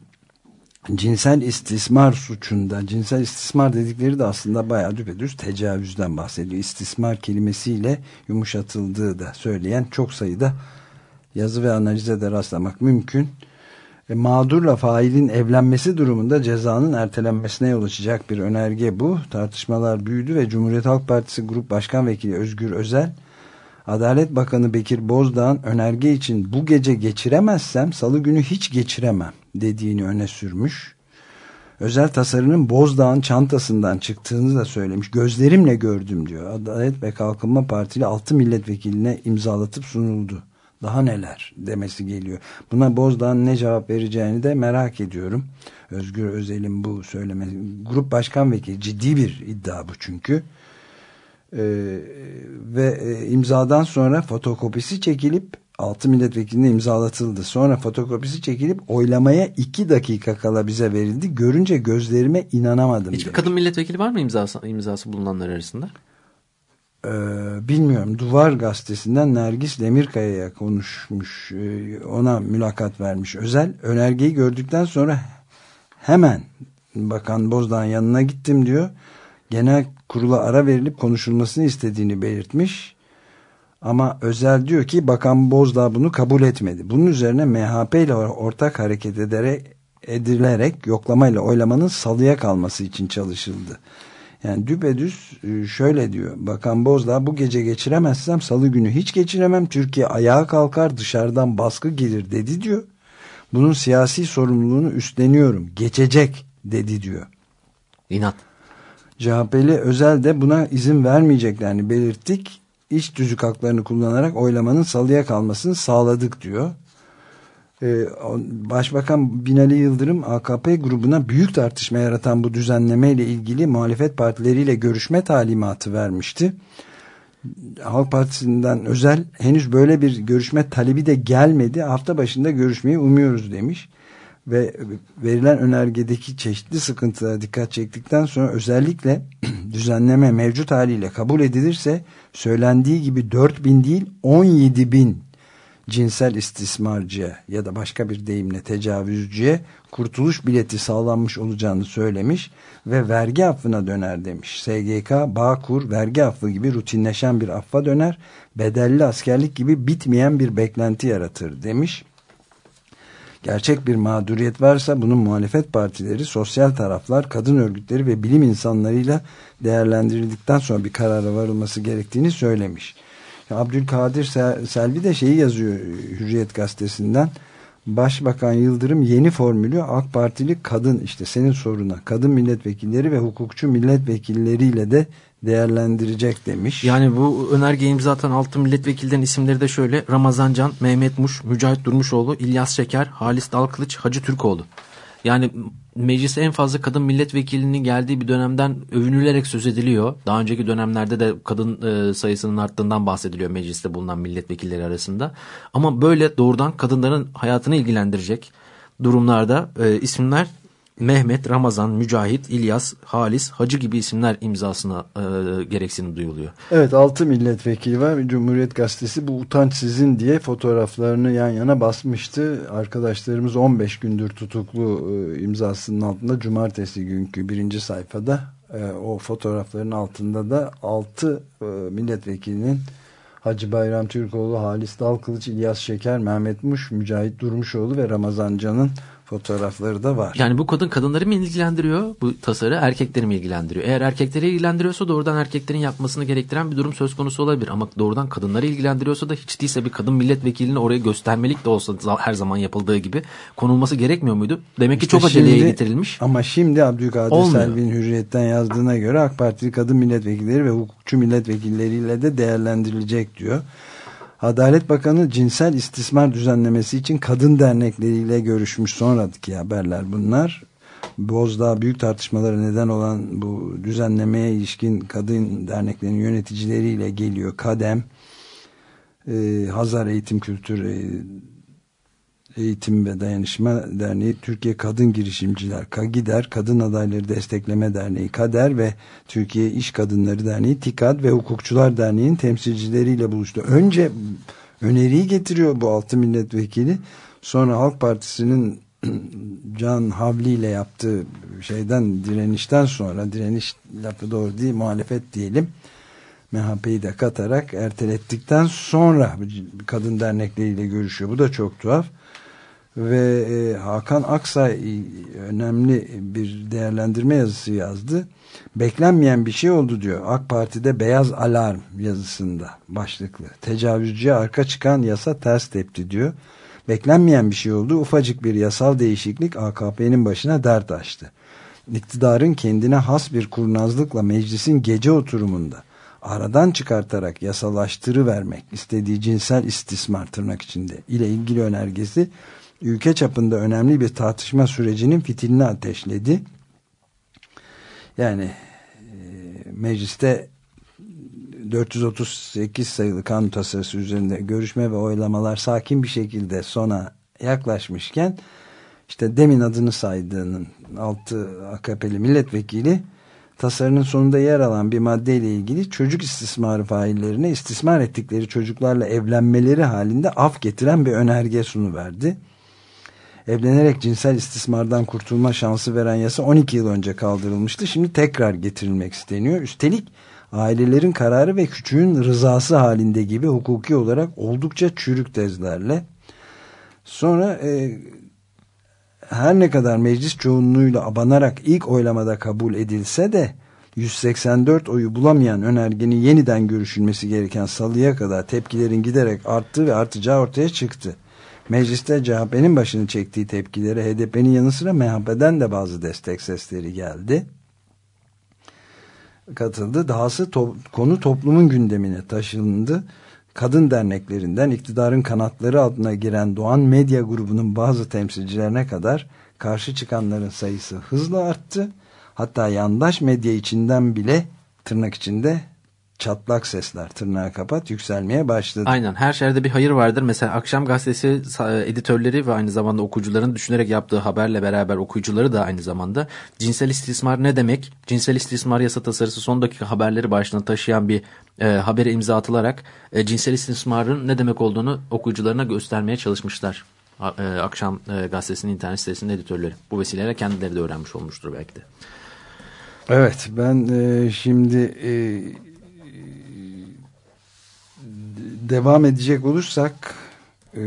cinsel istismar suçunda, cinsel istismar dedikleri de aslında bayağı düpedüz tecavüzden bahsediyor. İstismar kelimesiyle yumuşatıldığı da söyleyen çok sayıda yazı ve analize de rastlamak mümkün. E, mağdurla failin evlenmesi durumunda cezanın ertelenmesine yol açacak bir önerge bu. Tartışmalar büyüdü ve Cumhuriyet Halk Partisi Grup Başkan Vekili Özgür Özel Adalet Bakanı Bekir Bozdağ'ın önerge için bu gece geçiremezsem salı günü hiç geçiremem dediğini öne sürmüş. Özel tasarının Bozdağ'ın çantasından çıktığını da söylemiş. Gözlerimle gördüm diyor. Adalet ve Kalkınma Partili 6 milletvekiline imzalatıp sunuldu. Daha neler demesi geliyor. Buna Bozdağ'ın ne cevap vereceğini de merak ediyorum. Özgür Özel'in bu söylemesi. Grup Başkan Vekili ciddi bir iddia bu çünkü. Ee, ve e, imzadan sonra fotokopisi çekilip 6 milletvekiline imzalatıldı. Sonra fotokopisi çekilip oylamaya 2 dakika kala bize verildi. Görünce gözlerime inanamadım. Hiçbir demiş. kadın milletvekili var mı imzası, imzası bulunanlar arasında? Ee, bilmiyorum. Duvar gazetesinden Nergis Demirkaya'ya konuşmuş. e, ona mülakat vermiş. Özel önergeyi gördükten sonra hemen Bakan Bozdağ'ın yanına gittim diyor. Genel kurula ara verilip konuşulmasını istediğini belirtmiş. Ama Özel diyor ki Bakan Bozdağ bunu kabul etmedi. Bunun üzerine MHP ile ortak hareket ederek, edilerek yoklamayla oylamanın salıya kalması için çalışıldı. Yani düpedüz e, şöyle diyor. Bakan Bozdağ bu gece geçiremezsem salı günü hiç geçiremem. Türkiye ayağa kalkar dışarıdan baskı gelir dedi diyor. Bunun siyasi sorumluluğunu üstleniyorum. Geçecek dedi diyor. İnat. CHP'li özel de buna izin vermeyeceklerini belirttik. İş tüzük haklarını kullanarak oylamanın salıya kalmasını sağladık diyor. Ee, Başbakan Binali Yıldırım AKP grubuna büyük tartışma yaratan bu düzenleme ile ilgili muhalefet partileriyle görüşme talimatı vermişti. Halk Partisi'nden özel henüz böyle bir görüşme talebi de gelmedi. Hafta başında görüşmeyi umuyoruz demiş. Ve verilen önergedeki çeşitli sıkıntılara dikkat çektikten sonra özellikle düzenleme mevcut haliyle kabul edilirse söylendiği gibi 4 bin değil 17 bin cinsel istismarcıya ya da başka bir deyimle tecavüzcüye kurtuluş bileti sağlanmış olacağını söylemiş ve vergi affına döner demiş. SGK, Bağkur, vergi affı gibi rutinleşen bir affa döner, bedelli askerlik gibi bitmeyen bir beklenti yaratır demiş. Gerçek bir mağduriyet varsa bunun muhalefet partileri, sosyal taraflar, kadın örgütleri ve bilim insanlarıyla değerlendirildikten sonra bir karara varılması gerektiğini söylemiş. Abdülkadir Selvi de şeyi yazıyor Hürriyet gazetesinden. Başbakan Yıldırım yeni formülü AK Partili kadın işte senin soruna kadın milletvekilleri ve hukukçu milletvekilleriyle de değerlendirecek demiş. Yani bu önergeyi imza atan 6 milletvekillerinin isimleri de şöyle Ramazan Can, Mehmet Muş, Mücahit Durmuşoğlu, İlyas Şeker, Halis Dalkılıç, Hacı Türkoğlu. Yani meclise en fazla kadın milletvekilinin geldiği bir dönemden övünülerek söz ediliyor. Daha önceki dönemlerde de kadın e, sayısının arttığından bahsediliyor mecliste bulunan milletvekilleri arasında. Ama böyle doğrudan kadınların hayatını ilgilendirecek durumlarda e, isimler Mehmet, Ramazan, Mücahit, İlyas, Halis, Hacı gibi isimler imzasına e, gereksinim duyuluyor. Evet 6 milletvekili var. Cumhuriyet Gazetesi bu utanç sizin diye fotoğraflarını yan yana basmıştı. Arkadaşlarımız 15 gündür tutuklu e, imzasının altında cumartesi günkü birinci sayfada e, o fotoğrafların altında da 6 e, milletvekilinin Hacı Bayram Türkoğlu, Halis Dalkılıç, İlyas Şeker, Mehmet Muş, Mücahit Durmuşoğlu ve Ramazan Can'ın fotoğrafları da var. Yani bu kadın kadınları mı ilgilendiriyor bu tasarı erkekleri mi ilgilendiriyor? Eğer erkekleri ilgilendiriyorsa doğrudan erkeklerin yapmasını gerektiren bir durum söz konusu olabilir. Ama doğrudan kadınları ilgilendiriyorsa da hiç değilse bir kadın milletvekilini oraya göstermelik de olsa her zaman yapıldığı gibi konulması gerekmiyor muydu? Demek ki İşte çok aceleye getirilmiş. Ama şimdi Abdülkadir Olmuyor. Selvi'nin hürriyetten yazdığına göre AK Partili kadın milletvekilleri ve hukukçu milletvekilleriyle de değerlendirilecek diyor. Adalet Bakanı cinsel istismar düzenlemesi için kadın dernekleriyle görüşmüş sonraki haberler bunlar. Bozdağ büyük tartışmalara neden olan bu düzenlemeye ilişkin kadın derneklerinin yöneticileriyle geliyor. Kadem, e, Hazar Eğitim Kültür e, Eğitim ve Dayanışma Derneği, Türkiye Kadın Girişimciler, KAGİDER, Kadın Adayları Destekleme Derneği, KADER ve Türkiye İş Kadınları Derneği, TİKAD ve Hukukçular Derneği'nin temsilcileriyle buluştu. Önce öneriyi getiriyor bu altı milletvekili. Sonra Halk Partisi'nin Can Havli ile yaptığı şeyden direnişten sonra direniş lafı doğru değil muhalefet diyelim MHP'yi de katarak ertelettikten sonra kadın dernekleriyle görüşüyor. Bu da çok tuhaf. Ve e, Hakan Aksay e, önemli bir değerlendirme yazısı yazdı. Beklenmeyen bir şey oldu diyor. AK Parti'de beyaz alarm yazısında başlıklı. Tecavüzcüye arka çıkan yasa ters tepti diyor. Beklenmeyen bir şey oldu. Ufacık bir yasal değişiklik AKP'nin başına dert açtı. İktidarın kendine has bir kurnazlıkla meclisin gece oturumunda aradan çıkartarak yasalaştırı vermek istediği cinsel istismar tırnak içinde ile ilgili önergesi ülke çapında önemli bir tartışma sürecinin fitilini ateşledi. Yani e, mecliste 438 sayılı kanun tasarısı üzerinde görüşme ve oylamalar sakin bir şekilde sona yaklaşmışken işte demin adını saydığının 6 AKP'li milletvekili tasarının sonunda yer alan bir maddeyle ilgili çocuk istismarı faillerine istismar ettikleri çocuklarla evlenmeleri halinde af getiren bir önerge sunuverdi. Evlenerek cinsel istismardan kurtulma şansı veren yasa 12 yıl önce kaldırılmıştı. Şimdi tekrar getirilmek isteniyor. Üstelik ailelerin kararı ve küçüğün rızası halinde gibi hukuki olarak oldukça çürük tezlerle. Sonra e, her ne kadar meclis çoğunluğuyla abanarak ilk oylamada kabul edilse de 184 oyu bulamayan önergenin yeniden görüşülmesi gereken salıya kadar tepkilerin giderek arttığı ve artacağı ortaya çıktı. Mecliste CHP'nin başını çektiği tepkilere HDP'nin yanı sıra MHP'den de bazı destek sesleri geldi. Katıldı. Dahası to konu toplumun gündemine taşındı kadın derneklerinden iktidarın kanatları altına giren Doğan Medya grubunun bazı temsilcilerine kadar karşı çıkanların sayısı hızla arttı. Hatta yandaş medya içinden bile tırnak içinde çatlak sesler tırnağı kapat yükselmeye başladı. Aynen her şerde bir hayır vardır. Mesela Akşam Gazetesi editörleri ve aynı zamanda okuyucuların düşünerek yaptığı haberle beraber okuyucuları da aynı zamanda cinsel istismar ne demek? Cinsel istismar yasa tasarısı son dakika haberleri başlığına taşıyan bir e, habere imza atılarak e, cinsel istismarın ne demek olduğunu okuyucularına göstermeye çalışmışlar. E, Akşam e, Gazetesi'nin internet sitesinin editörleri. Bu vesileyle kendileri de öğrenmiş olmuştur belki de. Evet ben e, şimdi e, devam edecek olursak e,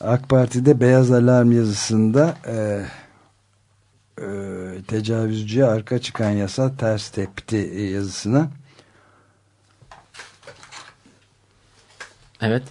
AK Parti'de Beyaz Alarm yazısında e, e, tecavüzcüye arka çıkan yasa ters tepti yazısına Evet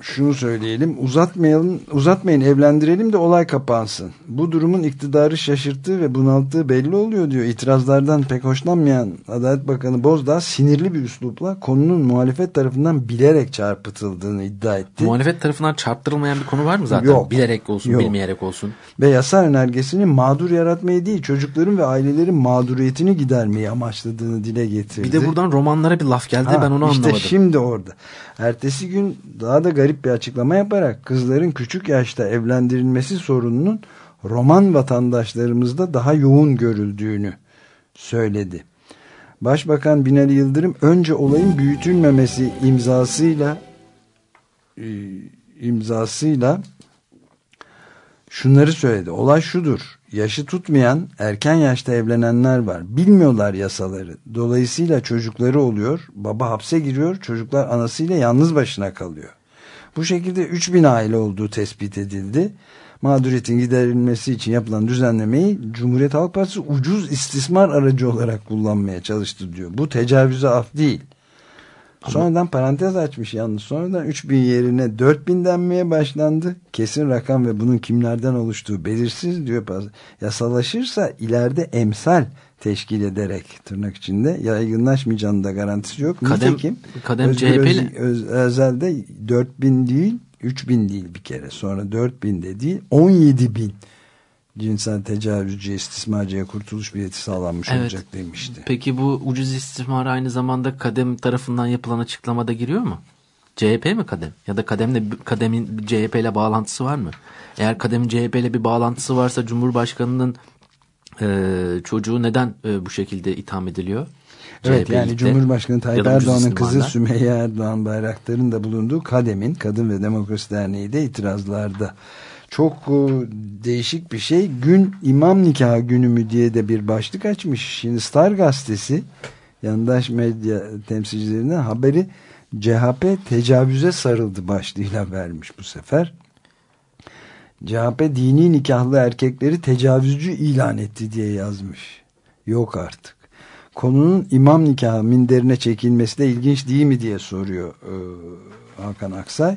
şunu söyleyelim uzatmayalım uzatmayın evlendirelim de olay kapansın. Bu durumun iktidarı şaşırttığı ve bunalttığı belli oluyor diyor. İtirazlardan pek hoşlanmayan Adalet Bakanı Bozdağ sinirli bir üslupla konunun muhalefet tarafından bilerek çarpıtıldığını iddia etti. Muhalefet tarafından çarptırılmayan bir konu var mı zaten? Yok. Bilerek olsun Yok. bilmeyerek olsun. Ve yasa önergesinin mağdur yaratmayı değil çocukların ve ailelerin mağduriyetini gidermeyi amaçladığını dile getirdi. Bir de buradan romanlara bir laf geldi Ha, ben onu işte anlamadım. şimdi orada. Ertesi gün daha da garip bir açıklama yaparak kızların küçük yaşta evlendirilmesi sorununun roman vatandaşlarımızda daha yoğun görüldüğünü söyledi. Başbakan Binali Yıldırım önce olayın büyütülmemesi imzasıyla e, imzasıyla şunları söyledi. Olay şudur. Yaşı tutmayan erken yaşta evlenenler var. Bilmiyorlar yasaları. Dolayısıyla çocukları oluyor. Baba hapse giriyor. Çocuklar anasıyla yalnız başına kalıyor. Bu şekilde 3000 aile olduğu tespit edildi. Mağduriyetin giderilmesi için yapılan düzenlemeyi Cumhuriyet Halk Partisi ucuz istismar aracı olarak kullanmaya çalıştı diyor. Bu tecavüze af değil. Sonradan parantez açmış yalnız. Sonradan 3000 yerine 4000 denmeye başlandı. Kesin rakam ve bunun kimlerden oluştuğu belirsiz diyor. Yasalaşırsa ileride emsal teşkil ederek tırnak içinde yaygınlaşmayacağının da garantisi yok. Kadem, Nitekim kadem Özgür CHP'li. Öz, Özel'de 4000 değil 3000 değil bir kere sonra 4000 de değil 17 bin cinsel tecavüzcü istismarcıya kurtuluş bileti sağlanmış Evet. olacak demişti. Peki bu ucuz istismar aynı zamanda kadem tarafından yapılan açıklamada giriyor mu? CHP mi kadem? Ya da kademle kademin CHP ile bağlantısı var mı? Eğer kademin CHP ile bir bağlantısı varsa Cumhurbaşkanı'nın e, çocuğu neden e, bu şekilde itham ediliyor? Evet CHP yani? Cumhurbaşkanı Tayyip Erdoğan'ın kızı. Sümeyye Erdoğan Bayraktar'ın da bulunduğu Kadem'in Kadın ve Demokrasi Derneği de itirazlarda. Çok e, değişik bir şey. Gün imam nikahı günü mü diye de bir başlık açmış. Şimdi Star gazetesi yandaş medya temsilcilerine haberi CHP tecavüze sarıldı başlığıyla vermiş bu sefer. CHP dini nikahlı erkekleri tecavüzcü ilan etti diye yazmış. Yok artık. Konunun imam nikahı minderine çekilmesi de ilginç değil mi diye soruyor e, Hakan Aksay.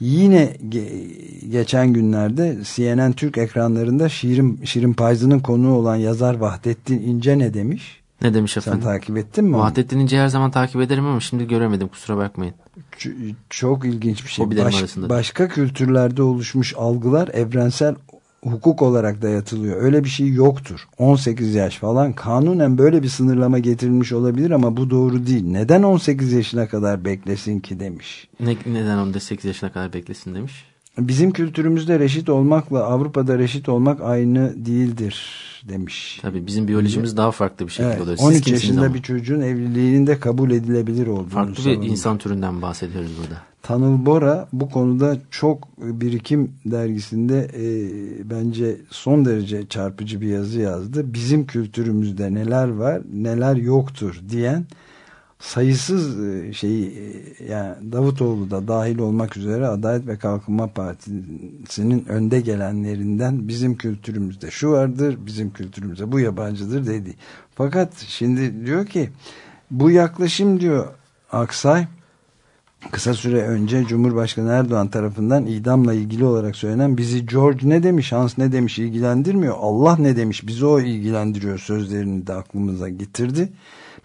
Yine ge geçen günlerde CNN Türk ekranlarında Şirin, Şirin Payzı'nın konuğu olan yazar Vahdettin İnce ne demiş? Ne demiş Sen efendim? takip ettin mi? Vahdettin İnce'yi her zaman takip ederim ama şimdi göremedim kusura bakmayın. Ç- çok ilginç bir şey. Baş- arasında. başka kültürlerde oluşmuş algılar evrensel hukuk olarak dayatılıyor. Öyle bir şey yoktur. 18 yaş falan kanunen böyle bir sınırlama getirilmiş olabilir ama bu doğru değil. Neden 18 yaşına kadar beklesin ki demiş. Ne, neden 18 yaşına kadar beklesin demiş. Bizim kültürümüzde reşit olmakla Avrupa'da reşit olmak aynı değildir demiş. Tabii bizim biyolojimiz daha farklı bir şekilde Evet, oluyor. Siz 13 kimsiniz yaşında ama? bir çocuğun evliliğinin de kabul edilebilir olduğunu Farklı bir savunuyor. insan türünden bahsediyoruz burada. Tanıl Bora bu konuda çok birikim dergisinde e, bence son derece çarpıcı bir yazı yazdı. Bizim kültürümüzde neler var neler yoktur diyen sayısız e, şeyi e, yani Davutoğlu da dahil olmak üzere Adalet ve Kalkınma Partisi'nin önde gelenlerinden bizim kültürümüzde şu vardır bizim kültürümüzde bu yabancıdır dedi. Fakat şimdi diyor ki bu yaklaşım diyor Aksay kısa süre önce Cumhurbaşkanı Erdoğan tarafından idamla ilgili olarak söylenen bizi George ne demiş, Hans ne demiş ilgilendirmiyor. Allah ne demiş bizi o ilgilendiriyor sözlerini de aklımıza getirdi.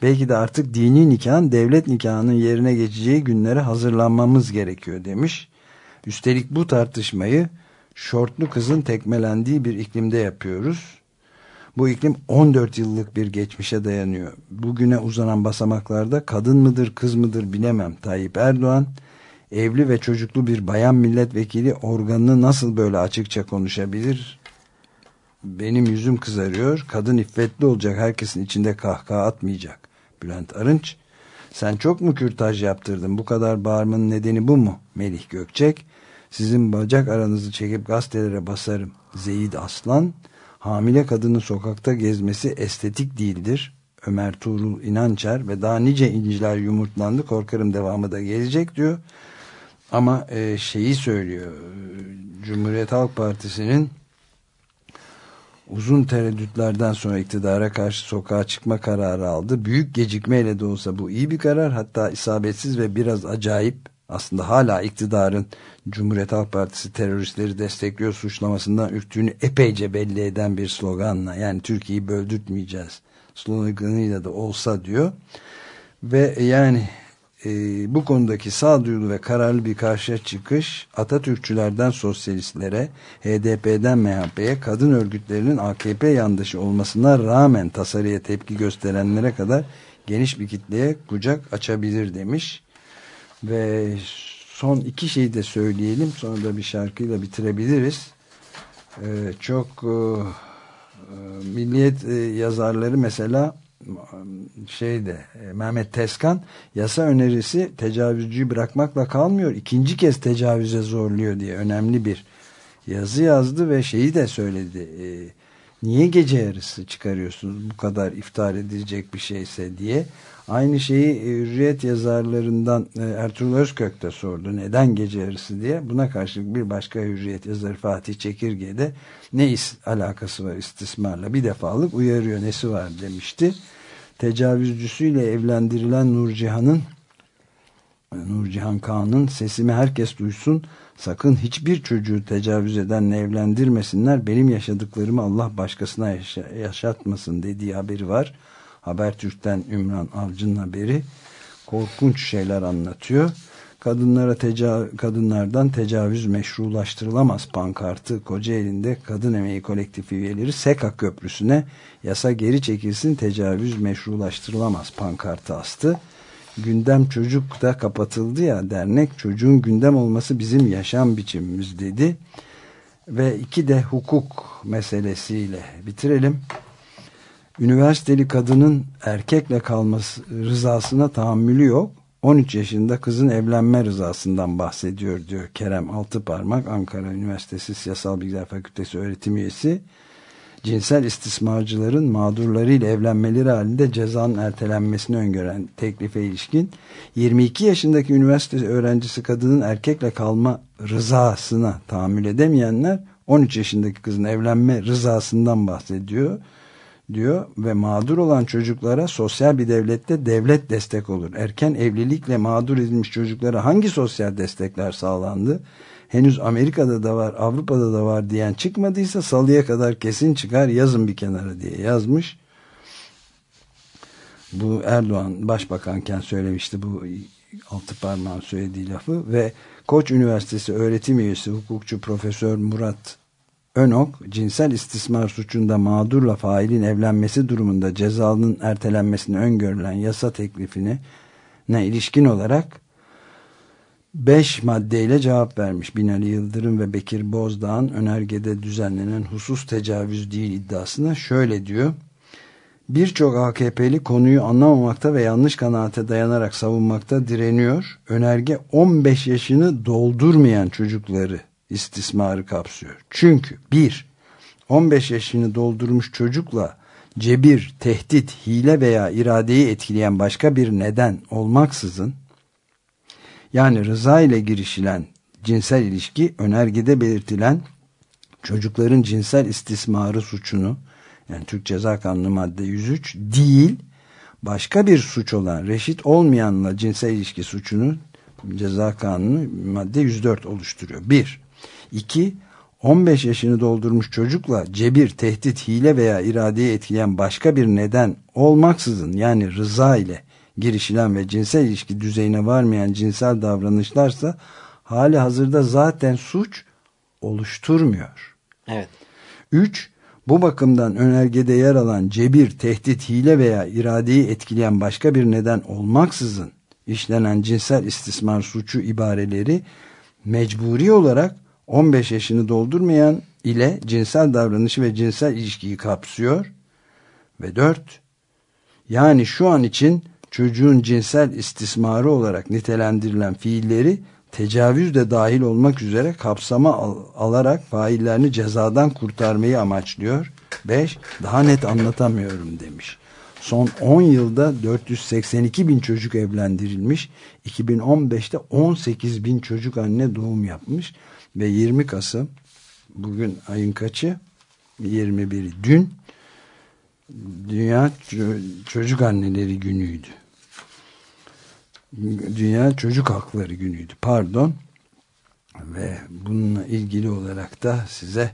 Belki de artık dini nikahın devlet nikahının yerine geçeceği günlere hazırlanmamız gerekiyor demiş. Üstelik bu tartışmayı şortlu kızın tekmelendiği bir iklimde yapıyoruz. Bu iklim 14 yıllık bir geçmişe dayanıyor. Bugüne uzanan basamaklarda kadın mıdır kız mıdır bilemem. Tayyip Erdoğan evli ve çocuklu bir bayan milletvekili organını nasıl böyle açıkça konuşabilir? Benim yüzüm kızarıyor. Kadın iffetli olacak herkesin içinde kahkaha atmayacak. Bülent Arınç sen çok mu kürtaj yaptırdın? Bu kadar bağırmanın nedeni bu mu? Melih Gökçek sizin bacak aranızı çekip gazetelere basarım. Zeyid Aslan hamile kadının sokakta gezmesi estetik değildir. Ömer Tuğrul İnançer ve daha nice inciler yumurtlandı korkarım devamı da gelecek diyor. Ama e, şeyi söylüyor Cumhuriyet Halk Partisi'nin uzun tereddütlerden sonra iktidara karşı sokağa çıkma kararı aldı. Büyük gecikmeyle de olsa bu iyi bir karar hatta isabetsiz ve biraz acayip aslında hala iktidarın Cumhuriyet Halk Partisi teröristleri destekliyor suçlamasından ürktüğünü epeyce belli eden bir sloganla yani Türkiye'yi böldürtmeyeceğiz sloganıyla da olsa diyor ve yani e, bu konudaki sağduyulu ve kararlı bir karşıya çıkış Atatürkçülerden sosyalistlere HDP'den MHP'ye kadın örgütlerinin AKP yandaşı olmasına rağmen tasarıya tepki gösterenlere kadar geniş bir kitleye kucak açabilir demiş. Ve son iki şeyi de söyleyelim sonra da bir şarkıyla bitirebiliriz. Ee, çok e, e, milliyet e, yazarları mesela şeyde e, Mehmet Teskan yasa önerisi tecavüzcüyü bırakmakla kalmıyor. İkinci kez tecavüze zorluyor diye önemli bir yazı yazdı ve şeyi de söyledi. E, niye gece yarısı çıkarıyorsunuz bu kadar iftar edilecek bir şeyse? diye aynı şeyi e, Hürriyet yazarlarından e, Ertuğrul Özkök de sordu. Neden gece yarısı diye. Buna karşılık bir başka Hürriyet yazarı Fatih Çekirge de ne is alakası var istismarla bir defalık uyarıyor nesi var demişti. Tecavüzcüsüyle evlendirilen Nurcihan'ın Nurcihan Kağan'ın sesimi herkes duysun. Sakın hiçbir çocuğu tecavüz edenle evlendirmesinler. Benim yaşadıklarımı Allah başkasına yaşa yaşatmasın dediği haberi var Habertürk'ten Ümran Avcı'nın haberi korkunç şeyler anlatıyor. Kadınlara teca kadınlardan tecavüz meşrulaştırılamaz pankartı Kocaeli'nde kadın emeği kolektif üyeleri Seka Köprüsü'ne yasa geri çekilsin tecavüz meşrulaştırılamaz pankartı astı. Gündem çocuk da kapatıldı ya dernek çocuğun gündem olması bizim yaşam biçimimiz dedi. Ve iki de hukuk meselesiyle bitirelim üniversiteli kadının erkekle kalması rızasına tahammülü yok. 13 yaşında kızın evlenme rızasından bahsediyor diyor Kerem Altıparmak Ankara Üniversitesi Siyasal Bilgiler Fakültesi öğretim üyesi. Cinsel istismarcıların mağdurlarıyla evlenmeleri halinde cezanın ertelenmesini öngören teklife ilişkin 22 yaşındaki üniversite öğrencisi kadının erkekle kalma rızasına tahammül edemeyenler 13 yaşındaki kızın evlenme rızasından bahsediyor diyor ve mağdur olan çocuklara sosyal bir devlette devlet destek olur. Erken evlilikle mağdur edilmiş çocuklara hangi sosyal destekler sağlandı? Henüz Amerika'da da var, Avrupa'da da var diyen çıkmadıysa salıya kadar kesin çıkar yazın bir kenara diye yazmış. Bu Erdoğan başbakanken söylemişti bu altı parmağın söylediği lafı ve Koç Üniversitesi öğretim üyesi hukukçu Profesör Murat Önok, cinsel istismar suçunda mağdurla failin evlenmesi durumunda cezanın ertelenmesini öngörülen yasa teklifine ne ilişkin olarak 5 maddeyle cevap vermiş. Binali Yıldırım ve Bekir Bozdağ'ın önergede düzenlenen husus tecavüz değil iddiasına şöyle diyor. Birçok AKP'li konuyu anlamamakta ve yanlış kanaate dayanarak savunmakta direniyor. Önerge 15 yaşını doldurmayan çocukları istismarı kapsıyor. Çünkü bir, 15 yaşını doldurmuş çocukla cebir, tehdit, hile veya iradeyi etkileyen başka bir neden olmaksızın yani rıza ile girişilen cinsel ilişki önergede belirtilen çocukların cinsel istismarı suçunu yani Türk Ceza Kanunu madde 103 değil başka bir suç olan reşit olmayanla cinsel ilişki suçunu Ceza Kanunu madde 104 oluşturuyor. 1. 2. 15 yaşını doldurmuş çocukla cebir, tehdit, hile veya iradeyi etkileyen başka bir neden olmaksızın yani rıza ile girişilen ve cinsel ilişki düzeyine varmayan cinsel davranışlarsa hali hazırda zaten suç oluşturmuyor. Evet. 3. Bu bakımdan önergede yer alan cebir, tehdit, hile veya iradeyi etkileyen başka bir neden olmaksızın işlenen cinsel istismar suçu ibareleri mecburi olarak 15 yaşını doldurmayan ile cinsel davranışı ve cinsel ilişkiyi kapsıyor. Ve 4. Yani şu an için çocuğun cinsel istismarı olarak nitelendirilen fiilleri tecavüz de dahil olmak üzere kapsama al alarak faillerini cezadan kurtarmayı amaçlıyor. 5. Daha net anlatamıyorum demiş. Son 10 yılda 482 bin çocuk evlendirilmiş. 2015'te 18 bin çocuk anne doğum yapmış. Ve 20 Kasım bugün ayın kaçı? 21'i dün Dünya Çocuk Anneleri Günü'ydü. Dünya Çocuk Hakları Günü'ydü. Pardon. Ve bununla ilgili olarak da size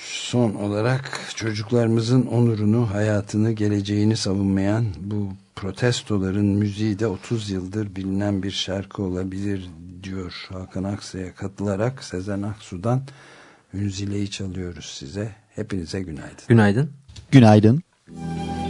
son olarak çocuklarımızın onurunu, hayatını, geleceğini savunmayan bu protestoların müziği de 30 yıldır bilinen bir şarkı olabilir diyor Hakan Aksa'ya katılarak Sezen Aksu'dan Ünzile'yi çalıyoruz size. Hepinize günaydın. Günaydın. Günaydın. Ünzile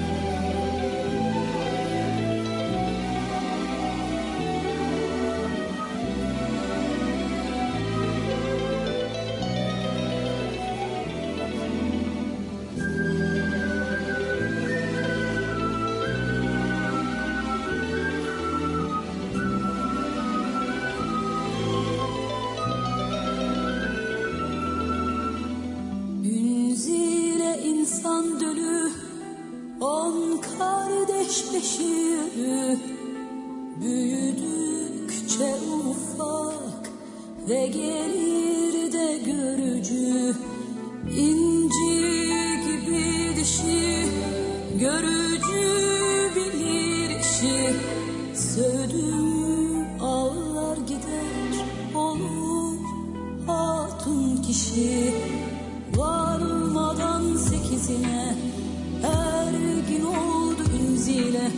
oldu ünzile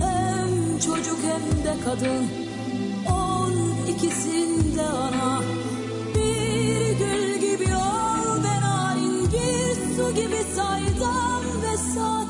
Hem çocuk hem de kadın. On ikisinde ana. Bir gül gibi ol ben narin bir su gibi saydam ve sakin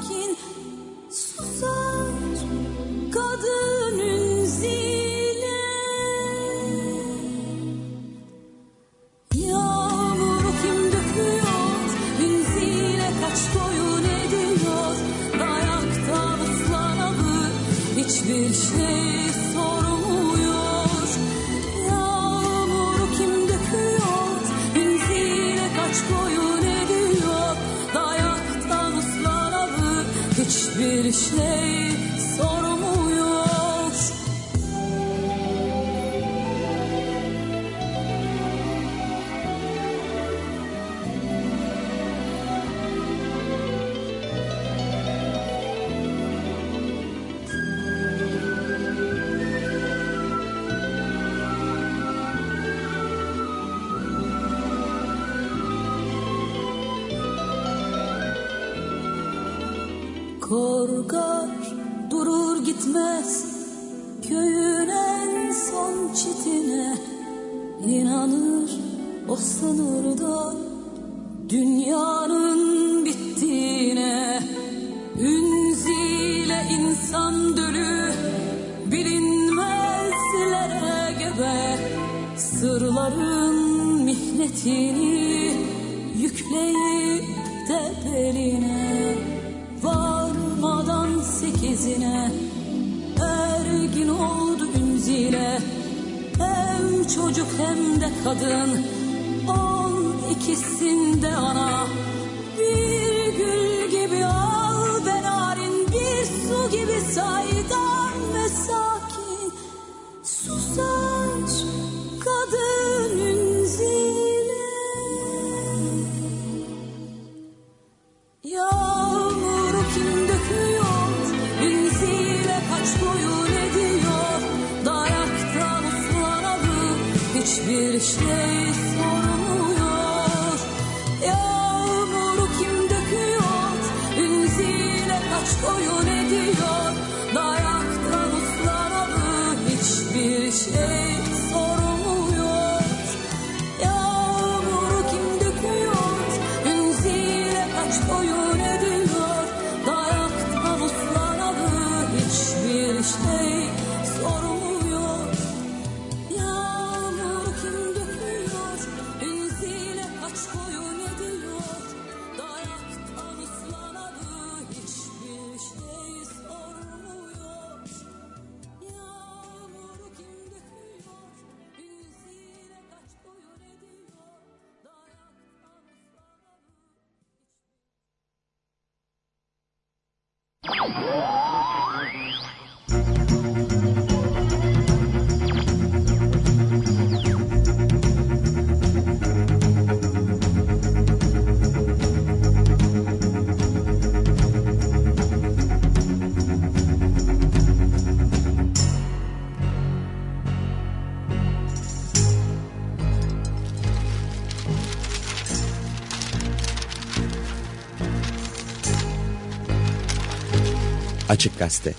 Açık Gazete